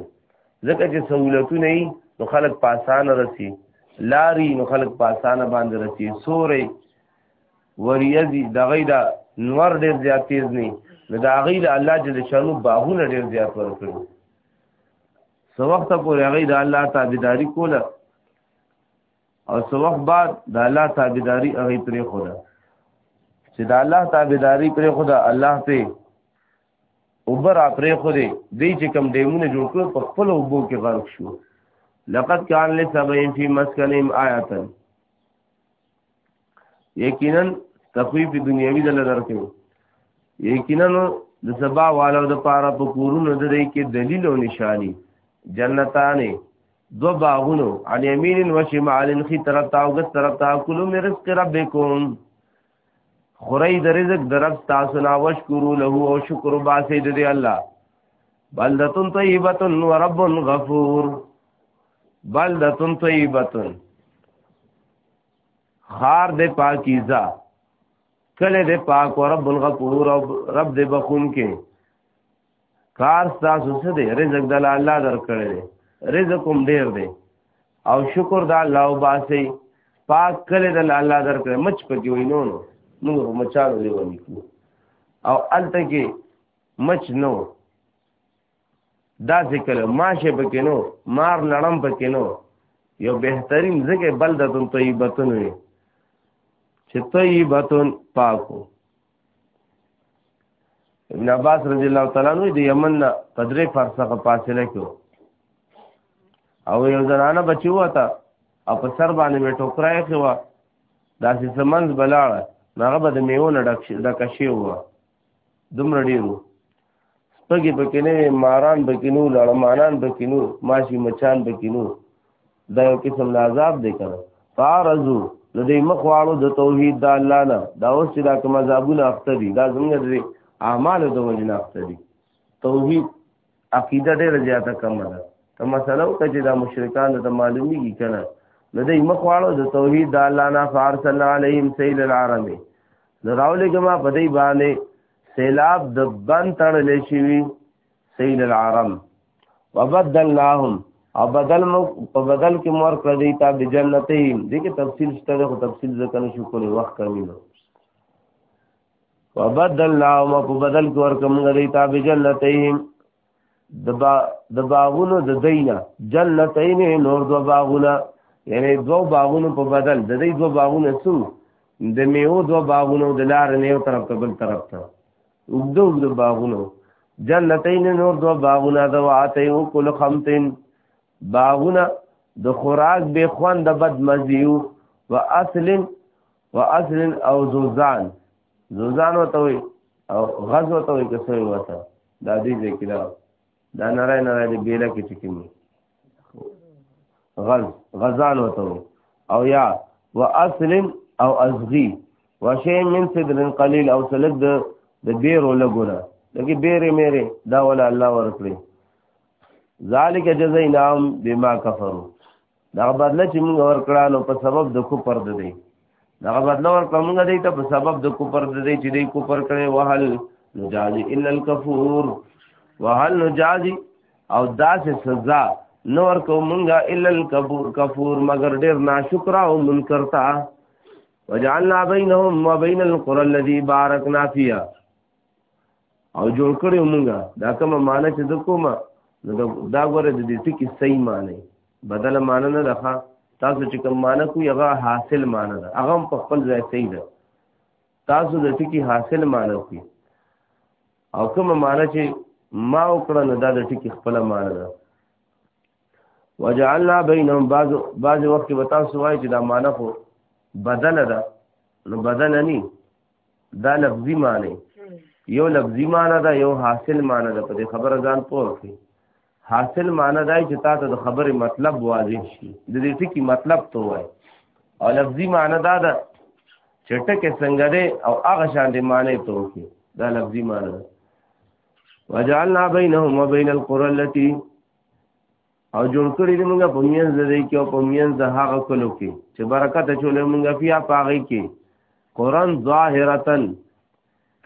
ځکه چې سهولتونه یي نو خلک په اسانه رسي لاري نو خلک په اسانه باندې رسي سورې وریځي دغې دا نور ډېر زیات تیز نه نو د هغې له الله جل شانو باغونه ډېر زیات ورکړي سو وخت پورې هغه د الله تابعداري کوله او سو وخت بعد د الله تابعداري هغه پرې خوده چې د الله تابعداري پرې خوده الله په اوبر پرې خوده دی چې کم دیمونه جوړ کړ په خپل اوبو کې غرق شو لقد کان لسبین فی مسکنهم آیاتن یقینا تخویف دنیوي دل درکو یقینا د سبا والو د پاره په کورونو د دې کې دلیل او نشانی جنتانه دو باغونو عن یمین و شمال خي طرف تا او ګس طرف تا کلو می رزق ربکم خوري د رزق درف تاسو نا وشکرو له او شکر باسي د الله بلدتن طیبتن و رب غفور بلدتن طیبتن خار د پاکیزه کله د پاک او رب الغفور او رب د بخون کې کار تاسو څه دی رزق د الله درکړي دی رزق هم ډیر دی او شکر د الله او باسي پاک کله د الله درکړي مچ پکې وینو نو موږ مچالو دی ونی او الته کې مچ نو دا ذکر ماشه پکینو مار لړم پکینو یو بهترین ځکه بلدتون طیبتون وي چې طیبتون پاکو ابن عباس رضی الله تعالی عنہ د یمن نه پدری فرسخه فاصله کړو او یو زنانه بچی وته او په سر باندې مې ټوکرای خو داسې سمنز بلاړه هغه به د میوه نه ډک شي و دومره ډیرو سپګې پکې نه ماران پکې نو لړمانان پکې نو ماشي مچان پکې نو دا یو قسم د عذاب دی کنه فارزو نو دې مخ واړو د توحید د الله نه دا اوس چې دا کوم عذابونه اخته دي دا زموږ د اعمال د وجه نه اخته دي توحید عقیده ډېر زیاته کم ده ته مسله او کچې دا مشرکان ته معلومیږي کنه نو دې مخواړو د توحید د الله نه فارسل علیهم سیل العرب نو راولګما په دې باندې سیلاب د بن تړلې شي سیل العرب وبدلناهم او بدل مو په بدل کې مور کړ دی تا به جنتین دې کې تفصیل شته خو تفصیل ځکه نشو کولای وخت کمی نو وبدلنا ما په بدل کې ورکم غلي تا به جنتین دبا دباغونو د دینا جنتین نور دو باغونه یعنی دو باغونو په بدل د دې دو باغونه څو د میو دو باغونو د لار نه یو طرف ته بل طرف ته وګدو د باغونو جنتین نور دو باغونه د واتیو کل خمتین باغونه د خوراک به خوان د بد مزیو و اصل و اصل او زوزان زوزان وته وي او غز وته وي که څه وته دا دې ذکر دا نړۍ نړۍ دې بیره کې ټکینی غز غزان وته وي او یا و اصل او ازغی و شی من صدر قلیل او سلد د بیرو لګونه لکه بیره میره دا ولا الله ورکړي ذالک جزایناهم بما کفروا دا بدله چې موږ ورکړه نو په سبب د کوپر د دی دا بدله ورکړه موږ دی ته په سبب د کوپر د دی چې دی کوپر کړي وهل نجازي الا الكفور وهل نجازي او داسې سزا نور کو مونږه الا الكفور کفور مگر ډیر ناشکر او منکر تا وجعلنا بينهم وبين القرى الذي باركنا فيها او جوړ کړی مونږه دا کومه معنی چې د کومه نو دا غره د دې ټکی صحیح معنی بدله معنی نه ده تاسو چې کوم معنی کو هغه حاصل معنی ده هغه په خپل ځای صحیح ده تاسو د ټکی حاصل معنی کوي او کومه معنی چې ما وکړه نو دا د ټکی خپل معنی ده وجعلنا بینهم بعض بعض وخت به تاسو وایي چې دا معنی خو بدله ده نو بدله نه دا لفظي معنی یو لفظي معنی دا یو حاصل معنی دا په دې خبره ځان پوه کړئ حاصل معنی دا چې تاسو د خبرې مطلب واضح شي د دې ټکی مطلب ته وای او لفظي معنی دا ده چې ټکی څنګه دی او هغه شان دی معنی ته وکړي دا لفظي معنی ده وجعلنا بينهم وبين القرى التي او جوړ کړی دی موږ په مینځ د دې کې او په مینځ د هغه کلو کې چې برکت چولې موږ بیا پاغې کې قران ظاهرتن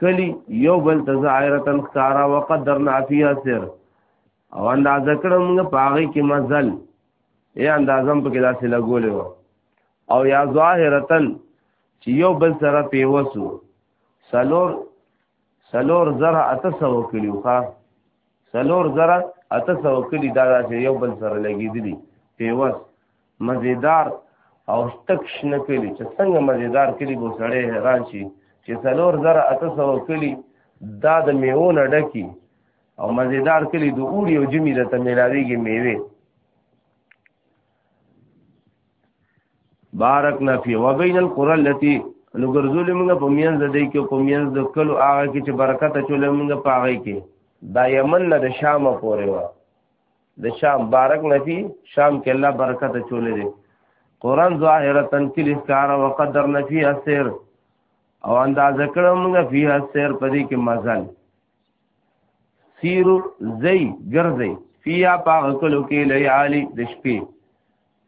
کلی یو بل تظاهرتن خارا وقدرنا فیها سر او اندازه کړو موږ پاغې کې مزل ای اندازم په کې داسې لګولې و او یا ظاهرتن چې یو بل سره پیوسو سلور سلور زره اته سو کلیو ښا سلور زره اته سو کلی دا چې یو بل سره لګېدلی پیوس مزیدار او تک شنه کلی چې څنګه مزیدار کلی بو سړی حیران شي چې سلور زره اته سو کلی دا د میوو نه ډکی او مزیدار کلی د اوړي او جمی د تمیلاویږي میوه بارکنا فی وبین القرى التي نو ګرځولې موږ په میانځ د دې کې په میانځ د کلو هغه کې چې برکت چولې موږ په هغه کې دا یمن نه د شام پورې و د شام بارک نفی شام کې الله برکت چولې دي قران ظاهرا تنکل اسکار او قدر نفی اسیر او انداز کړه موږ فی اسیر په دې کې مزل سیرو زی ګرځي فیا پاغ کلو کې لیالی د شپې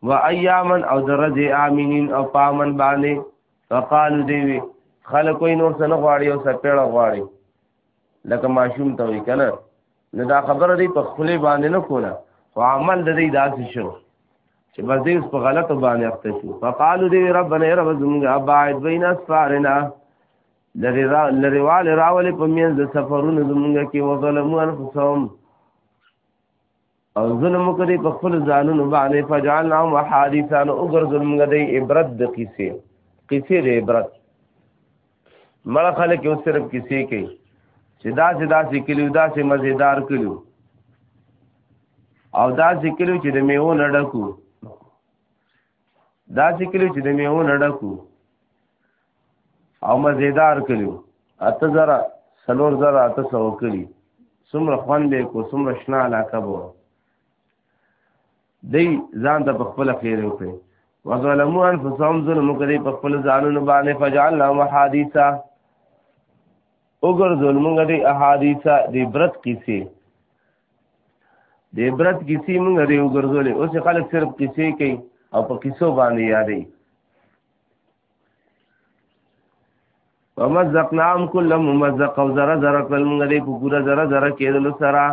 و ایامن او درځ امینین او پامن باندې فقالو دیوی خلک وای نور سن غواړي او سپېړه غواړي لکه ماشوم ته وی کنه نو دا خبره دی په خله باندې نه کوله خو عمل د دې داسې شو چې بس دې په غلطو باندې اخته شو فقالو دې ربنا رب زمونږه باعد بین اسفارنا لریوال راولې په مینځ د سفرونو زمونږ کې وظلمو انفسهم او ظلم وکړي په خپل ځانونو باندې فجعلناهم حادثا او ګرځول موږ د عبرت د قصې قصې د عبرت مړه خلک یو صرف قصې کوي چې دا چې دا چې کلیو دا چې مزیدار کلیو او دا چې کلیو چې د میوه نډکو دا چې کلیو چې د میوه نډکو او مزیدار کلیو اته زره سلور زره اته سو کلی څومره خوان به کو څومره شنا علاقه بو دی ځان ته خپل خیر وکړي وظلموا انفسهم ظلم کړي په خپل ځانونو باندې فجعلنا محادثا اوګر ظلم غدي احادیثا دی برت کیسه دی برت کیسه موږ دی اوګر ظلم اوس خلک صرف کیسه کوي او په کیسو باندې یادې ومزقناهم كل ممزق او ذره ذره کل موږ دې په پورا ذره ذره کېدل سره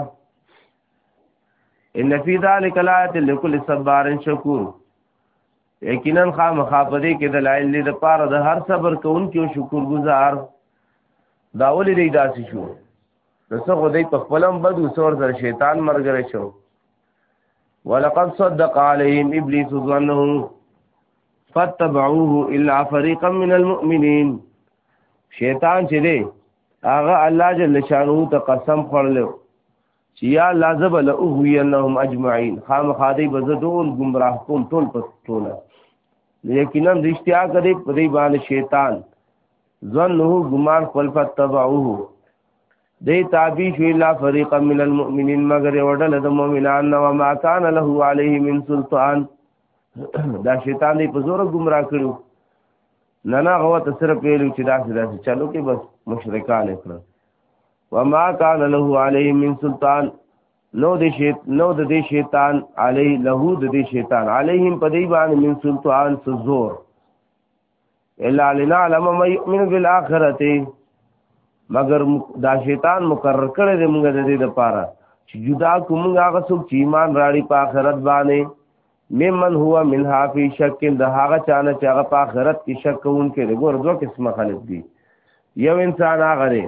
ان فی ذلک لایت لکل صبار شکور یقینا خامخا په دې کې دلایل دې د پاره د هر صبر کوونکي او شکر گزار دا ولې دې داسې شو نو څه خو دې په خپلم بدو سور سره شیطان مرګره شو ولقد صدق عليهم ابليس ظنه فتبعوه الا فريقا من المؤمنين شیطان چې دی هغه الله جل شانه ته قسم خورلو چې یا الله زبل او وینهم اجمعين خامخادي بزدول گمراه کوم ټول پس ټوله یقینا رښتیا کړي په دې باندې شیطان ظنه ګمان خپل فتبعوه دی تابع شو الا فريقا من المؤمنين مگر وړل د مؤمنان او ما كان له عليه من سلطان دا شیطان دی په زور گمراه کړو نه نه هو ته صرف ویلو چې دا څه دا چلو کې بس مشرکان کړ وما كان له عليه من سلطان نو د شیط نو د دې شیطان علی له د دې شیطان علیهم په دې باندې من سلطان سزور الا لنعلم من يؤمن بالاخره مگر دا شیطان مقرر کړی دی موږ د دې لپاره چې جدا کوم هغه څوک چې ایمان راړي په آخرت باندې ممن هو من حافي شک د هغه چانه چې هغه په آخرت کې شک کوونکې دی ګور دوه قسمه خلک دي یو انسان هغه دی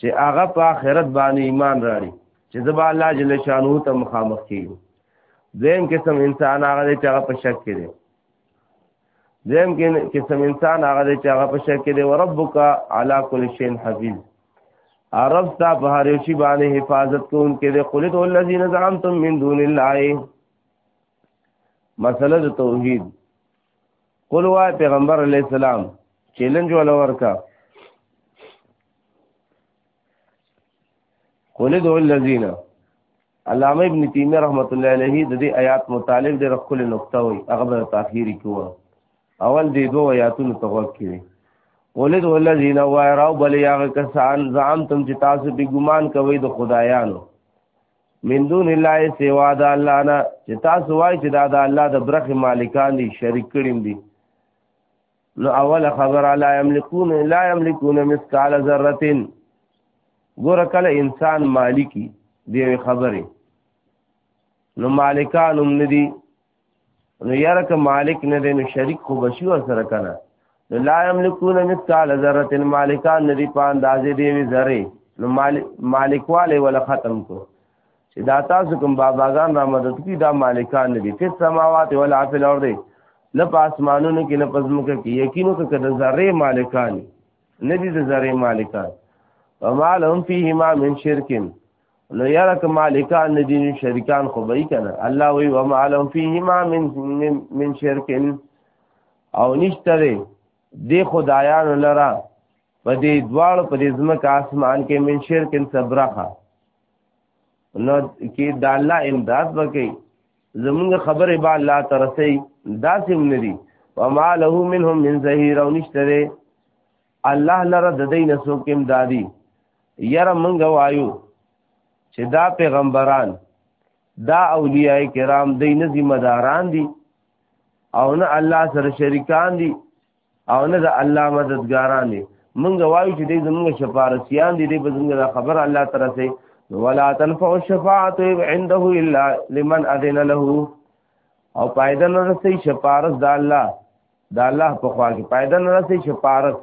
چې هغه په آخرت باندې ایمان راړي چې زبا الله جل شانو ته مخامخ کیږي دویم قسم انسان هغه دی چې هغه په شک کې دی دیم کې قسم انسان هغه دی چې هغه په شک کې دی وربک علی کل شین حفیظ عرب تا په هر شی باندې حفاظت کوونکې دی قلت الذین زعمتم من دون الله مسله د توحید قل وا پیغمبر علی السلام چیلنج ولا ورکا قل دعو الذین علامه ابن تیمیه رحمت الله علیه د دې آیات متعلق د رخل نقطه وي هغه به تاخيري کوه اول دې دوه آیاتونو ته وکړي ولید ولذین وایراو بل یاغه کسان زعم تم چې تاسو به ګمان کوئ د خدایانو من دون الله سوا د الله نه چې تاسو وای چې دا د الله د برخه مالکان دي شریک کړیم دي نو اول خبر لا یملکون لا یملکون مثقال ذره ګور کله انسان مالکی دی خبره نو مالکان هم ندي نو یاره که مالک نه دی نو شریک خو بشي ور سره کنه نو لا یملکون مثقال ذره مالکان ندي په اندازې دی وی ذره نو مالک والے ولا ختم کو چې دا تاسو کوم باباګان را مدد کی دا مالکان دي په سماوات او الافل اور دي نه په اسمانونو کې نه پزمو کې یقینو کې کده ذره مالکان نه دي د ذره مالکان وما لهم فيهما من شرک نو یاره که مالکان نه دي شریکان خو به کنه الله وی وما لهم فيهما من من شرک او نشته دی خدایانو لرا په دې دواړو په دې ځمکه اسمان کې من شرک صبرخه نو کې د الله امداد وکي زمونږ خبره به الله ترسي داسې مندي وما له منهم من زهير او نشتره الله لره د دین سو کې امدادي یره مونږ وایو چې دا پیغمبران دا اولیاء کرام دین ذمہ داران دي او نه الله سره شریکان دي او نه د الله مددګاران دي مونږ وایو چې دې زمونږ شفارسیان دي دې به زمونږ خبر الله تعالی سي ولا تنفع الشفاعه عنده الا لمن اذن له او پایده نه رسي شفارس د الله د الله په خوا کې پایده نه رسي شفارس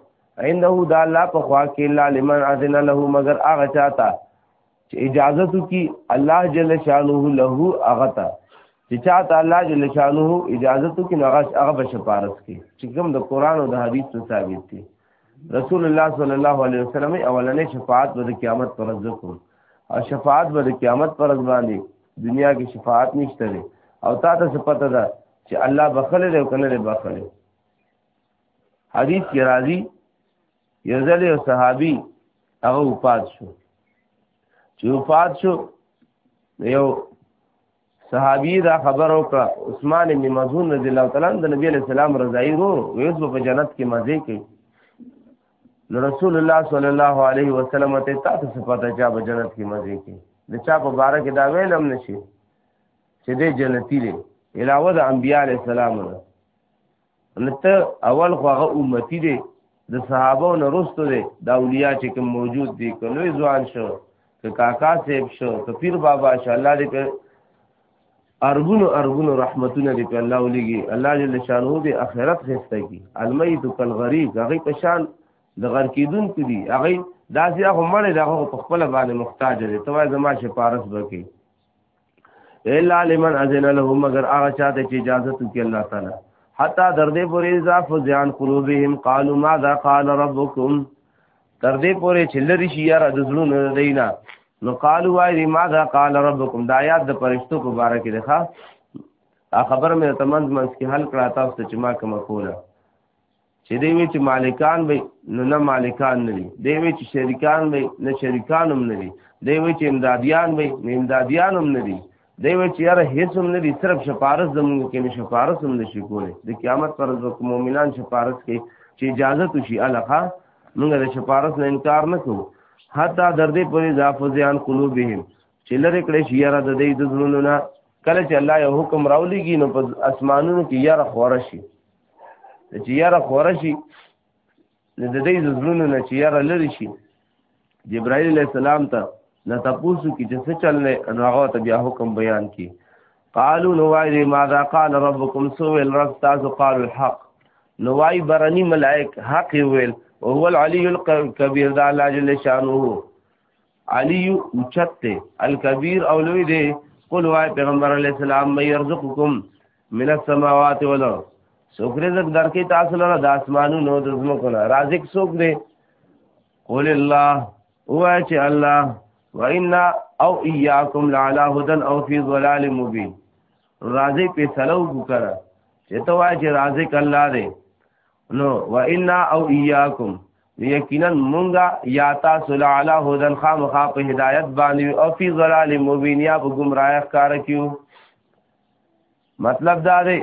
عنده د الله په خوا کې الا لمن اذن له مگر هغه چاته چې اجازه تو کی الله جل شانه له هغه ته چې چاته الله جل شانه اجازه تو کی هغه هغه بشپارس کی چې کوم د قران او د حدیث ته ثابت دي رسول الله صلی الله علیه وسلم اولنې شفاعت د قیامت پر ورځ کو او شفاعت د قیامت پر ورځ باندې دنیا کې شفاعت نشته او تا ته څه پته ده چې الله بخله دی او کنه دی بخله حدیث کې راځي یو ځل یو صحابي هغه وفات شو چې وفات شو یو صحابي دا خبر وکړه عثمان بن مزون رضی الله تعالی عنہ د نبی علیہ السلام رضای وو ویس په جنت کې مزه کوي نو رسول الله صلی الله علیه وسلم ته تاسو څه پته چا په جنت کې مزه کوي د چا په باره کې دا ویل هم نشي چې دې جنتی دی علاوه د انبیاء علیہ السلام نه نو ته اول خو هغه امتی دی د صحابه نه رستو دی دا اولیاء چې کوم موجود دي کله ځوان شو که کاکا صاحب شو که پیر بابا شو الله دې په ارغونو ارغونو رحمتونه دې په الله ولګي الله جل شانو دې اخرت خسته کی المیت کل غریب هغه په شان د غر کیدون کې دي هغه داسې هغه مړ دغه په خپل باندې محتاج دي توای زما شپارس بکی الا لمن اذن له مگر هغه چاته چې اجازه وکړي الله تعالی حتا در دې پورې اذا فزعن قلوبهم قالوا ماذا قال ربكم تر دې پورې چې لری شي یاره د زړونو دینا نو قالوا وای ماذا قال ربكم دا یاد د پرشتو په باره کې ده خبر مې تمنځ منځ کې حل کړه تاسو چې ما کوم کوله چې دی وی چې مالکان وي نو نه مالکان نه دي دی وی چې شریکان وي نه شریکان هم نه دي دی وی چې امدادیان وي نه امدادیان هم نه دي دی وی چې یاره هیڅ هم نه دي صرف شفارس زموږ کې نه شفارس هم نشي کولی د قیامت پر ورځ به مؤمنان شفارس کوي چې اجازه تو شي الخا موږ د شفارس نه انکار نه کوو حتی در دې پورې ځافزیان قلوبهم چې لري کړې شي یاره د دې د زړونو نه کله چې الله یو حکم راولېږي نو په اسمانونو کې یاره خورشي چې یاره خوره شي د دې زړونو نه چې یاره لري شي جبرائیل علیہ السلام ته نه تاسو کې چې څه چل نه نو هغه ته بیا حکم بیان کی قالوا نوای ماذا قال ربكم سو الرب تاسو قال الحق نوای برنی ملائک حق ویل او هو العلی الکبیر دا الله جل شانه علی اوچته الکبیر او لوی دی قل وای پیغمبر علیہ السلام مې يرزقکم من السماوات والارض سوک رزق درکی تاسو لره د اسمانونو د زمکو نه رازق سوک دی قول الله هو چې الله وإنا او إياكم لعلى هدى او في ضلال مبين راځي په سلو وکړه چې ته وای چې رازق الله دی نو وإنا او إياكم یقینا مونږه یا تاسو لعلى هدى خامخا په هدایت باندې او في ضلال مبين یا په گمراه ښکار کیو مطلب دا دی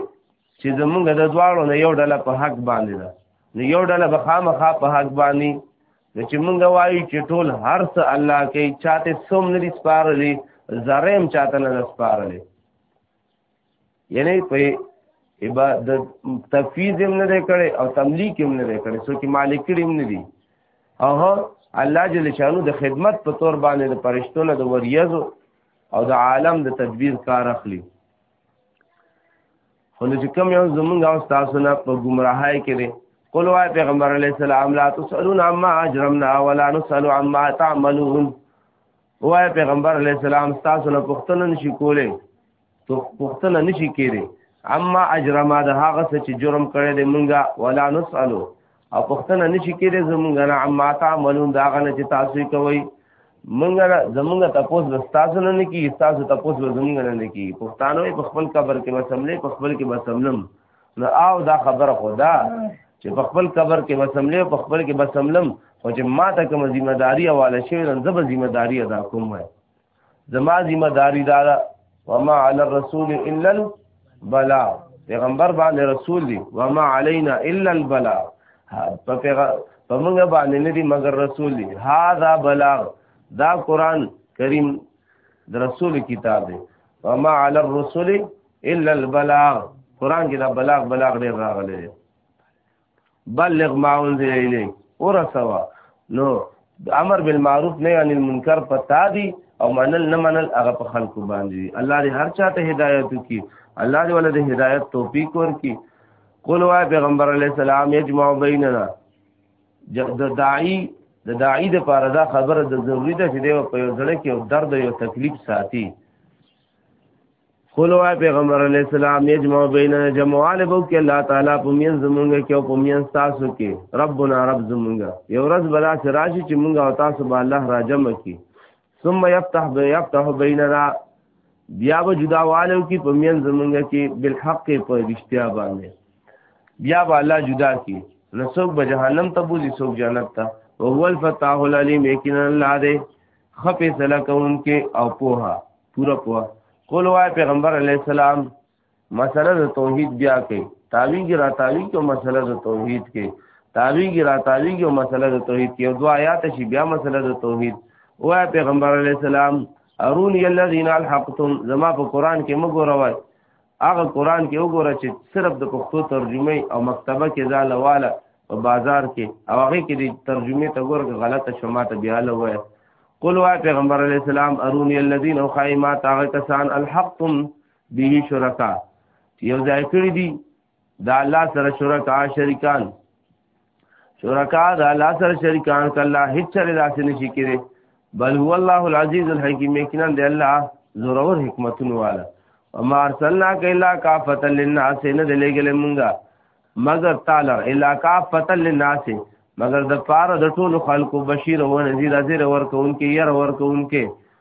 چې زمونږ د دواړو نه یو ډله په حق باندې ده نو یو ډله به خامخا په حق باندې نو چې مونږ وایو چې ټول هر څه الله کوي چاته څوم نه دي سپارلي ذره هم چاته نه ده سپارلې یعنی په عبادت تفیز هم نه دی کړی او تملیک هم نه دی کړی څوک مالک کړی هم نه دی او الله جل شانو د خدمت په تور باندې د پرشتو له د وریځو او د عالم د تدبیر کار اخلي خو نو چې کوم یو زمونږ او تاسو نه په گمراهۍ کې دي قل وای پیغمبر علی السلام لا تسالون عما اجرمنا ولا نسال عما تعملون وای پیغمبر علی السلام تاسو نه پوښتنه نشي کولای تو پوښتنه نشي کېږي عما اجرما د هغه څه چې جرم کړی دی مونږه ولا نسالو او پښتنه نشي کېده زمونږ نه عما تعملون دا غنه چې تاسو کوي مونږ زمونږ تاسو د تاسو نه نه کی تاسو تاسو زمونږ نه نه کی پښتانه په خپل قبر کې مسملې په خپل کې مسملم نو او دا خبره خدا چې په خپل قبر کې مسملې په خپل کې مسملم خو چې ما ته کوم ذمہ داری حواله شوی نن زب ذمہ داری ادا کوم وای زما ذمہ داری دا ده وما علی الرسول الا البلاء پیغمبر باندې رسول دی وما علینا الا البلاء په پیغمبر په موږ باندې نه دی مگر رسول دی هاذا بلاغ دا قران کریم د رسول کتاب دی وما علی الرسول الا البلاغ قران کې دا بلاغ بلاغ ډیر راغلی دی بلغ ما انزل الیک ورسوا نو امر بالمعروف نه عن المنکر پتا دی او منل نه منل هغه په خلکو باندې الله دې هر چاته هدایت وکړي الله دې ولې هدایت توفیق ورکړي قول وای پیغمبر علی السلام یجمع بیننا د داعی د داعی د پاره دا خبره د ضروری ده چې دی په یو ځړ کې او درد یو تکلیف ساتي قولوا پیغمبر علی السلام یجمع بیننا جمعوال بو کې الله تعالی په مین زمونږ کې او په مین تاسو کې ربنا رب زمونږ یو ورځ بلا چې راشي چې مونږ او تاسو به الله راجم کی ثم یفتح به یفتح بیننا بیا به جدا والو کې په مین زمونږ کې بالحق په رښتیا باندې بیا به الله جدا کی نسوک به جهنم ته بوزي سوک جنت ته او هو الفتاح العلیم یقینا الله دې خپې سلا کوونکې او پوها پورا پوها قول وای پیغمبر علی السلام مسله د توحید بیا کوي تاویږي را تاویږي او مسله د توحید کې تاویږي را تاویږي او مسله د توحید کې او دوا آیات شي بیا مسله د توحید وای پیغمبر علی السلام ارونی الذین الحقتم زما په قران کې مګوروي هغه قران کې وګوره چې صرف د پښتو ترجمه او مکتبه کې ځاله واله په بازار کې او هغه کې د ترجمه ته ګوره غلطه شماته بیا لوي قل وا پیغمبر علی السلام ارونی الذین او خایما تاغه کسان الحقتم به شرکا یو ځای کړی دي دا الله سره شرکا شریکان شرکا د الله سره شریکان کله هیڅ چره داسې نشي کېږي بل هو الله العزیز الحکیم یقینا د الله زورور حکمتونو والا وما ارسلنا الا کافتا للناس نه دلګل مونږه مگر تعالی الا کافتا للناس مگر د پاره د ټولو خلکو بشیر او نذیر ازیر ورکون کې ير ورکون کې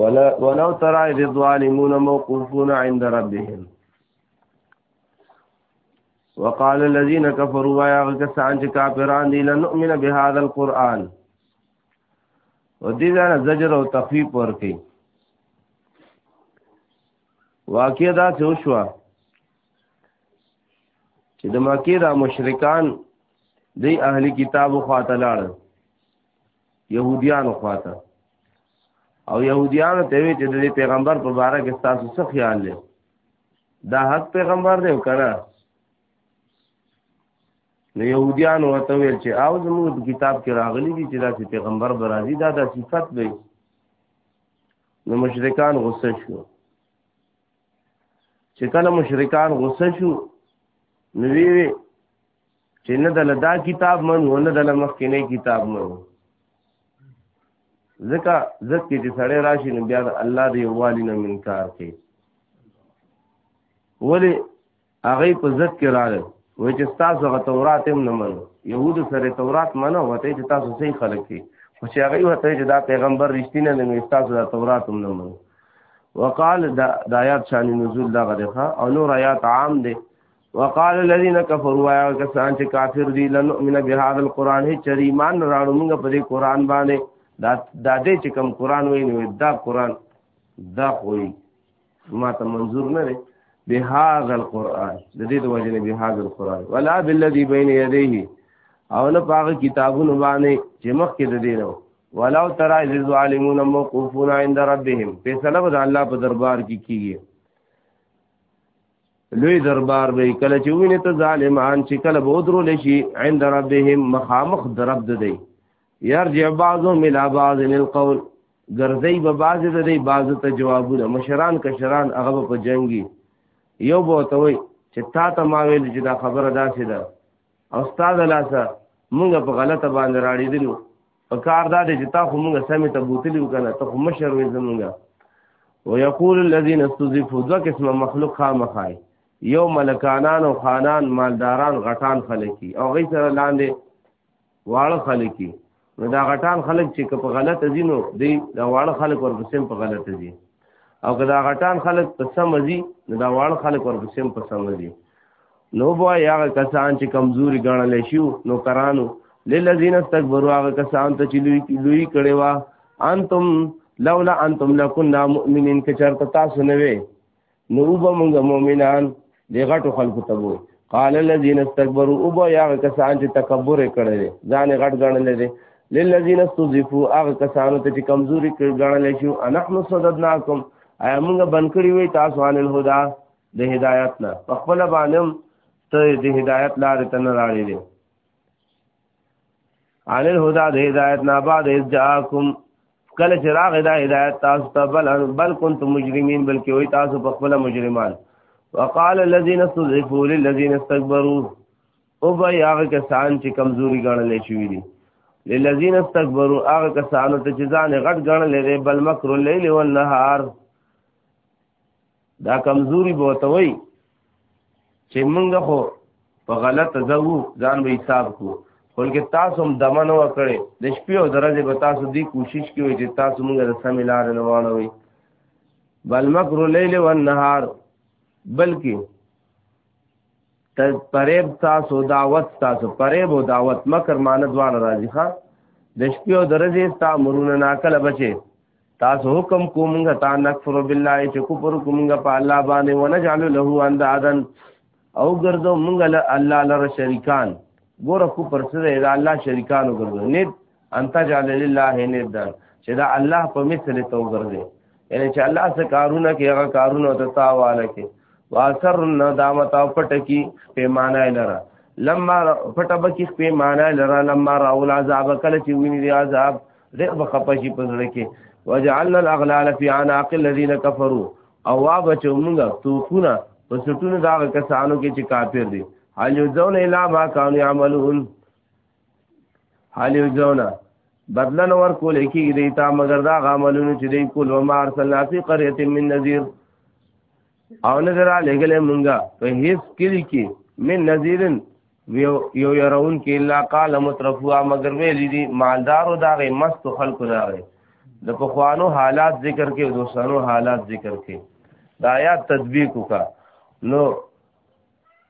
ولا ولو ترى اذ الظالمون موقوفون عند ربهم وقال الذين كفروا ويا كسان چې کافران دي لنؤمن بهذا القران او دې ځان زجر او تخفیف ورکي واقع دا څه وشو چې د مکه دا مشرکان دی اهلی کتابو خواته لاړل يهوديانو خواته او يهوديانو ته وی چې د پیغمبر په باره کې تاسو څه خیال لرئ دا حق پیغمبر دی کنه نو يهوديان ورته ویل چې او زموږ کتاب کې راغلي دي چې دا چې پیغمبر به راځي دا د صفت دی نو مشرکان غصه شو چې کله مشرکان غصه شو نو وی چې نه دل دا کتاب من و نه دل مخکنی کتاب من ځکه ځکه چې سړی راشي نو بیا د الله دی والی نه منکار کوي ولی هغه په ځد کې راغل وای چې تاسو غ تورات هم نه منو يهودو سره تورات منو وته چې تاسو صحیح خلک دي خو چې هغه وته چې دا پیغمبر رښتینه نه نو تاسو دا تورات هم نه منو وقال دا آیات شان نزول دا غره او نور آیات عام دي وقال الذين كفروا يا كسان چې کافر دي لن نؤمن بهذا القران هي چریمان راړو موږ په دې قران باندې دا د دې چې کوم قران وای نو دا قران دا خوې ما ته منظور نه دی بهذا القران د دې د وجه نه بهذا القران ولا بالذي بين يديه او نه پاغه کتابونه باندې چې مخکې د دې نو ولو ترى الظالمون موقوفون عند ربهم فیصله به الله په دربار کې کی کیږي لوی دربار به کله چې ویني ته ظالمان چې کله به درو لشي عند ربهم مخامخ درب ده دی يرجع بعضهم الى بعض القول ګرځي به بعض ده دی بعض ته جوابونه مشران کشران هغه په جنگي یو به ته وي چې تا ته ما ویل چې دا خبره داسې ده او استاد لاسه مونږ په غلطه باندې راړې دلو په کار دا دی چې تا خو مونږ سمې ته بوتلی وکنه ته خو مشر وې زمونږ او یقول الذين استضيفوا ذو قسم مخلوق خامخای یو ملکانان او خانان مالداران غټان خلکی او غي سره لاندې واړه خلکی نو دا غټان خلک چې که په غلط ځینو دی دا واړه خلک ورپسې په غلط ځي او که دا غټان خلک په سم ځي نو دا واړه خلک ورپسې په سم ځي نو بوا یا کسان چې کمزوري ګڼل شي نو کرانو للذین استكبروا هغه کسان ته چې لوی لوی کړي وا انتم لولا انتم لكنا مؤمنین که چرته تاسو نه وي نو به موږ مؤمنان دی غټو خلکو ته وو قال الذين استكبروا ابو يا کسان چې تکبر کړي ځان غټ ګڼل دي للذين استضعفوا هغه کسان ته چې کمزوري ګڼل شو انحن صددناكم اي موږ بن کړی وي تاسو عن الهدى د هدايت نه خپل باندې ته د هدايت لار ته نه راړي دي عن الهدى د هدایت نه بعد اذ جاءکم کله چې راغ دا هدایت تاسو ته بل بل کنتم مجرمین بلکې وای تاسو په خپل مجرمان وقال الذين استضعفوا للذين استكبروا او به هغه کسان چې کمزوري ګڼل شوی دي للذين استكبروا هغه کسان ته چې ځان غټ ګڼل لري بل مکر الليل والنهار دا کمزوري به ورته وایي چې موږ خو په غلط ځو ځان به حساب کو بلکې تاسو هم دمه نه وکړي د شپې او درځې به تاسو دی کوشش کوي چې تاسو موږ د سمې لارې نه واړوي بل مکر لیل و نهار بلکې پریب تاسو دعوت تاسو پریب او دعوت مکر مان دوال راځي ښا د شپې او درځي تا مرونه ناکل بچي تاسو حکم کومګه تا نکفر بالله چې کوپر کومګه په الله باندې ونجعل له اندادن او ګرځو مونږ له الله لره شریکان ګوره کو پر سره دا الله شریکانو ګرځو نه انت جعل لله ندا چې دا الله په مثل ته وګرځي یعنی چې الله څخه کارونه کوي هغه کارونه ته تاواله کوي واسر ندامت او پټکی پیمانه لره لما پټب کی پیمانه لره لما راول عذاب کله چې ویني دی عذاب دې بخپشي پزړه کې وجعلنا الاغلال في عناق الذين كفروا او وا بچو موږ توپونه په سټونو دا کسانو کې چې کافر دي حال یو ځون الا ما كانوا يعملون حال یو ځونه بدل نه ور کول کېږي دی تا مگر دا غاملونو چې دی کول و مار صلی فی قريه من نذیر او نظر علی ګلې مونږه په هیڅ کلی کې من نذیرن یو يرون کې الا قال مترفوا مگر ویل دي مالدارو دا غي مست خلکو دا غي د پخوانو حالات ذکر کې دوسانو حالات ذکر کې دا آیات تطبیق وکړه نو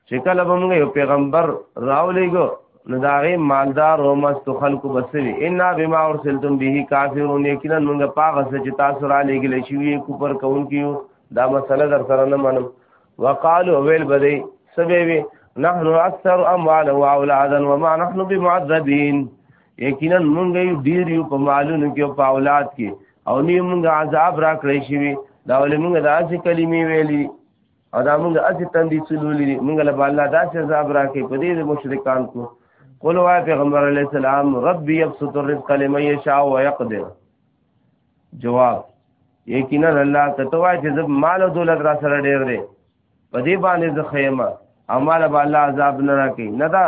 چې کله به موږ یو پیغمبر راولېږو نو دا غي مالدار او مست خلکو بسوي ان بما ارسلتم به کافرون یقینا موږ پاغه چې تاسو را لېږل شوی کوپر کون کیو دا مسله در سره نه منم وقالو ویل بدی سبه وی نحنو اکثر اموال و اولادا وما نحنو بمعذبین یقینا موږ یو ډیر یو په مالونو کې او په اولاد کې او نه موږ عذاب را کړی شوی دا ولې موږ داسې کلمې ویلي او دا موږ اسی تندې چلولې دي موږ له الله داسې عذاب راکې په دې مشرکان کو قول وای پیغمبر علی السلام ربي يبسط الرزق لمن يشاء ويقدر جواب یقینا الله کته وای چې زب مال او دولت را سره ډېر دی په دې باندې زه خیمه اعمال به الله عذاب نه راکې نه دا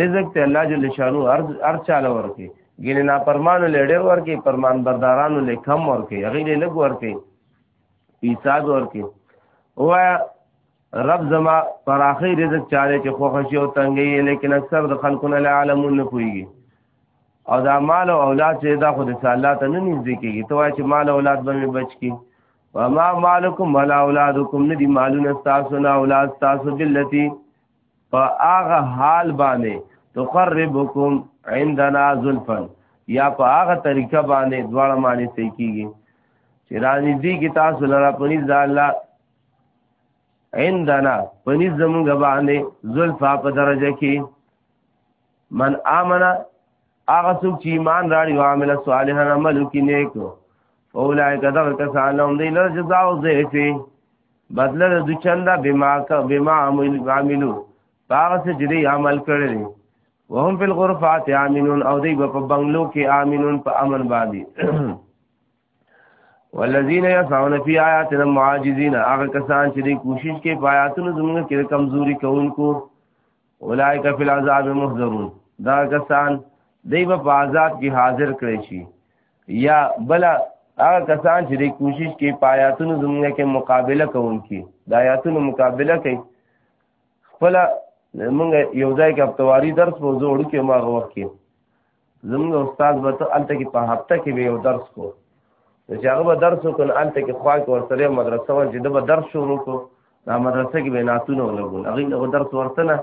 رزق ته الله جل شانو ارض ارچاله ورکې ګینه نا پرمانو لډر ورکې پرمان بردارانو لکم ورکې هغه لګ ورکې حساب ورکي وایا رب زما پر اخی رزق چاره چې خوښ شي او تنګي لیکن اکثر د خلکو نه عالمون نه کوي او دا مال او اولاد چې دا خو د الله ته نه نږدې کیږي ته وایې چې مال او اولاد به مې بچ کی وما مالکم ولا اولادکم ندی مالونه تاسو نه اولاد تاسو بلتی په هغه حال باندې تقربکم عندنا زلفا یا په هغه طریقه باندې دواړه معنی صحیح کیږي چې رانی دي کې تاسو لرا پنځ الله عندنا پنځ زمونږ باندې زلفا په درجه کې من امنه هغه څوک چې ایمان راړي او عمل صالحا عمل کوي نیک اولای کدا کسان لهم دی له جزاء او ضعفي بدل د چندا بما کا بما عمل عملو هغه څه چې دی عمل کړی دی وهم فی الغرفات امنون او دی په بنگلو کې امنون په امن باندې والذین یسعون فی آیاتنا معاجزین هغه کسان چې دی کوشش کوي په آیاتونو زموږ کې کمزوري کوونکو اولایک فی العذاب محذرون دا کسان دی په عذاب کې حاضر کړی شي یا بل هغه کسان چې دی کوشش کوي په آیاتونو زموږ کې مقابله کوونکي د آیاتونو مقابله کوي خپل موږ یو ځای کې افتواری درس وځو وړو کې ما غوښتي زموږ استاد به ته الته کې په هفته کې به یو درس کو چې هغه به درس وکړ الته کې خوا کې ورسره مدرسه ور چې د به درس شروع کو دا مدرسه کې به ناتونه ولګول هغه له درس ورته نه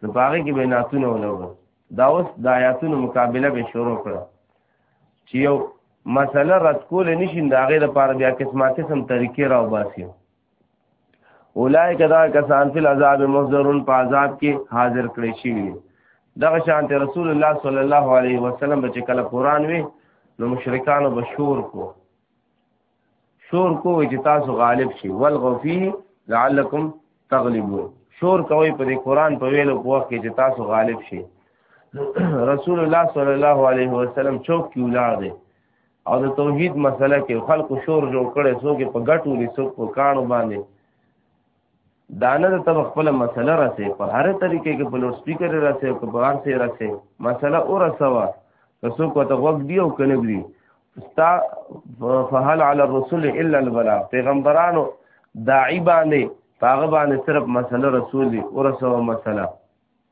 نو په هغه کې به ناتونه ولګول دا اوس د آیاتونو مقابله به شروع کړه چې یو مسله رد کول نشي دا هغه لپاره بیا قسمه قسم طریقې راو باسي اولای کدا کسان فی العذاب محضرون په عذاب کې حاضر کړی شي دغه شانت رسول الله صلی الله علیه وسلم چې کله قران وی نو مشرکانو بشور کو شور کو چې تاسو غالب شي والغو فی لعلکم تغلبون شور کوي په دې قران په ویلو په وخت کې چې تاسو غالب شي رسول الله صلی الله علیه وسلم چوک کې ولاړ دی او د توحید مسله کې خلکو شور جوړ کړي څوک په ګټو دي څوک په کانو باندې دانه ته خپل مسله راسي په هر طریقې کې په لوډ سپیکر راسي او په هر څه راسي مسله اور سوا که څوک ته وګ دی او کنه دی ستا فهل علی الرسول الا البلاغ پیغمبرانو داعی باندې هغه باندې صرف مسله رسول دی اور سوا مسله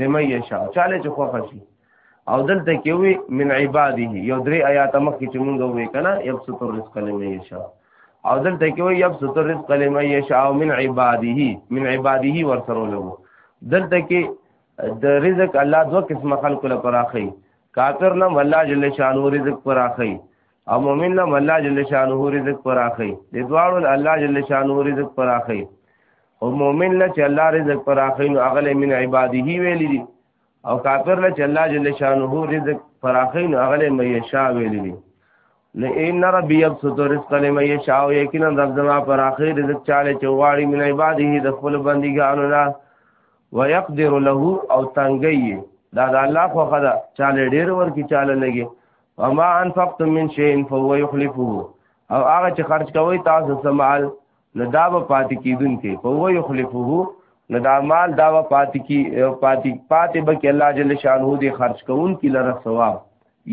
لمن یشاء چاله چې خوښ شي او دلته کې وي من عباده یو درې آیات مخکې چې مونږ وې کنه یبسط الرزق لمن یشاء او دلته کې وي یبسط الرزق لمن یشاء من عباده من عباده ورسره له دلته کې د رزق الله دوه قسمه خلق له پراخي کافر نه الله جل شانو رزق پراخي او مؤمن له الله جل شانه رزق پر اخی د دواړو الله جل شانه رزق پر اخی او مؤمن له چې الله رزق پر اخی نو اغله من عباده ویل دي او کافر له چې الله جل شانه رزق پر اخی نو اغله مې شا ویل دي نو ان ربي يبسط رزق لمن يشاء یقینا رب زما پر اخی رزق چاله چواړي من عباده د خپل بندګانو نه ويقدر له او تنګي دا د الله خو خدا چاله ډیر ورکی چاله لګي وما انفقتم من شيء فهو يخلفه او هغه چې خرج کوي تاسو سمال نو دا به پاتې کیدون کې په وو یخلفه نو دا مال دا به پاتې کی پاتې پاتې به کې الله جل شانه دې خرج کوون کې لره ثواب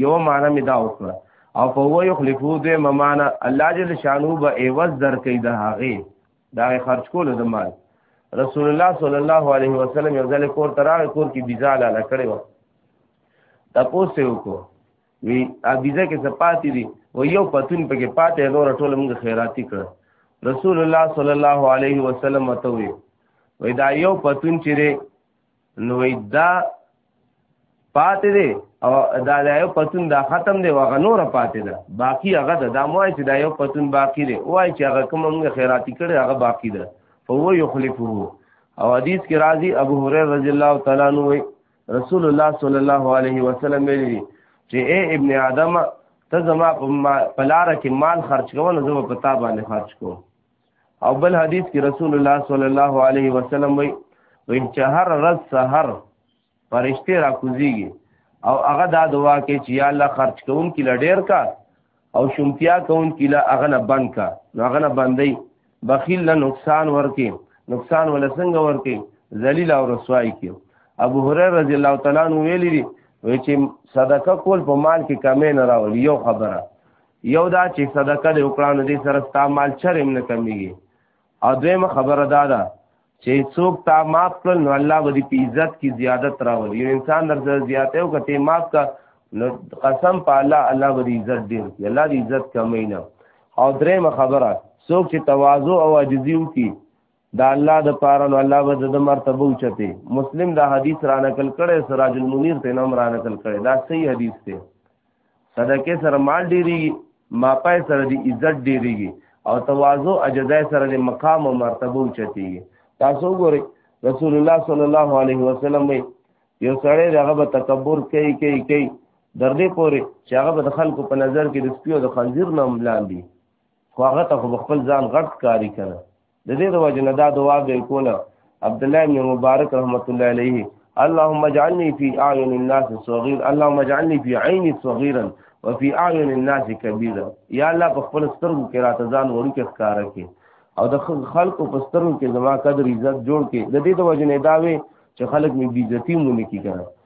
یو معنی می دا وکړه او په وو یخلفه دې ممانه الله جل شانه به ایواز درکې د هغه دا خرج کول د مال رسول الله صلی الله علیه وسلم یو ځل کور تراغ کور کې بیزاله لکړې و تاسو یې وکړو وی ابيزه کې سپاتې دي او یو پتون پکې پاتې نور ټول موږ خیراتي کړ رسول الله صلی الله علیه وسلم وته وی وی دا یو پتون چې دی نو وی دا پاتې دی او دا دا یو پتون دا ختم دی واغه نور پاتې ده باقی هغه ده دا موای چې دا یو پتون باقی دی وای چې هغه کوم موږ خیراتي کړ هغه باقی ده فهو یخلفه او حدیث کې راځي ابو هريره رضی الله تعالی عنہ رسول الله صلی الله علیه وسلم ویلي چې اے ابن آدم ته زما په لار کې مال خرج کوو نو زما په تا باندې خرج کوو او بل حدیث کې رسول الله صلی الله علیه وسلم وی وی چې هر رز سحر پرشته را کوزيږي او هغه دا دعا کوي چې یا الله خرج کوم کې لډیر کا او شمتیا کون کلا اغنه بند کا نو اغنه بندي بخیل له نقصان ورکي نقصان ول څنګه ورکي ذلیل او رسوای کی ابو هريره رضی الله تعالی عنہ ویلی دی وی چې صدقه کول په مال کې کمې نه راولي یو خبره یو دا چې صدقه دې وکړانو دې سره ستا مال چرېم نه کمیږي او دویمه خبره دا ده چې څوک تا معاف کړ نو الله به دې په عزت کې زیادت راولي یو انسان درته زیاته او کته معاف کا نو قسم په الله الله به دې عزت ډېر کړي الله دې عزت کمې نه او درېمه خبره څوک چې تواضع او عاجزي وکړي دا الله د پاره نو الله به د مرتبه اوچته مسلم دا حدیث را نقل کړي سراج المنیر ته نوم را نقل کړي دا صحیح حدیث دی صدقه سره مال ډیری ما پای سره دی عزت ډیریږي او تواضع اجزای سره دی مقام او مرتبه اوچتي تاسو ګورئ رسول الله صلی الله علیه وسلم یو سړی هغه به تکبر کوي کوي کوي در دې پورې چې هغه به د خلکو په نظر کې د سپیو د خنزیر نام لاندې خو هغه ته خو خپل ځان غټ کاری کړي د دې د وجه نه دا دعا به کوله عبد الله بن مبارک رحمت الله علیه اللهم اجعلني في اعين الناس صغير اللهم اجعلني في عيني صغيرا وفي اعين الناس كبيرا یا الله په خپل سترګو کې راته ځان وړو کې ښکارا کې او د خلکو په سترګو کې زما قدر عزت جوړ کې د دې د وجه نه داوي چې خلک مې بیزتی مونږ کې کړه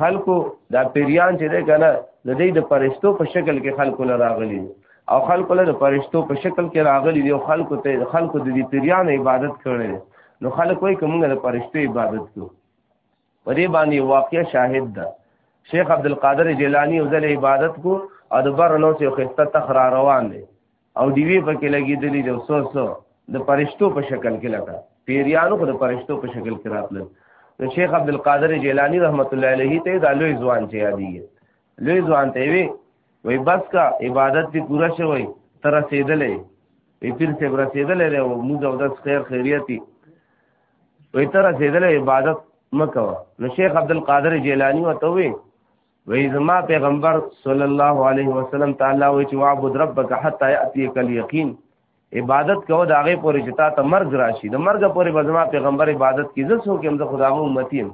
خلکو دا پیریان چې ده کنه د دې د پرشتو په شکل کې خلکو نه راغلي او خلکو له پرشتو په شکل کې راغلي دي او خلکو ته خلکو د دې پیریان عبادت کړي نو خلکو یې کومه د پرشتو عبادت کو په دې باندې واقعیا شاهد ده شیخ عبد القادر جیلانی او ځل عبادت کو او د بر نو سه خسته تخ را روان دي او دیوی په کې لګېدلې د سو سو د پرشتو په شکل کې لګا پیریانو خو د پرشتو په شکل کې راتل د شیخ عبد القادر جیلانی رحمت الله علیه ته د لوی ځوان چې یادېږي لوی ځوان ته وی وای بس کا عبادت دی پورا شوی تر رسیدلې وی پیر سے رسیدلې له موږ او د خیر خیریتی وی تر رسیدلې عبادت مکو نو شیخ عبد القادر جیلانی وته وی وی زما پیغمبر صلی الله علیه وسلم تعالی وی چې وعبد ربک حتا یاتیک الیقین عبادت کو دا غي پورې چې تا ته مرګ راشي د مرګ پورې به زما پیغمبر عبادت کی زه څوک هم د خدامو امتی يم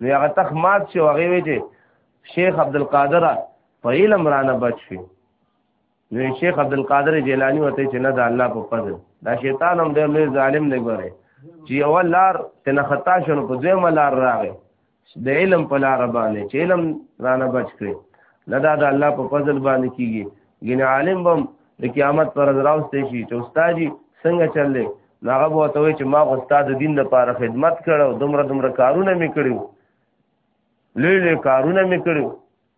نو هغه تخمات شو هغه وی چې شیخ عبد القادر په علم رانه بچ شي نو شیخ عبد القادر جیلانی وته چې نه د الله په فضل دا شیطان هم ډېر لوی ظالم دی ګوره چې اول لار تنه خطا شونه په دویمه لار راغی د علم په لار باندې چې علم رانه بچ کړي نه دا د الله په فضل باندې کیږي ګنې عالم بم د قیامت پر ورځ راوستي شي چې استاد جی څنګه چل دی هغه به ته وي چې ما استاد د دین لپاره خدمت کړو دومره دومره کارونه مې کړو لوی لوی کارونه مې کړو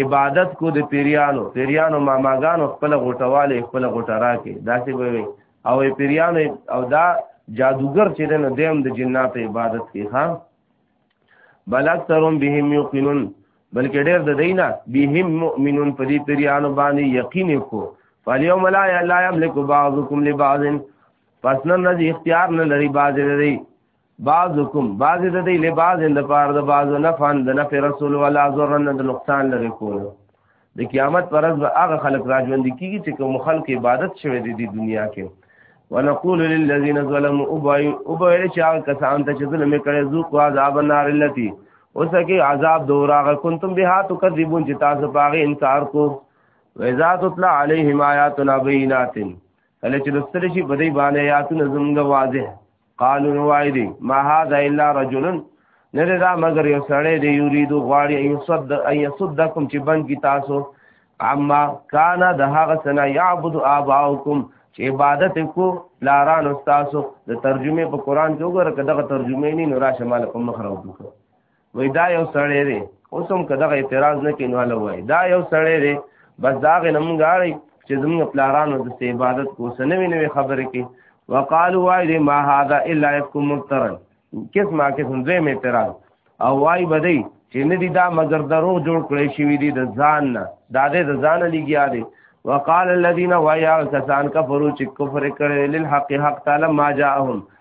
عبادت کو د پیریانو پیریانو ماماګانو خپل غټواله خپل غټه راکې داسې به وي او پیریانو او دا جادوګر چې دنه دیم د جنات عبادت کوي ها بل اکثرهم بهم یقینون بلکې ډېر د دینه بهم مؤمنون په دې پیریانو باندې یقین کو فالیوم لا لا یملک بعضکم لبعض پس نن ورځ اختیار نه لري بعض لري بعضکم بعض د دې له بعض د پاره د بعض نفعن د نفع رسول ولا ضرر د نقصان لري کول د قیامت پر ورځ به هغه خلک راځوند کیږي چې کوم خلک عبادت شوی دی د دنیا کې ونقول للذین ظلموا ابای ابای چې هغه کسان ته چې ظلم کړي ذو کو عذاب النار التي اوسکه عذاب دوراغه کنتم بها تکذبون چې تاسو پاغه انکار کو وإذا تطلع عليهم آياتنا بينات کله چې لستر شي بدی باندې آیاتونه زموږ واضح قالو نوایدی ما هذا الا رجل نه دا مگر یو سړی دی یرید غواړي ان صد ان يصدکم چې بند کی تاسو اما کان د هغه سنا یعبد اباؤکم چې عبادت کو لاران استاسو د ترجمه په قران کې وګوره کداغه ترجمه نه نورا شمال په مخ راوځي وای دا یو سړی دی اوس هم که دغه اعتراض نه کوي نو هله وایي دا یو سړی دی بس د هغې نه مونږ غواړئ چې زمونږ پلارانو داسې عبادت کو څه نوې نوې خبرې کوي وقالو وایي دی ما هذا الا افک مفترا قسمه قسم دویم اعتراض او وایي به دی چې نه دي دا مګر دروغ جوړ کړی شوي دي د ځان نه دا دی د ځانه لګیا دی وقال الذين ويا كسان كفروا چې کفر کړي للحق حق تعالی ما جاءهم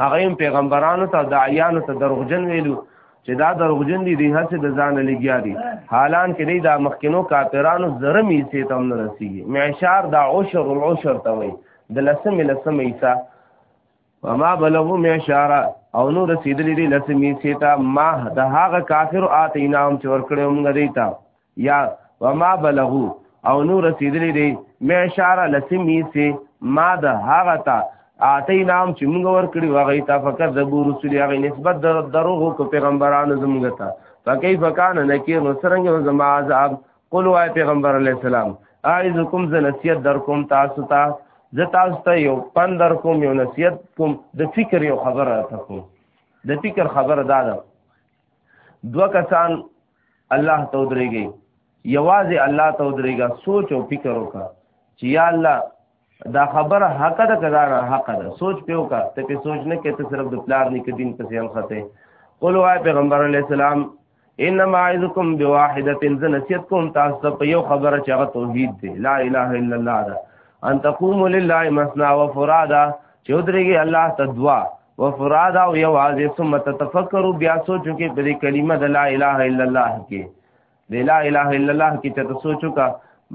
هغه هم پیغمبرانو ته داعیانو ته دروغجن ویلو چې دا دروغجن دي د هڅه د ځان لګیا دي حالان کې دی دا مخکینو کاپیرانو زره میسه ته هم رسیږي معشار دا عشر العشر ته وي د لسم لسم ایسا وما بلغو معشار او نو رسیدلی دی لسم ایسه ته ما د هغه کافر آتینام چې ورکړې موږ دی ته یا وما بلغو او نو رسیدلی دی معشار لسمی سي ما د هغه ته آتی نام چې موږ ورکړي وغه تا فقط د بو رسول هغه نسبت در دروغ کو پیغمبرانو زموږ ته فكيف كان نکیر نو سرنګ زما عذاب قل وای پیغمبر علی السلام اعذکم ز نصیحت در کوم تاسو ته ز تاسو ته یو پن در کوم یو نصیحت کوم د فکر یو خبره ته کوم د فکر خبره دا ده دو کسان الله ته ودرېږي یوازې الله ته ودرېږه سوچ او فکر وکړه چې یا الله دا خبره حق ده کدا نه حق ده سوچ په وکړه ته په سوچ نه کې ته صرف د پلار نه کې دین په سیل خته قول وای پیغمبر علی السلام انما اعذکم بواحده نسیت کوم تاسو په یو خبره چې هغه توحید دی لا اله الا الله ده ان تقوموا لله مثنا وفرادا چې ودرېږي الله ته دعا و فراد او یوازې ثم تتفکروا بیا سوچو کې په دې کلمه د لا اله الا الله کې د لا اله الا الله کې چې تاسو سوچو کا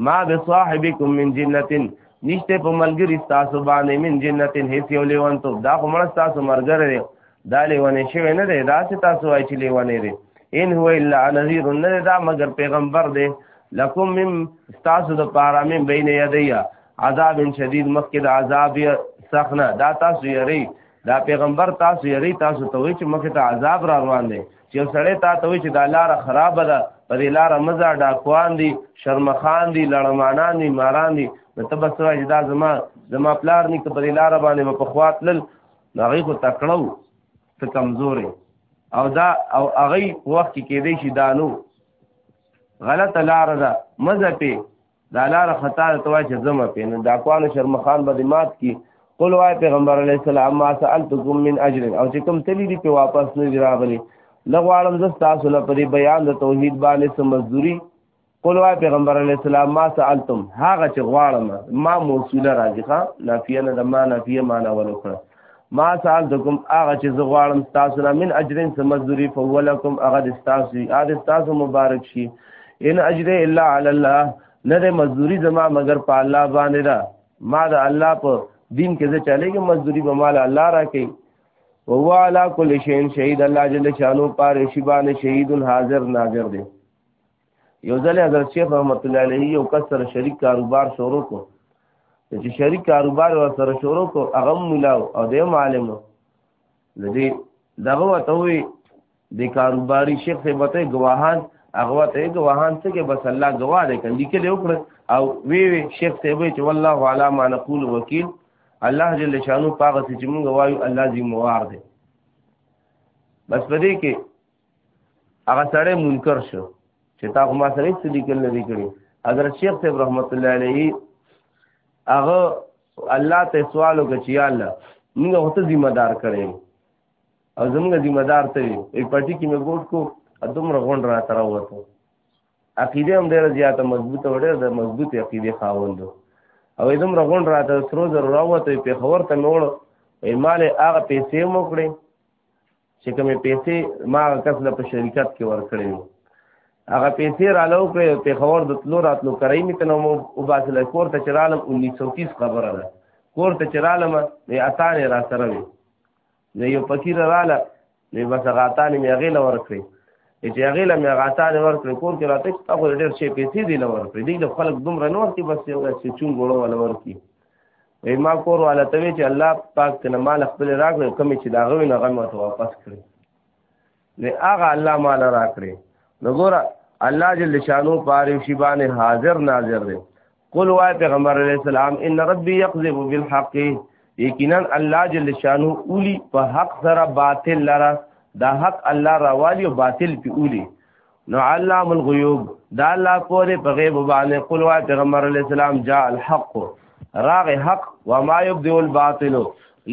ما بصاحبکم من جنتن نشته په ملګری تاسو باندې من جنتن هیڅ یو لیوان ته دا کومړ تاسو مرګره دی دا لیوانې شوی نه دی دا چې تاسو وایي چې لیوانې دی ان هو الا نذیر نه دا مگر پیغمبر دی لکم من تاسو د پارامین بین یدیا عذاب شدید مخکې د عذاب سخنه دا تاسو یری دا پیغمبر تاسو یری تاسو ته وی چې مخکې ته عذاب را روان دی چې سړی تا ته وی چې دا لار خراب ده په دې لار مزه ډاکوان دي شرمخان دي لړمانان دي ماران دي نو ته بس وای دا زما زما پلار نه ته په دې لار باندې په خوات لل هغه خو تکړو ته کمزورې او دا او هغه وخت کې دی شي دانو غلط لار ده مزه په دا لار خطا ته وای چې زما په نن دا کوان شرمخان به مات کی قل وای پیغمبر علی السلام ما سالتکم من اجر او چې کوم تلی دی په واپس نه راغلی لغوالم ز تاسو له پری بیان د توحید باندې سمزوري قل وای پیغمبر علی السلام ما سالتم هاغه چې غواړم ما موصوله راځي ښا نافیه نه د ما نافیه معنا ولکړه ما سالتکم هغه چې زه غواړم تاسو نه من اجرین څه مزدوری فولکم هغه د تاسو دی هغه تاسو مبارک شي ان اجر الا علی الله نه د مزدوری زما مگر په الله باندې دا ما د الله په دین کې زه چلےږم مزدوری به مال الله راکې او هو علی کل شیء شهید الله جل شانو پاره شی باندې شهید حاضر ناظر دی یو ځل حضرت شیخ رحمت الله علیه یو کس سره شریک کاروبار شروع کو چې شریک کاروبار ور سره شروع کو هغه مولا او د معلم د دې دغه وته وی د کاروباري شیخ په بته گواهان هغه وته گواهان څه کې بس الله گواه دی کله کې له وکړه او وی وی شیخ ته وی چې والله علی ما نقول وکیل الله جل شانو پاغه چې موږ وایو الله ذمہوار دی بس پدې کې هغه سړی منکر شو چې تا خو ما سره هیڅ لیکل نه دی کړی حضرت شیخ صاحب رحمت الله علیه هغه الله ته سوال وکړ چې یا الله موږ هوته ذمہ دار کړی او زموږ ذمہ دار ته وي په پټي کې مې ګوټ کو ادمره غون را تر وته عقیده هم ډیره زیاته مضبوطه وړه د مضبوط عقیده خاوند او ادم رغون را ته سرو زر راوته په خبر ته نوړ ایماله هغه پیسې مو کړې چې کومې پیسې ما کس له په شرکت کې ورکړې وي هغه پیسې رالو په پیښور د تلو راتلو کرای می تنو مو او باسل کور ته چرالم 1930 خبره ده کور ته چرالم نه اتانه را سره وي نه یو فقیر رااله نه بس غاتان می غیله ورکړي چې هغه له میغاتا نه ورکړ کور کې راته تاسو ډېر شي پیسې دی لور پر دې د خلک دومره نور کې بس یو چې چون ګړو ول ورکی وی ما کور والا ته وی چې الله پاک ته مال خپل راکړي کوم چې دا غوي نه غم ورته واپس کړي نه هغه الله مال راکړي نو ګور الله جل شانو پاره شی باندې حاضر ناظر دی قل وای پیغمبر علیہ السلام ان ربی یقذف بالحق یقینا الله جل شانو اولی په حق سره باطل لره دا حق الله راوالی او باطل په اولی نو علام الغیوب دا الله پوره په غیب باندې قل وا پیغمبر علی السلام جاء الحق راغ حق و ما یبدو الباطل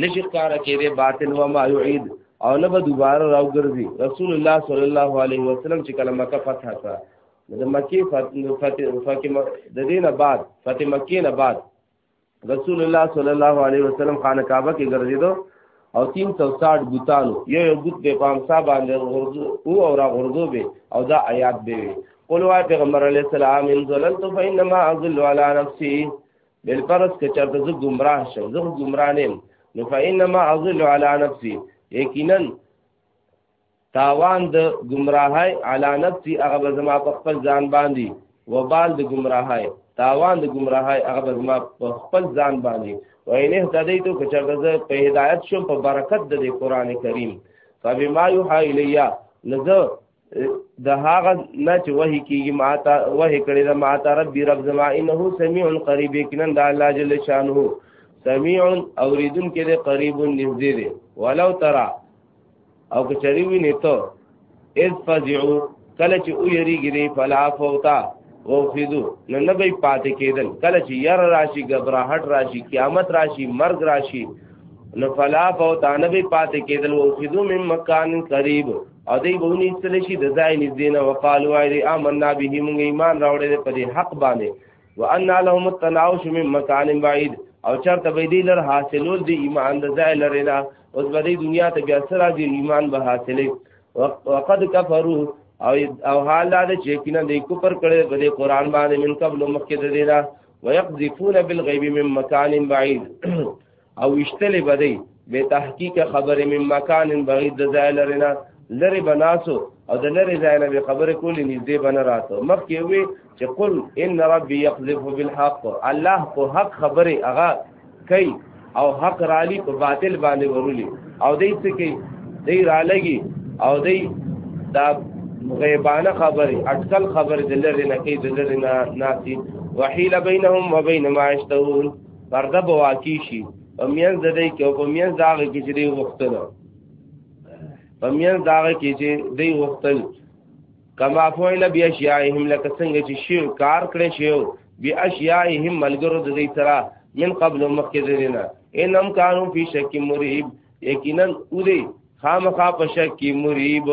نشی کار کړي باطل و ما یعید او نه به دوباره راوګرځي رسول الله صلی الله علیه وسلم چې کله مکه فتح کړه د مکی فتح د دینه بعد فتح مکی نه بعد رسول الله صلی الله علیه وسلم خانه کعبه کې ګرځیدو او 360 بوتانو یو یو بوت به پام صاحب باندې غرزو او او را غرزو به او دا آیات به وي قول وای پیغمبر علی السلام ان زللت فینما اذل علی نفسی بل پرس کې چرته زه گمراه شم زه گمراه نیم نو فینما اذل علی نفسی یقینا تاوان د گمراهی علی نفسی هغه به زما په خپل ځان باندې وبال د گمراهی تاوان د گمراهی هغه به زما په خپل ځان باندې و ان اهتدیتو که چېرته زه په هدایت شوم په برکت د قرآن کریم فبما یوحا الیا نزه د هغه نه چې وਹੀ کیږي ماته وਹੀ کړي دا ماته رب رب زما انه سميع قريب کینن دا الله جل شانه سميع اوریدن کې قریب نږدې دی ولو ترى او که چری وینې ته اذ فزعو کله چې او یریږي دی فلا فوتا وفیدو نو نه به پاتې کېدل کله چې ير راشي غبرهټ راشي قیامت راشي مرګ راشي نو فلا فوتا نه به پاتې کېدل وفیدو من مکان قریب او دی بونی استل شي د ځای نږدې نه وقالو وایي آمنا به موږ ایمان راوړل په دې حق باندې وان لهم التناوش من مکان بعید او چرته به دی لر حاصلول دی ایمان د ځای لري نه اوس به دی دنیا ته بیا سره دی ایمان به حاصلې وقد کفروا او او حال دا چې کینه دی کفر کړي په دې قران باندې من قبل مخکې دینا ويقذفون بالغيب من مكان بعيد او وشتلې بدی به تحقیق خبره من مکان بعید د ځای لرنه لری بناسو او د لری ځای نه به خبره کولی نږدې بنه راته مخکې وی چې قل ان ربي يقذف بالحق الله په حق خبره هغه کوي او حق رالی په باطل باندې ورولي او دې څه کوي دې رالګي او دې دا غیبانه خبره اټکل خبره د لری نه کوي د لری نه ناسي وحيل بينهم وبين ما يشتهون پرده به واقع شي په مینځ د دې کې او په مینځ دا کې چې دی وختنه په مینځ دا کې چې دی وختل کما فعل بیاشیائهم لکه څنګه چې شی کار کړی شی بیاشیائهم ملګرو د دې سره من قبل مخکې دینه انم کانو فی شک مریب یقینا او دې خامخا په شک کې مریب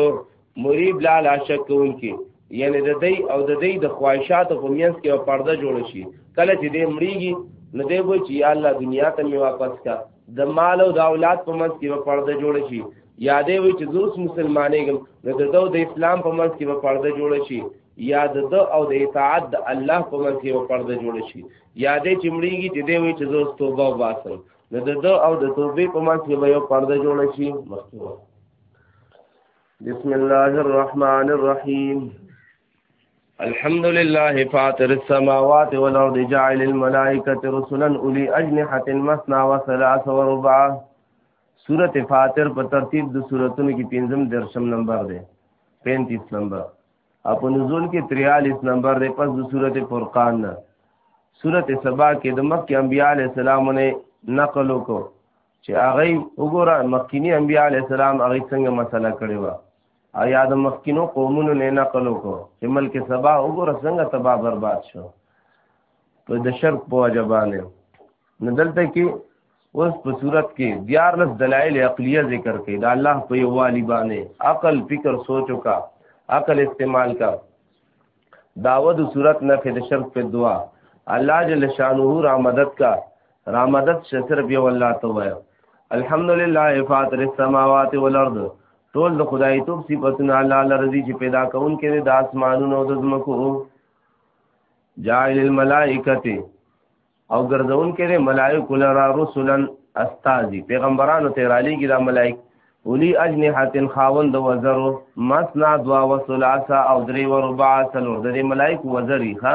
مریب لا لا شک کوونکی یعنی د دی او د دی د خواهشاتو په میانس کې یو پرده جوړ شي کله چې دی مړیږي نو دی وایي چې یا الله دنیا ته مې واپس کا د مال او د اولاد په منځ کې به پرده جوړ شي یا دی وایي چې زه اوس مسلمانېږم نو د ده د اسلام په منځ کې به پرده جوړ شي یا د ده او د اطاعت د الله په منځ کې به پرده جوړ شي یا دی چې مړیږي چې دی وایي چې زه اوس توبه وباسم نو د ده او د توبې په منځ کې به یو پرده جوړ شي مخکې بسم الله الرحمن الرحيم الحمد لله فاطر السماوات والأرض جعل الملائكة رسلا أولي أجنحة مثنى وثلاث وربع سورة فاطر په ترتیب د سوراتونو کې پنځم درشم نمبر دی 35 نمبر او په نزول کې 43 نمبر دی پس د سورته فرقان نه سورته سبا کې د مکه انبیاء علی السلام نه نقل وکړو چې هغه وګوره مخکینی انبیاء علی السلام هغه څنګه مسله کړې و او یاد مخکینو قومونو نه نقل وکړو چې ملک سبا وګوره څنګه تباہ برباد شو په د شرک په وجبانه نه دلته کې اوس په صورت کې دیار لس دلایل عقلیه ذکر کړي دا الله په یووالي باندې عقل فکر سوچو کا عقل استعمال کا داوه د صورت نه کې د شرک په دعا الله جل شانه را مدد کا را مدد شه صرف یو الله ته وای الحمدلله فاطر السماوات والارض ټول د خدای توب صفاتونه الله لرزي چې پیدا کون کې د اسمانونو او د زمکو جاعل الملائکه او ګرځون کې ملائک لرا رسلا استاذي پیغمبرانو ته را لېږي دا ملائک اولی اجنحتن خاوند وزرو مسنا دوا و سلاسا او دری و ربع سلور د دې ملائک وزری ښا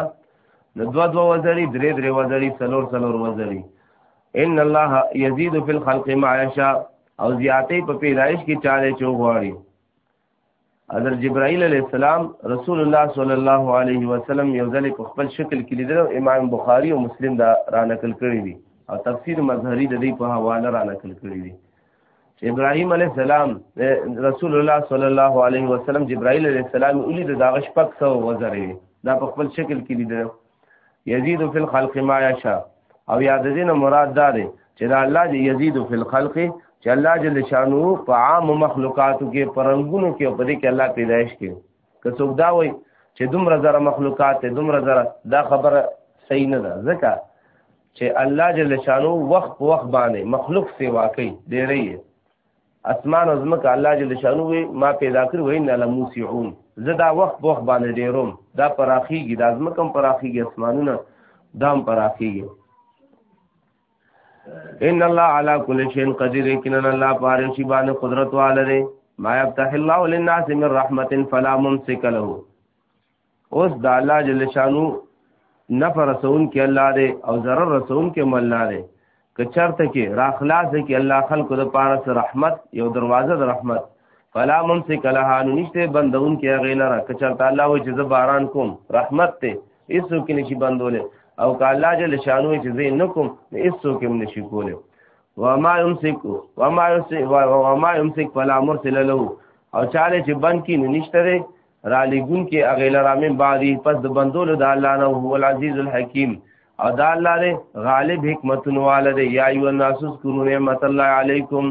د دوا دوا وزری درې درې وزری سلور سلور وزری ان الله یزيد فی الخلق ما یشاء او زیاتې په پیدایش کې چاله چوغواړي حضرت جبرائیل علیہ السلام رسول الله صلی الله علیه وسلم یو ځل په خپل شکل کې لیدل او امام بخاری او مسلم دا را نقل کړی دی او تفسیر مظهری د دې په حواله را نقل کړی دی چې ابراهیم علیه السلام رسول الله صلی الله علیه وسلم جبرائیل علیه السلام اولی د داغش پک سو وزره دا په خپل شکل کې لیدل یزید فی الخلق ما یشا او یاد دین مراد دا دی چې دا الله دې یزید فی الخلق چې الله جل شانو په عام مخلوقاتو کې پرنګونو کې په دې کې الله پیدائش کې که څوک دا وایي چې دومره زره مخلوقات ته دومره زره دا خبره صحیح نه ده ځکه چې الله جل شانو وخت په وخت باندې مخلوق سیوا کوي ډېرې اسمان او زمکه الله جل شانو وي ما پیدا کړ وین نه لموسعون زه دا وخت وخت باندې ډیروم دا پراخیږي دا زمکم پراخیږي اسمانونه دام پراخیږي ان الله على كل شيء قدير ان الله پاره شی باندې قدرت والره ما يفتح الله للناس من رحمت فلا ممسك له اوس د الله جل شانو نفع رسون کې الله دی او ضرر رسون کې مولا دی که چرته کې را خلاص کې الله خلق د پاره سره رحمت یو دروازه د رحمت فلا ممسک لها نو نشته بندون کې هغه لره که چرته الله و چې زه باران کوم رحمت ته ایسو کې نشي بندولې او که الله جل شانو چې زه نکوم ایسو کې نشي کولې وما يمسك وما يمسك وما يمسك فلا مرسل له او چاله چې بند کې نشته را لګون کې هغه لرا من بعدي پس د بندولو د الله نه هو العزیز الحکیم او دا الله دې غالب حکمتون والده یا ایو الناس اذکروا نعمت الله علیکم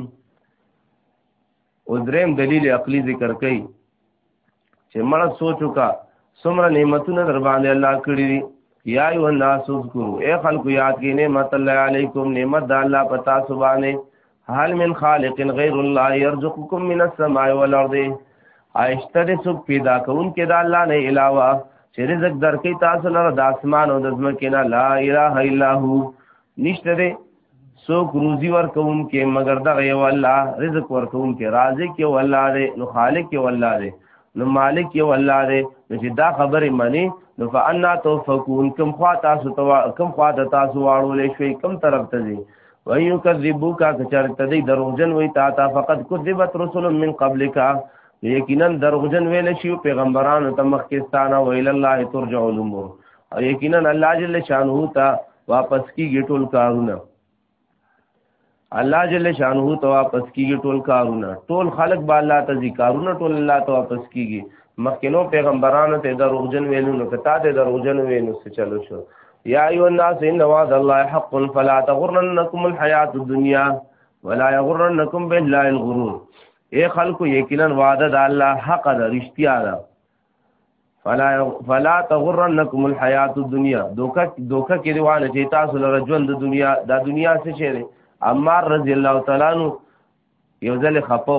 او دریم دلیل عقلی ذکر کړي چې مړه سوچو کا سمره نعمتونه در باندې الله کړی دي یا ایو الناس اذکروا اے خلق یاد کې نعمت الله علیکم نعمت د الله پتا سبحانه حال من خالق غیر الله يرزقكم من السماء والارض آیشته دې څوک پیدا کون کې دا الله نه علاوه چې رزق درکې تاسو لپاره د اسمان او د ځمکې نه لا اله الا هو نشته دې څوک روزي ورکون کې مگر دغه یو الله رزق ورکون کې رازق یو الله دې نو خالق یو الله دې نو مالک یو الله دې نو چې دا خبره مانی نو فانا توفقون کوم خوا تاسو کوم خوا تاسو واړولې شوي کوم طرف ته ځي وایو کذبوک کچر تدی دروغجن وی تا تا فقط کذبت رسول من قبلک یقینا دروغجن ویل شي پیغمبرانو ته مخکستانه ویل الله ترجع الامور او یقینا الله جل شانه ته واپس کیږي ټول کارونه الله جل شانه ته واپس کیږي ټول کارونه ټول خلق با الله ته ذکرونه ټول الله ته واپس کیږي مخکینو پیغمبرانو ته دروغجن ویلو نو کته ته دروغجن وینو څه چلو شو یا ایو الناس ان وعد الله حق فلا تغرنکم الحیات الدنیا ولا یغرنکم بالله الغرور اے خلکو یقینا وعده د الله حق ده رښتیا ده فلا فلا تغرنکم الحیات الدنیا دوکه دوکه کې روانه چې تاسو لره ژوند د دنیا د دنیا څه شي عمار رضی الله تعالی عنہ یو ځل خپو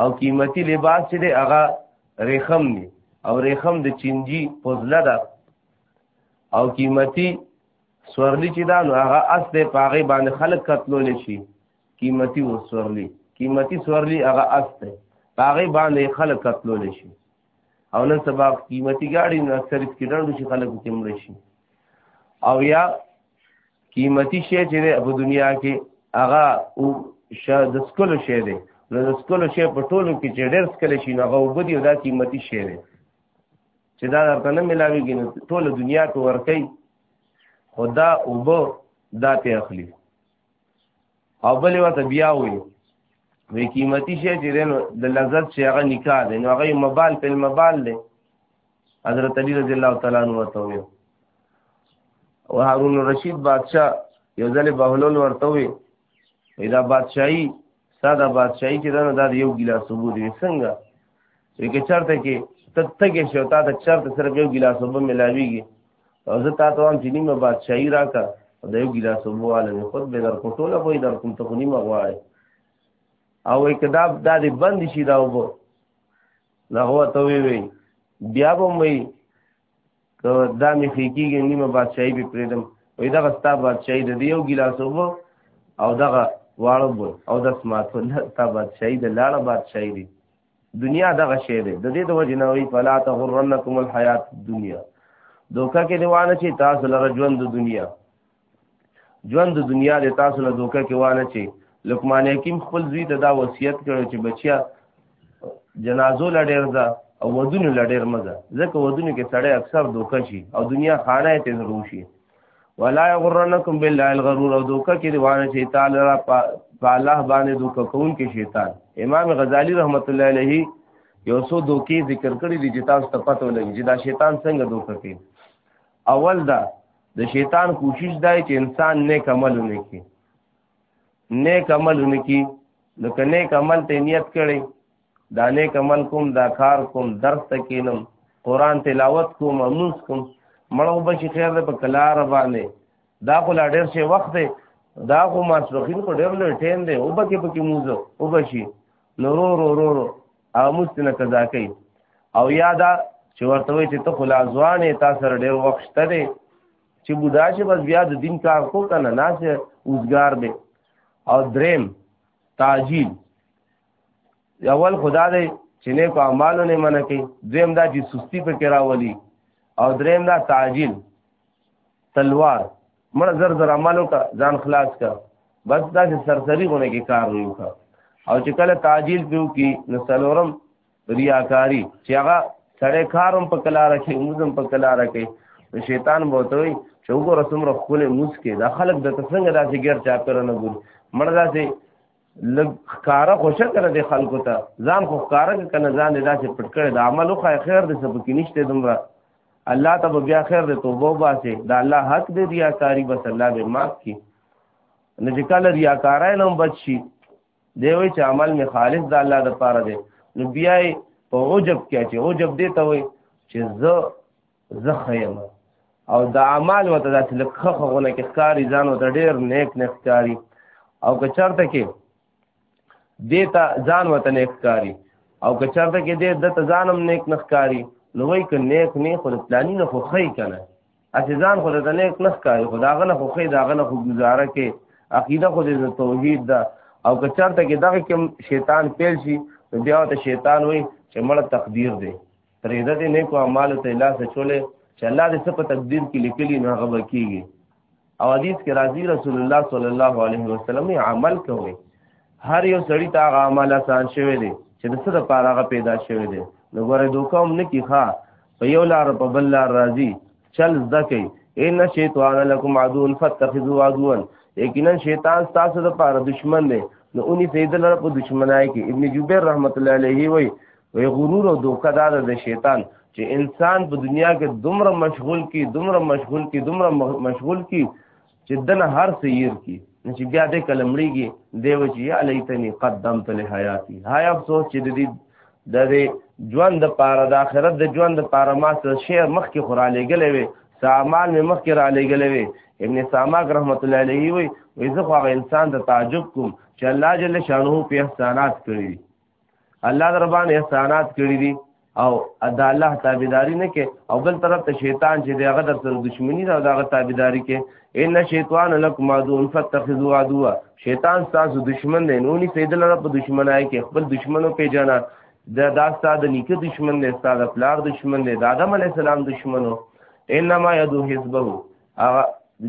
او قیمتي لباس چې دی هغه ریخم دی او ریخم د چینجی پوزله ده او قیمتي سورلی چې دا نو هغه اس دی په هغې باندې خلک قتلولی شي قیمتي و سورلی قیمتي سورلی هغه اس دی په هغې باندې خلک قتلولی شي او نن سبا قیمتي ګاډي نو اکثر سپیډرډو شي خلکو کې مړ شي او یا قیمتي شی چې په دنیا کې هغه او د سکل شی دی نو د سکل شی په ټولو کې چې ډېر سکل شي نو هغه وبدي او دا قیمتي شی دی چې دا درته نه ملاويږي نو ټوله دنیا ته ورکي خدا وبو دا ته اخلي او بل وته بیا وي وی قیمتي شی چې دینو د لذت شی هغه نکاح دی نو هغه مبال په مبال دی حضرت علی رضی الله تعالی عنہ ورته وی او هارون رشید بادشاہ یو ځل بهلول ورته وی دا بادشاہي ساده بادشاہي چې دنه دا یو ګلاس وګوري څنګه وی کې چرته کې ته تګې شو تا ته چرته سره یو ګلاس وب ملاویږي او زه تا ته هم چې نیمه بادشاہي راکا د یو ګلاس وب واله خود به در کوټوله وای در کوم ته نیمه غواړي او وی کدا د دې بند شي دا وب نه هو ته وی وی بیا به مې ته دا می فکیږي نیمه بادشاہي به پریدم وې دا غستا بادشاہي د دیو ګلاس وو او دغه واړو بو او د سمات په تا بادشاہي د لاړه بادشاہي دی دنیا دغه شی دی د دې د وجه نه وی فلا تغرنکم الحیات دنیا دوکه کې دیوانه چې تاسو لره ژوند د دنیا ژوند د دنیا د تاسو له دوکه کې وانه چی لقمان حکیم خپل زوی ته دا وصیت کړو چې بچیا جنازو لړیر ځه او ودونو لړیر مزه ځکه ودونو کې سړی اکثر دوکه شي او دنیا خانه ته ضرور شي ولا یغرنکم بالله الغرور او دوکه کې روانه شي تعالی را په الله باندې دوکه کون کې شیطان امام غزالی رحمت الله علیه یو څو دوکي ذکر کړی دي چې تاسو ته پته ولګي چې دا شیطان څنګه دوکه کوي اول دا د شیطان کوشش دای چې انسان نیک عمل ونکړي نیک عمل ونکړي نو که نیک عمل ته نیت کړي دا نیک عمل کوم دا کار کوم درس ته کینم قران تلاوت کوم اموس کوم مړو بشي خیر ده په کلار باندې دا خو لا ډېر شي وخت دی دا خو ماسپخین خو ډېر لوی ټیم دی او به کې پکې موزه او به شي نو رو رو رو رو هغه مست نه قضا کوي او یا دا چې ورته وي چې ته خو لا ځوان یې تا سره ډېر وخت شته دی چې بوډا شي بس بیا د دین کار کو که نه ناسې اوزګار دی او دریم تعجیل اول خدا دی چې نیکو اعمالو نه منع کوي دویم دا چې سستی پکې راولي او دریم دا تعجیل تلوار مړه زر زر عمل وکړه ځان خلاص کړه بس دا چې سرسری غونه کې کار نه وکړه او چې کله تعجیل پیو کې نو سلورم ریاکاری چې هغه سړی کاروم په کلا راکې موزم په کلا راکې شیطان بوته وي چې وګوره څومره خپل موس کې دا خلک د څنګه داسې ګر چا پر نه ګوري مړه داسې لږ ښکارا خوشا کړه د خلکو ته ځان خو ښکارا کنه ځان دې داسې پټ کړي د عمل خو خیر دې سب کې نشته دومره الله ته بیا خیر دې توبه واسه دا الله حق دې ریاکاری بس الله دې معاف کړي نه چې کله ریاکارای نه بچ شي دی وی چې عمل می خالص د الله د پاره دی نو بیا په عجب کې چې عجب دې ته وي چې زه زه ښه یم او د اعمال ورته داسې لږ ښه ښهغونه کې ښکاري ځان ورته ډېر نیک نه ښکاري او که چېرته کې دې ته ځان ورته نیک ښکاري او که چېرته کې دې ده ته ځان هم نیک نه ښکاري نو وایي که نیک نه خو د پلاني نه خو ښه که نه هسې ځان خو درته نیک نه ښکاري خو د هغه نه خو ښه د هغه نه خو ګزاره کې عقیده خو دې د توحید ده او که چېرته کې دغه کې شیطان پیل شي نو بیا ورته شیطان وایي چې مړه تقدیر دی پرېږده دې نیکو اعمالو ته لاس اچولی چې الله دې څه په تقدیر کې لیکلي نو هغه به کېږي او حدیث کې راځي رسول الله صلی الله علیه وسلم یې عمل کوي هر یو سړی ته هغه عمل آسان شوی دی چې د څه لپاره هغه پیدا شوی دی نو ګوره دوکه هم نه کیخه په یو لار په بل لار راځي چل زده کوي ان شیطان لکم عدو فتخذوا عدوا یقینا شیطان تاسو د پاره دشمن دی نو اونې سید لره په دشمنای کې ابن جبیر رحمت الله علیه وی وی غرور او دوکه دار د شیطان چې انسان په دنیا کې دومره مشغول کی دومره مشغول کی دومره مشغول کی چې دنه هر څه ير کی نو چې بیا دې کلمړيږي دیو چې یا لیتنی قدمت له حیاتی هاي افسوس چې دې د دې ژوند د پاره د آخرت د ژوند د پاره ما څه شی مخ کې خورا لګلې وي سامان مې مخ کې را لګلې وي ابن ساماک رحمت الله علیه وي وې زه خو انسان د تعجب کوم چې الله جل شانه په احسانات کړی الله در باندې احسانات کړی دي او ادا الله تابعداري نه کې او بل طرف ته شیطان چې دی هغه در سره دښمنی ده او دغه تابعداري کې ان شیطان لکم عدو فتخذوا عدوا شیطان تاسو دشمن دی نو ني سید لره په دشمنای کې خپل دشمنو پیژنه دا دا ستاسو نیکه دشمن دی ستاسو پلار دشمن دی د آدم علی السلام دشمنو انما یدو حزبه هغه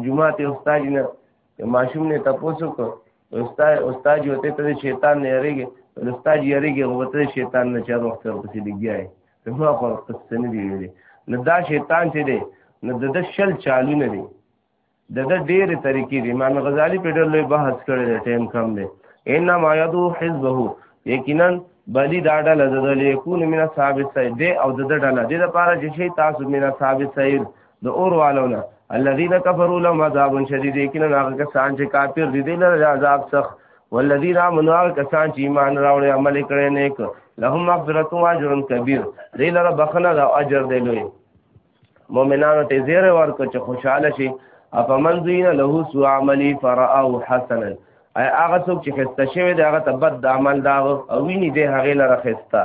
جمعه ته استاد نه ماشوم نه تاسو کو استاد استاد یو ته ته شیطان نه یریږي استاد یریږي هغه ته شیطان نه چا وخت ورته سي دیږي ته ما خو څه نه دی ویلي نو دا شیطان چې دی نو د د شل چالو نه دی د د ډېرې طریقې دی امام غزالی په ډېر لوی بحث کړی دی ټایم کم دی انما یدو حزبه یقینا بلی دا ډله د لیکون من اصحاب السعید دی او د د ډله دی لپاره چې شي تاسو من اصحاب السعید د اور والونه الذين كفروا لهم عذاب شديد کینه هغه کسان چې کافر دي دي لره عذاب سخت والذین آمنوا کسان چې ایمان راوړي عمل کړي نیک لهم مغفرت و اجر کبیر دې لره بخنه او اجر دی لوی مؤمنانو ته زیره ورکړه چې خوشاله شي افمن زین له سو عملی فرآه حسنا اي هغه څوک چې خسته شوی دی هغه تبد عمل دا او ویني دی هغه لره خسته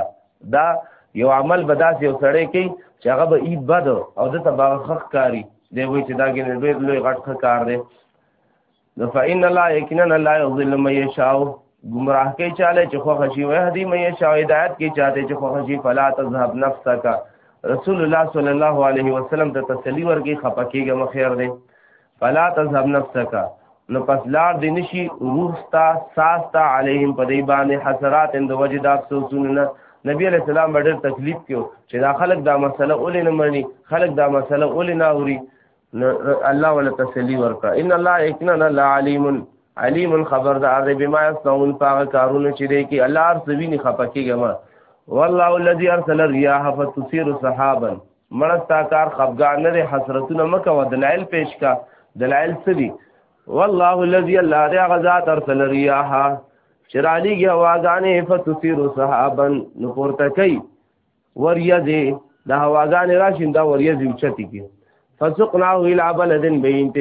دا یو عمل به داسې یو سړی کوي چې هغه به ای بد او د ته باغ خخ کاری دی وایي چې دا کې ډېر لوی غټ ښه کار دی نو فإن الله یقینا لا یظلم من یشاء گمراه کوي چاله چې خو خشي وي هدي من یشاء هدایت کوي چاته چې خو خشي فلا تذهب نفسک رسول الله صلی الله علیه وسلم ته تسلی ورکړي خپکیږه مخیر دی فلا تذهب نفسك نو پس لار دی نشي روح ستا ساس تا علیهم په دی باندې حسرات اند وجد افسوسونه نبی علیہ السلام ډېر تکلیف کیو چې دا خلک دا مسله اولې نه مانی خلک دا مسله اولې نه اوري الله ولا تسلی ورکا ان الله اکننا لا علیم علیم خبردار دی بما یصنعون پاغه کارونه چې دی کې الله ارسویني خپکیږي ما والله الذي ارسل الرياح فتثير سحابا مړه ستا کار خفګان نه دی حسرتونه مه کوه دلایل پیش کا دلایل څه دي والله الذي الله دی هغه ذات ارسل ریاحا چې رالیږي هواګانې فتثیر صحابا نو پورته کوي وریځې د هواګانې راشي دا وریځې اوچتې کړي فسقناه الى بلد بيت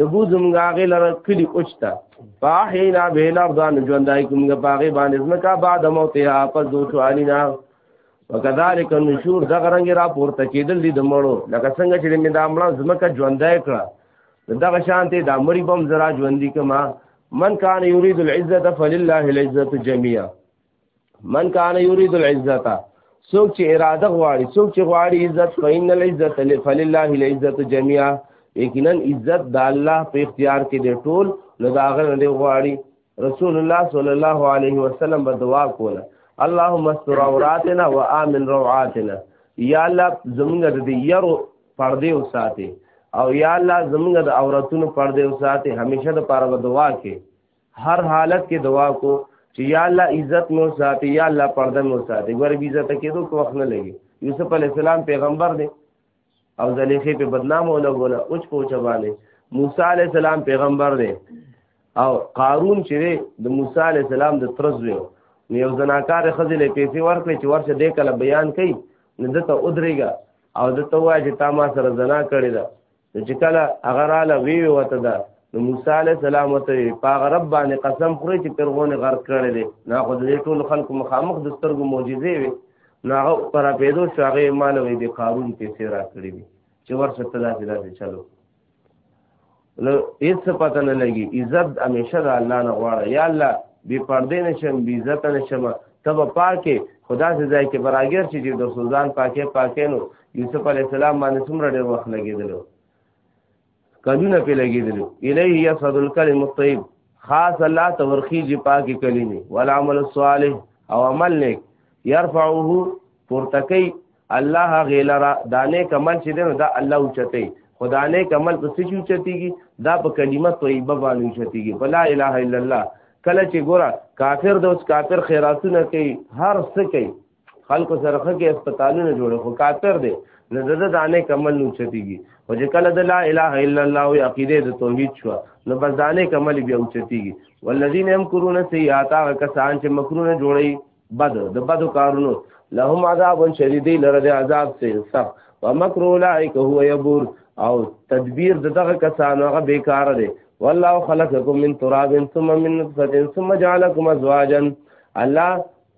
نبو زمونږه هغه لره کلی اوچتا فاحینا به الارض نو ژوندای کومګه باغې باندې زمکا بعد موت یا پس دوه علینا وکذالک النشور دا غرنګ را پورته کېدل دي د مړو لکه څنګه چې مې دا مړه زمکه ژوندای کړه دغه شانته دا مړی بم زرا ژوندۍ کما من کان یرید العزت فلله العزت جميعا من کان یرید العزت څوک چې اراده غواړي څوک چې غواړي عزت فین العزت فلله العزت جميعا یقینا عزت د الله په اختیار کې دی ټول نو دا غره دی غواړي رسول الله صلی الله علیه وسلم به دعا کوله اللهم استر عوراتنا وامن روعاتنا یا الله زمونږ د دې یرو پردې وساتي او یا الله زمونږ د عورتونو پردې وساتي همیشه د پاره به دعا کې هر حالت کې دعا کو چې یا الله عزت مو ساتي یا الله پرده مو ساتي ګور بي عزت کېدو کو وخت نه لګي یوسف علی السلام پیغمبر دی او زلیخی په بدنام ولګوله اوچ په اوچ باندې موسی علی السلام پیغمبر دی او قارون چې دی د موسی علی السلام د ترز ویو نو یو زناکار خزل پیسې ورکړي چې ورشه دې کله بیان کړي نو دته ودرېګا او دته وای چې تا ما سره زنا کړی دا چې کله هغه رااله وی وته دا نو موسی علی السلام ته په رب باندې قسم خوري چې پرغونه غرق کړی دی نو خو دې ټول خلکو مخامخ د سترګو معجزې وي نو هغه پر پیدو شو هغه مال وې د قارون پیسې را کړې دي چې ورسره ته داسې داسې چلو نو هیڅ پته نه لګي عزت همیشه د الله نه غواړه یا الله بی پردې نشم بی عزت نشم تب پاکه خدا سے ځای کې براګر چې د سوزان پاکه پاکه نو یوسف علی السلام باندې څومره ډېر وخت لګېدلو کلونه په لګیدل الیه یصعد الکلم الطیب خاص الله تورخیږي پاکي کلمې والعمل الصالح او عمل نیک يرفعه پورتکی الله غیلرا دانه کمل چې دنه دا الله اوچتي خدانه کمل په څه اوچتيږي دا په کلمه طیبه باندې اوچتيږي بلا اله الا الله کله چې ګوره کافر دوس کافر خیراتونه کوي هر څه کوي خلکو سره خکې هسپتالونه جوړ خو کاتر دی نو د د دانه کمل نو چتیږي او چې کله د لا اله الا الله او عقیده د توحید شو نو بس دانه کمل بیا او چتیږي والذین یمکرون سیئات هغه کسان چې مکرونه جوړي بد د بدو کارونو لهم عذاب شدید لره د عذاب سي سخت ومکر اولئک هو یبور او تدبیر د دغه کسانو هغه بیکار دی والله خلقکم من تراب ثم من نطفه ثم جعلکم ازواجا الله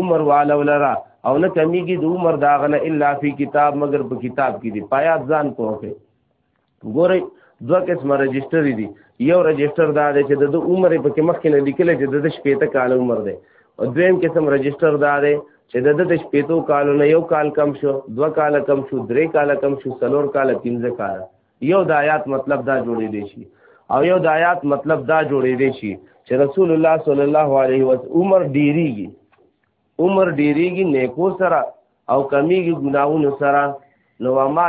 عمر والو لرا او نه کمیږي د عمر داغنه الا فی کتاب مگر په کتاب کې دی پایات ځان پوهه ګورئ دوه قسم رجستر دي یو رجستر دا دی چې د عمر په کې مخکې نه لیکل چې د شپې ته کال عمر دی او دویم قسم رجستر دا دی چې د د شپې ته کالو نه یو کال کم شو دوه کال کم شو درې کال کم شو څلور کال پنځه کال یو د آیات مطلب دا جوړې دی شي او یو د آیات مطلب دا جوړې دی شي چې رسول الله صلی الله علیه وسلم عمر ډیریږي عمر ډیریږي نیکو سره او کمیږي ګناوونو سره نو ما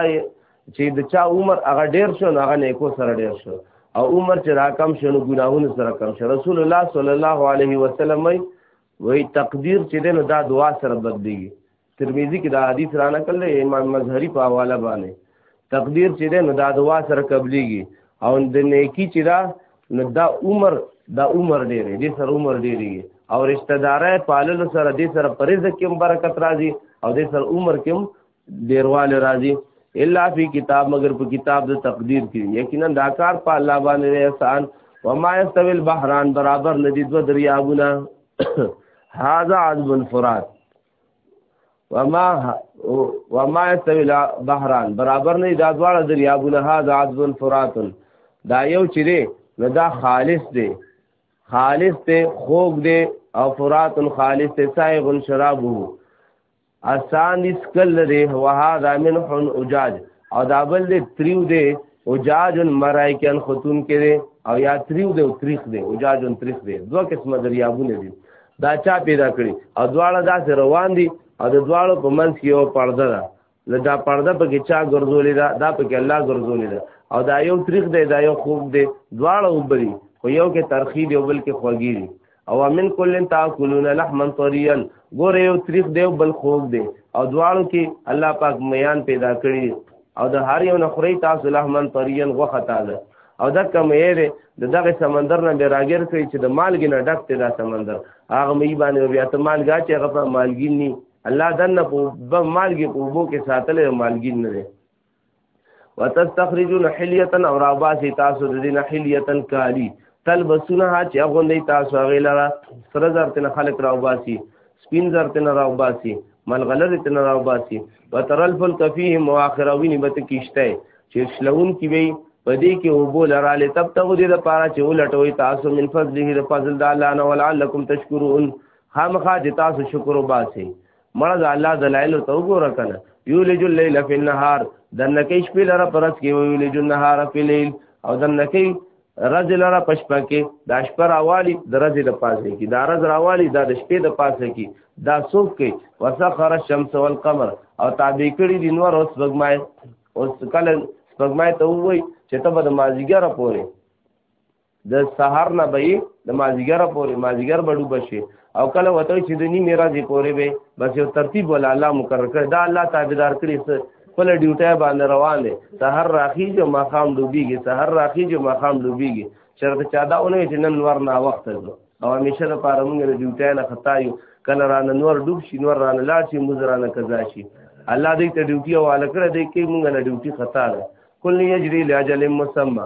چې د چا عمر هغه ډیر شو نو هغه نیکو سره ډیر شو او عمر چې را کم شو نو ګناهونو سره کم شو رسول الله صلی الله علیه وسلم وی تقدیر چې دنو دا دعا سره بدلیږي ترمذی کې دا حدیث را نقل دی امام مظهری په حواله باندې تقدیر چې ده نو دا دوا سره قبليږي او د نیکی چې دا نو دا عمر دا عمر ډېری دې سره عمر ډېری او رشتہ دارای پالل سره دې سره پرېز کې برکت راځي او دې سره عمر کې ډېرواله راځي الا فی کتاب مگر په کتاب د تقدیر کې یقینا دا کار په الله باندې احسان وما یستوی البحران برابر ندی دو دریابونه هاذا عذب الفرات وما وما يستوي بحران برابر نه دا دواړه دریابونه هذا عذب فرات دا یو چې دی نو دا خالص دی خالص دی خوږ دی او فرات خالص دی سائغ شرابه اسان دې سکل لري وهذا من حن اجاج او دا بل دې تریو دې اوجاجن مرای کان ختون کړي او یا تریو دی او تریخ دی اوجاجن تریخ دی دوه قسمه دریابونه دي دا چا پیدا کړي او دواړه داسې روان دي او د دواړو په منځ کې یو پرده ده نو دا پرده په کې چا ګرځولې ده دا په کې الله ګرځولې ده او دا یو تریخ دی دا یو خوب دی دواړه وبري خو یو کې ترخی دی او بل کې خوږی دی او من کل تاکلون لحما طريا ګور یو تریخ دی او بل خوږ دی او دواړو کې الله پاک میان پیدا کړی او د هر یو نخری تاسو لحما طريا غوخه تازه او دا کوم یې دی د دغه سمندر نه به راګر کړی چې د مالګې نه ډک دی دا سمندر هغه مې باندې بیا ته مالګا چې هغه په مالګین ني الله دنه په مالګې په وبو کې ساتلې مالګین نه دی وتستخرجون حلیه او راباسی تاسو د دین حلیه کالی تلبسونها چې غوندې تاسو هغه لاره سره زر تن خلق راوباسي سپین زر تن راوباسي ملغلر تن راوباسي وترل فل کفیه مواخروین بت کیشته چې شلون کی وی پدې کې وبو لراله تب ته دې د پاره چې ولټوي تاسو من فضله د فضل د الله نه ولعلکم تشکرون خامخا چې تاسو شکر وباسي مړه د الله دلایل ته وګوره کنه یولج الليل فی النهار دنکې شپې لره پرس کې یولج النهار فی الليل او دنکې رز لره پشپا کې دا شپه راوالی د رز د پاسه کې دا رز راوالی دا د شپې د پاسه کې دا څوک کې وسخر الشمس والقمر او تابع کړي د نور اوس بګمای اوس کله بګمای ته وای چې ته به د مازیګر پورې د سحر نه به د مازیګر پورې مازیګر بډو بشي او کله وته چې د نیمه راځي پورې به بس یو ترتیب ولا الله مقرر کړ دا الله تابعدار کړی څه خپل ډیوټه باندې روان دي سحر راخیږي ماقام ډوبېږي سحر راخیږي ماقام ډوبېږي چرته چا دا ونه چې نن ور نه وخت ځو او همیشه د پاره موږ د ډیوټه نه خطا یو کله را نور ډوب شي نور را نه لاړ شي مزرانه قضا شي الله دې ته ډیوټي حواله کړه دې کې موږ نه ډیوټي خطا ده کل یجری لاجل مسمى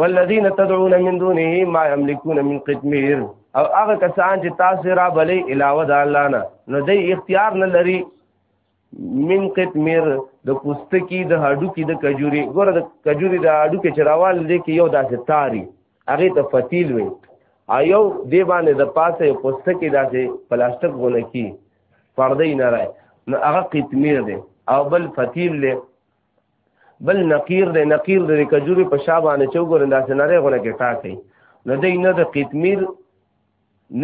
والذین تدعون من دونه ما یملکون من قطمیر او هغه کسان چې تاسو را بلې علاوه د الله نه نو دې اختیار نه لري من قطمیر د پوستکی د هډو کې د کجوري ګوره د کجوري د هډو کې چراوال دې کې یو داسې تاری هغه ته فتیل وي ایو دې باندې د پاسه یو پوستکی داسې پلاستیک غونه کی پردې نه راي نو هغه قطمیر دی او بل فتیل له بل نقیر دی نقیر د کجوري په شا باندې چوغور انداسې نری غونه کې ټاکي نو دی نه د قطمیر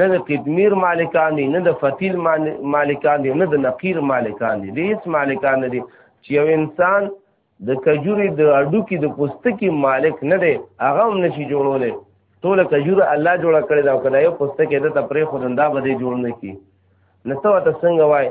نه د قطمیر مالکان دي نه د فتیل مالکان دي نه د نقیر مالکان دي د هیڅ مالکان دي چې یو انسان د کجوري د اډو کې د پوستکي مالک نه دی هغه هم نشي جوړولای ټول کجور الله جوړ کړی دا کړه یو پوستکي د تپری خدندا بده جوړ نه کی نو ته څنګه وای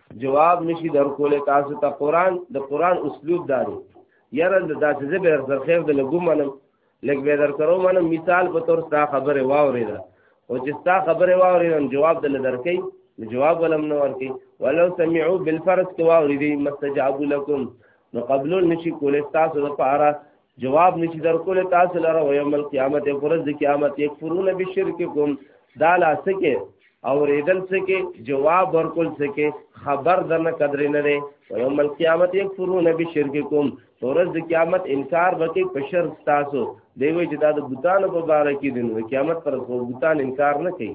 جواب نشي درکول تاسو ته قران د قران اسلوب داري یاره د داسې زه به در خیر د لګو منم لګ به در کرو منم مثال په تور ستا خبره واوري دا او چې ستا خبره واوري نو جواب دل درکې جواب ولم نو ورکې ولو سمعوا بالفرض کو واوري دي مستجاب لكم نو قبلون نشي کولای تاسو لپاره جواب نشي درکول تاسو لره و یوم القیامت فرض قیامت یکفرون بشرککم دا لاسکه او ریدل سکه جواب ورکول سکه خبر درنه قدر نه دی و یوم القیامت یکفرون بشرککم فرض قیامت انکار وکي په شرک تاسو دی وی چې دا د بوتانو په باره کې دی نو قیامت پر بوتان انکار نه کوي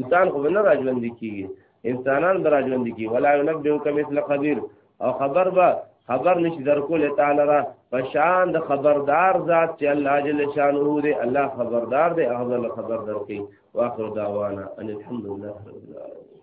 بوتان خو نه راځوند کیږي انسانان برا ژوند کی ولا ينبئ کم مثل خبير او خبر با خبر نشي در کول تعالی را پشان د خبردار ذات چې الله جل شانه دی الله خبردار دی هغه خبر درکې واخر دعوانا ان الحمد لله رب العالمين